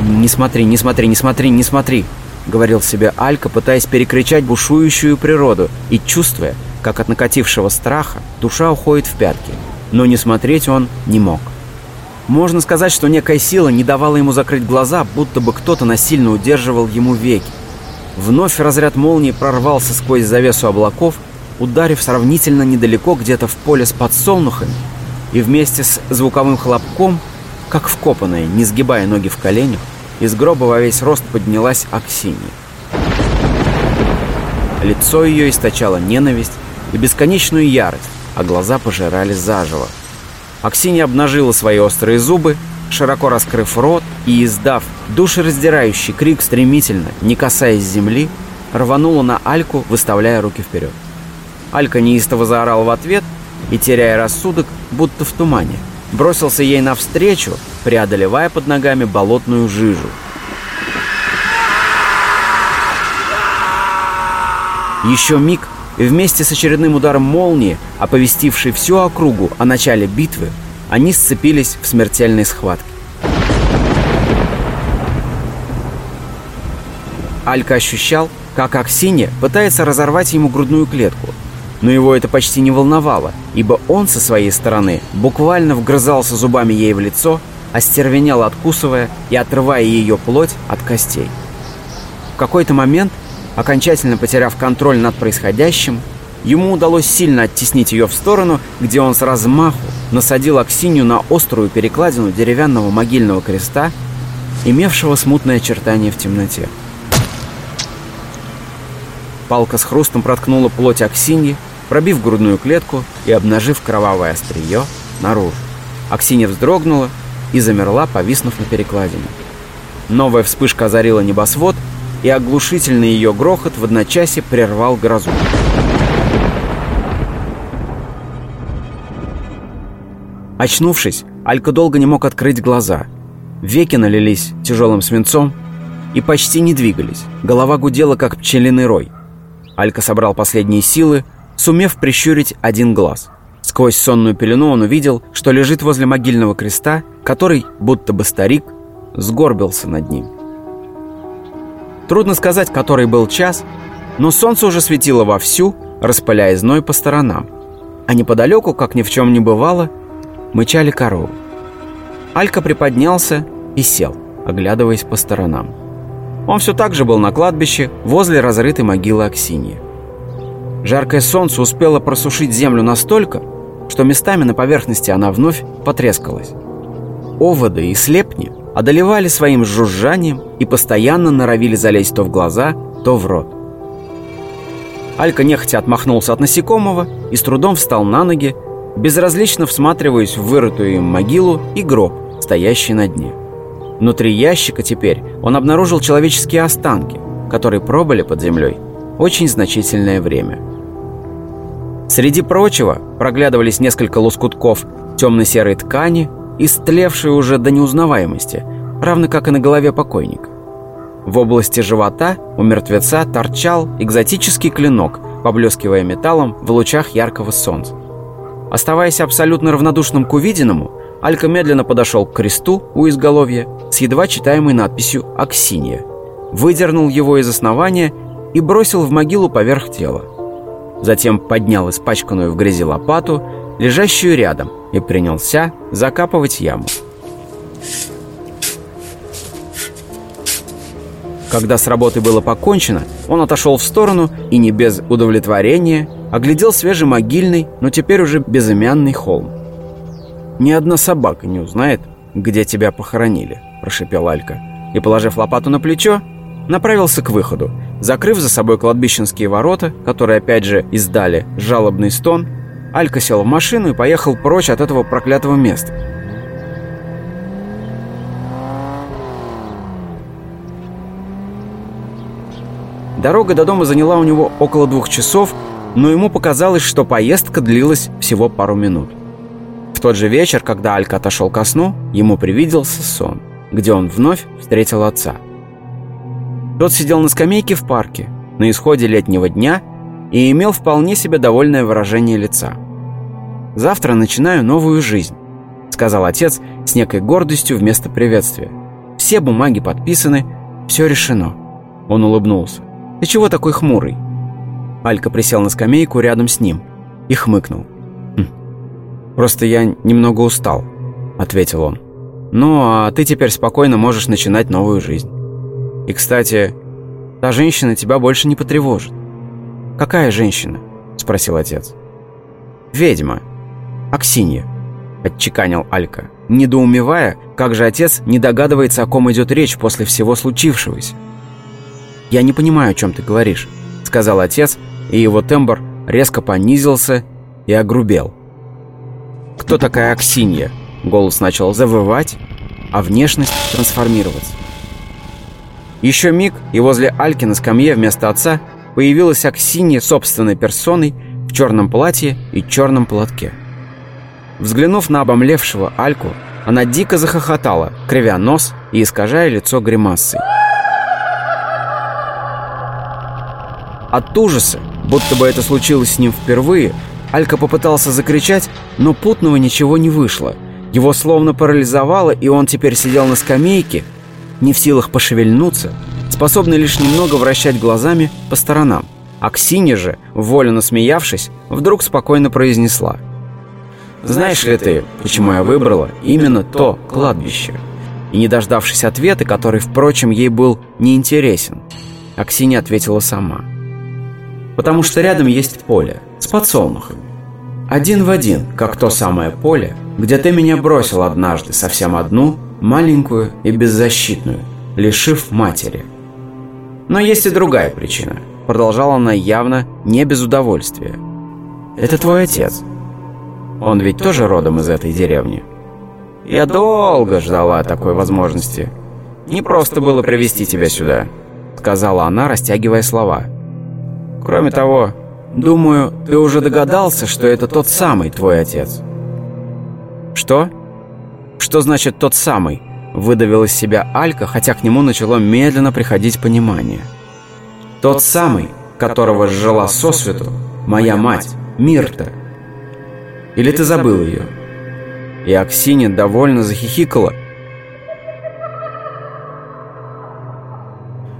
Speaker 1: «Не смотри, не смотри, не смотри, не смотри!» — говорил себе Алька, пытаясь перекричать бушующую природу и чувствуя, как от накатившего страха душа уходит в пятки. Но не смотреть он не мог. Можно сказать, что некая сила не давала ему закрыть глаза, будто бы кто-то насильно удерживал ему веки. Вновь разряд молнии прорвался сквозь завесу облаков, ударив сравнительно недалеко где-то в поле с подсолнухами, и вместе с звуковым хлопком, как вкопанная, не сгибая ноги в коленях, из гроба во весь рост поднялась Аксинья. Лицо ее источало ненависть и бесконечную ярость, а глаза пожирали заживо. Аксинья обнажила свои острые зубы, широко раскрыв рот и, издав душераздирающий крик стремительно, не касаясь земли, рванула на Альку, выставляя руки вперед. Алька неистово заорал в ответ и, теряя рассудок, будто в тумане, бросился ей навстречу, преодолевая под ногами болотную жижу. Еще миг, и вместе с очередным ударом молнии, оповестившей всю округу о начале битвы, они сцепились в смертельной схватке. Алька ощущал, как Аксинья пытается разорвать ему грудную клетку – но его это почти не волновало, ибо он со своей стороны буквально вгрызался зубами ей в лицо, остервенял откусывая и отрывая ее плоть от костей. В какой-то момент, окончательно потеряв контроль над происходящим, ему удалось сильно оттеснить ее в сторону, где он с размаху насадил Аксинью на острую перекладину деревянного могильного креста, имевшего смутное очертание в темноте. Палка с хрустом проткнула плоть Аксиньи, пробив грудную клетку и обнажив кровавое острие наружу. Аксинья вздрогнула и замерла, повиснув на перекладине. Новая вспышка озарила небосвод, и оглушительный ее грохот в одночасье прервал грозу. Очнувшись, Алька долго не мог открыть глаза. Веки налились тяжелым свинцом и почти не двигались. Голова гудела, как пчелиный рой. Алька собрал последние силы, сумев прищурить один глаз. Сквозь сонную пелену он увидел, что лежит возле могильного креста, который, будто бы старик, сгорбился над ним. Трудно сказать, который был час, но солнце уже светило вовсю, распыляя зной по сторонам. А неподалеку, как ни в чем не бывало, мычали коровы. Алька приподнялся и сел, оглядываясь по сторонам. Он все так же был на кладбище возле разрытой могилы Аксиньи. Жаркое солнце успело просушить землю настолько, что местами на поверхности она вновь потрескалась. Оводы и слепни одолевали своим жужжанием и постоянно норовили залезть то в глаза, то в рот. Алька нехотя отмахнулся от насекомого и с трудом встал на ноги, безразлично всматриваясь в вырытую им могилу и гроб, стоящий на дне. Внутри ящика теперь он обнаружил человеческие останки, которые пробыли под землей очень значительное время. Среди прочего проглядывались несколько лоскутков темно-серой ткани, истлевшие уже до неузнаваемости, равно как и на голове покойника. В области живота у мертвеца торчал экзотический клинок, поблескивая металлом в лучах яркого солнца. Оставаясь абсолютно равнодушным к увиденному, Алька медленно подошел к кресту у изголовья с едва читаемой надписью «Аксинья», выдернул его из основания и бросил в могилу поверх тела. Затем поднял испачканную в грязи лопату, лежащую рядом, и принялся закапывать яму. Когда с работой было покончено, он отошел в сторону и не без удовлетворения оглядел свежий могильный, но теперь уже безымянный холм. «Ни одна собака не узнает, где тебя похоронили», – прошепел Алька. И, положив лопату на плечо, направился к выходу, закрыв за собой кладбищенские ворота, которые опять же издали жалобный стон, Алька сел в машину и поехал прочь от этого проклятого места. Дорога до дома заняла у него около двух часов, но ему показалось, что поездка длилась всего пару минут. В тот же вечер, когда Алька отошел ко сну, ему привиделся сон, где он вновь встретил отца. Тот сидел на скамейке в парке, на исходе летнего дня, и имел вполне себе довольное выражение лица. «Завтра начинаю новую жизнь», — сказал отец с некой гордостью вместо приветствия. «Все бумаги подписаны, все решено». Он улыбнулся. «Ты чего такой хмурый?» Алька присел на скамейку рядом с ним и хмыкнул. «Хм, «Просто я немного устал», — ответил он. «Ну, а ты теперь спокойно можешь начинать новую жизнь». И, кстати, та женщина тебя больше не потревожит. «Какая женщина?» – спросил отец. «Ведьма. Аксинья», – отчеканил Алька, недоумевая, как же отец не догадывается, о ком идет речь после всего случившегося. «Я не понимаю, о чем ты говоришь», – сказал отец, и его тембр резко понизился и огрубел. «Кто такая Аксинья?» Голос начал завывать, а внешность трансформироваться. Еще миг, и возле Альки на скамье вместо отца появилась Аксинья собственной персоной в черном платье и черном платке. Взглянув на обомлевшего Альку, она дико захохотала, кривя нос и искажая лицо гримасой. От ужаса, будто бы это случилось с ним впервые, Алька попытался закричать, но путного ничего не вышло. Его словно парализовало, и он теперь сидел на скамейке, не в силах пошевельнуться, способный лишь немного вращать глазами по сторонам. А Ксения же, волю насмеявшись, вдруг спокойно произнесла. «Знаешь ли ты, почему я выбрала именно то кладбище?» И не дождавшись ответа, который, впрочем, ей был неинтересен, Аксинья ответила сама. «Потому что рядом есть поле с подсолнухами. Один в один, как то самое поле, где ты меня бросил однажды совсем одну маленькую и беззащитную, лишив матери. Но есть и другая причина. Продолжала она явно не без удовольствия. Это твой отец. Он ведь тоже родом из этой деревни. Я долго ждала такой возможности. Не просто было привести тебя сюда, сказала она, растягивая слова. Кроме того, думаю, ты уже догадался, что это тот самый твой отец. Что? «Что значит тот самый?» Выдавил из себя Алька, хотя к нему начало медленно приходить понимание. «Тот самый, которого сжила сосвету моя мать, Мирта. Или ты забыл ее?» И Аксинья довольно захихикала.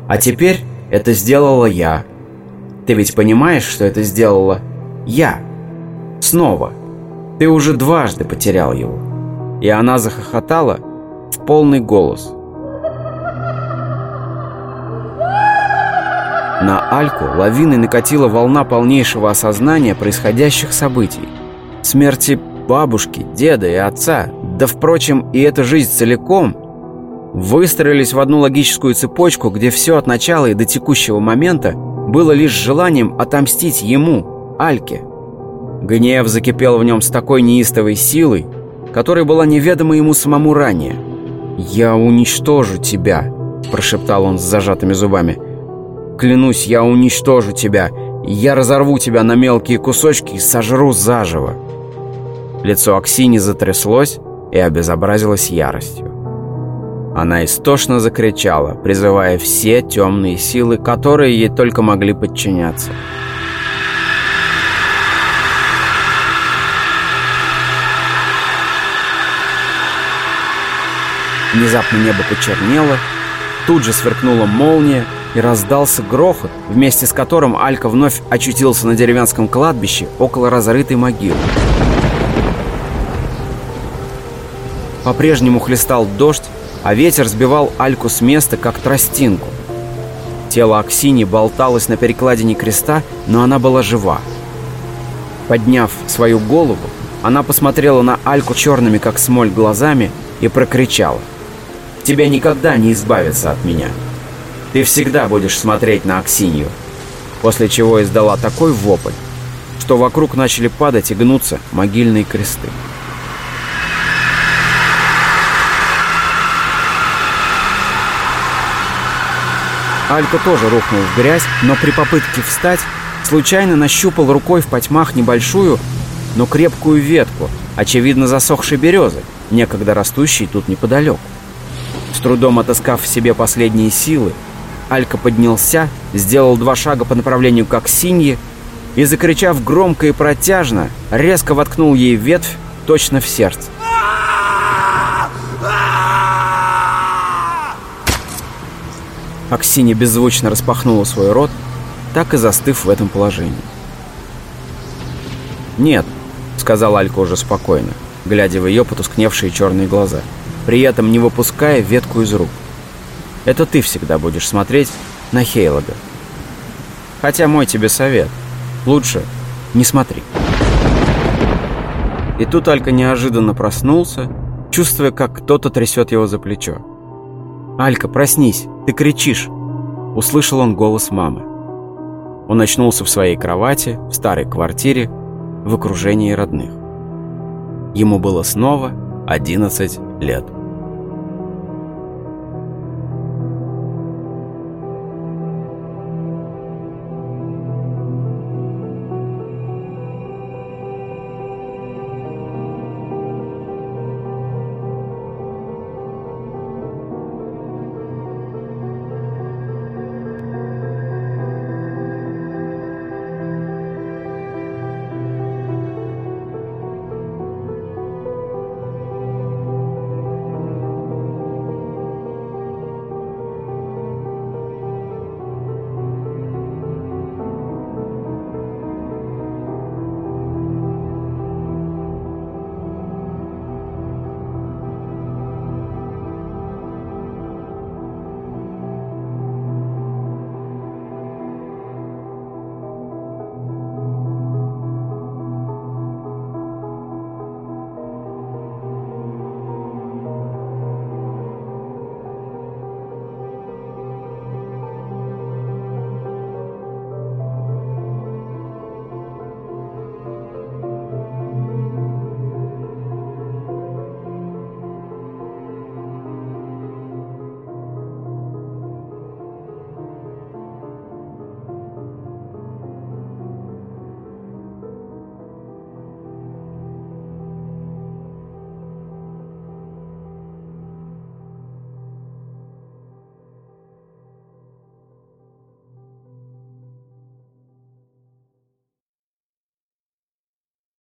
Speaker 1: «А теперь это сделала я. Ты ведь понимаешь, что это сделала я? Снова. Ты уже дважды потерял его». И она захохотала в полный голос. На Альку лавиной накатила волна полнейшего осознания происходящих событий. Смерти бабушки, деда и отца, да, впрочем, и эта жизнь целиком, выстроились в одну логическую цепочку, где все от начала и до текущего момента было лишь желанием отомстить ему, Альке. Гнев закипел в нем с такой неистовой силой, которая была неведома ему самому ранее. «Я уничтожу тебя», – прошептал он с зажатыми зубами. «Клянусь, я уничтожу тебя. Я разорву тебя на мелкие кусочки и сожру заживо». Лицо Аксини затряслось и обезобразилось яростью. Она истошно закричала, призывая все темные силы, которые ей только могли подчиняться. Внезапно небо почернело, тут же сверкнула молния, и раздался грохот, вместе с которым Алька вновь очутился на деревенском кладбище около разрытой могилы. По-прежнему хлестал дождь, а ветер сбивал Альку с места, как тростинку. Тело Аксини болталось на перекладине креста, но она была жива. Подняв свою голову, она посмотрела на Альку черными, как смоль, глазами и прокричала. «Тебя никогда не избавиться от меня. Ты всегда будешь смотреть на Аксинью». После чего издала такой вопль, что вокруг начали падать и гнуться могильные кресты. Алька тоже рухнул в грязь, но при попытке встать случайно нащупал рукой в потьмах небольшую, но крепкую ветку, очевидно засохшей березы, некогда растущей тут неподалеку. С трудом отыскав в себе последние силы, Алька поднялся, сделал два шага по направлению к Аксинье и, закричав громко и протяжно, резко воткнул ей ветвь точно в сердце. Аксинья беззвучно распахнула свой рот, так и застыв в этом положении. «Нет», — сказал Алька уже спокойно, глядя в ее потускневшие черные глаза, при этом не выпуская ветку из рук. «Это ты всегда будешь смотреть на Хейлога. Хотя мой тебе совет. Лучше не смотри». И тут Алька неожиданно проснулся, чувствуя, как кто-то трясет его за плечо. «Алька, проснись, ты кричишь!» Услышал он голос мамы. Он очнулся в своей кровати, в старой квартире, в окружении родных. Ему было снова 11 лет.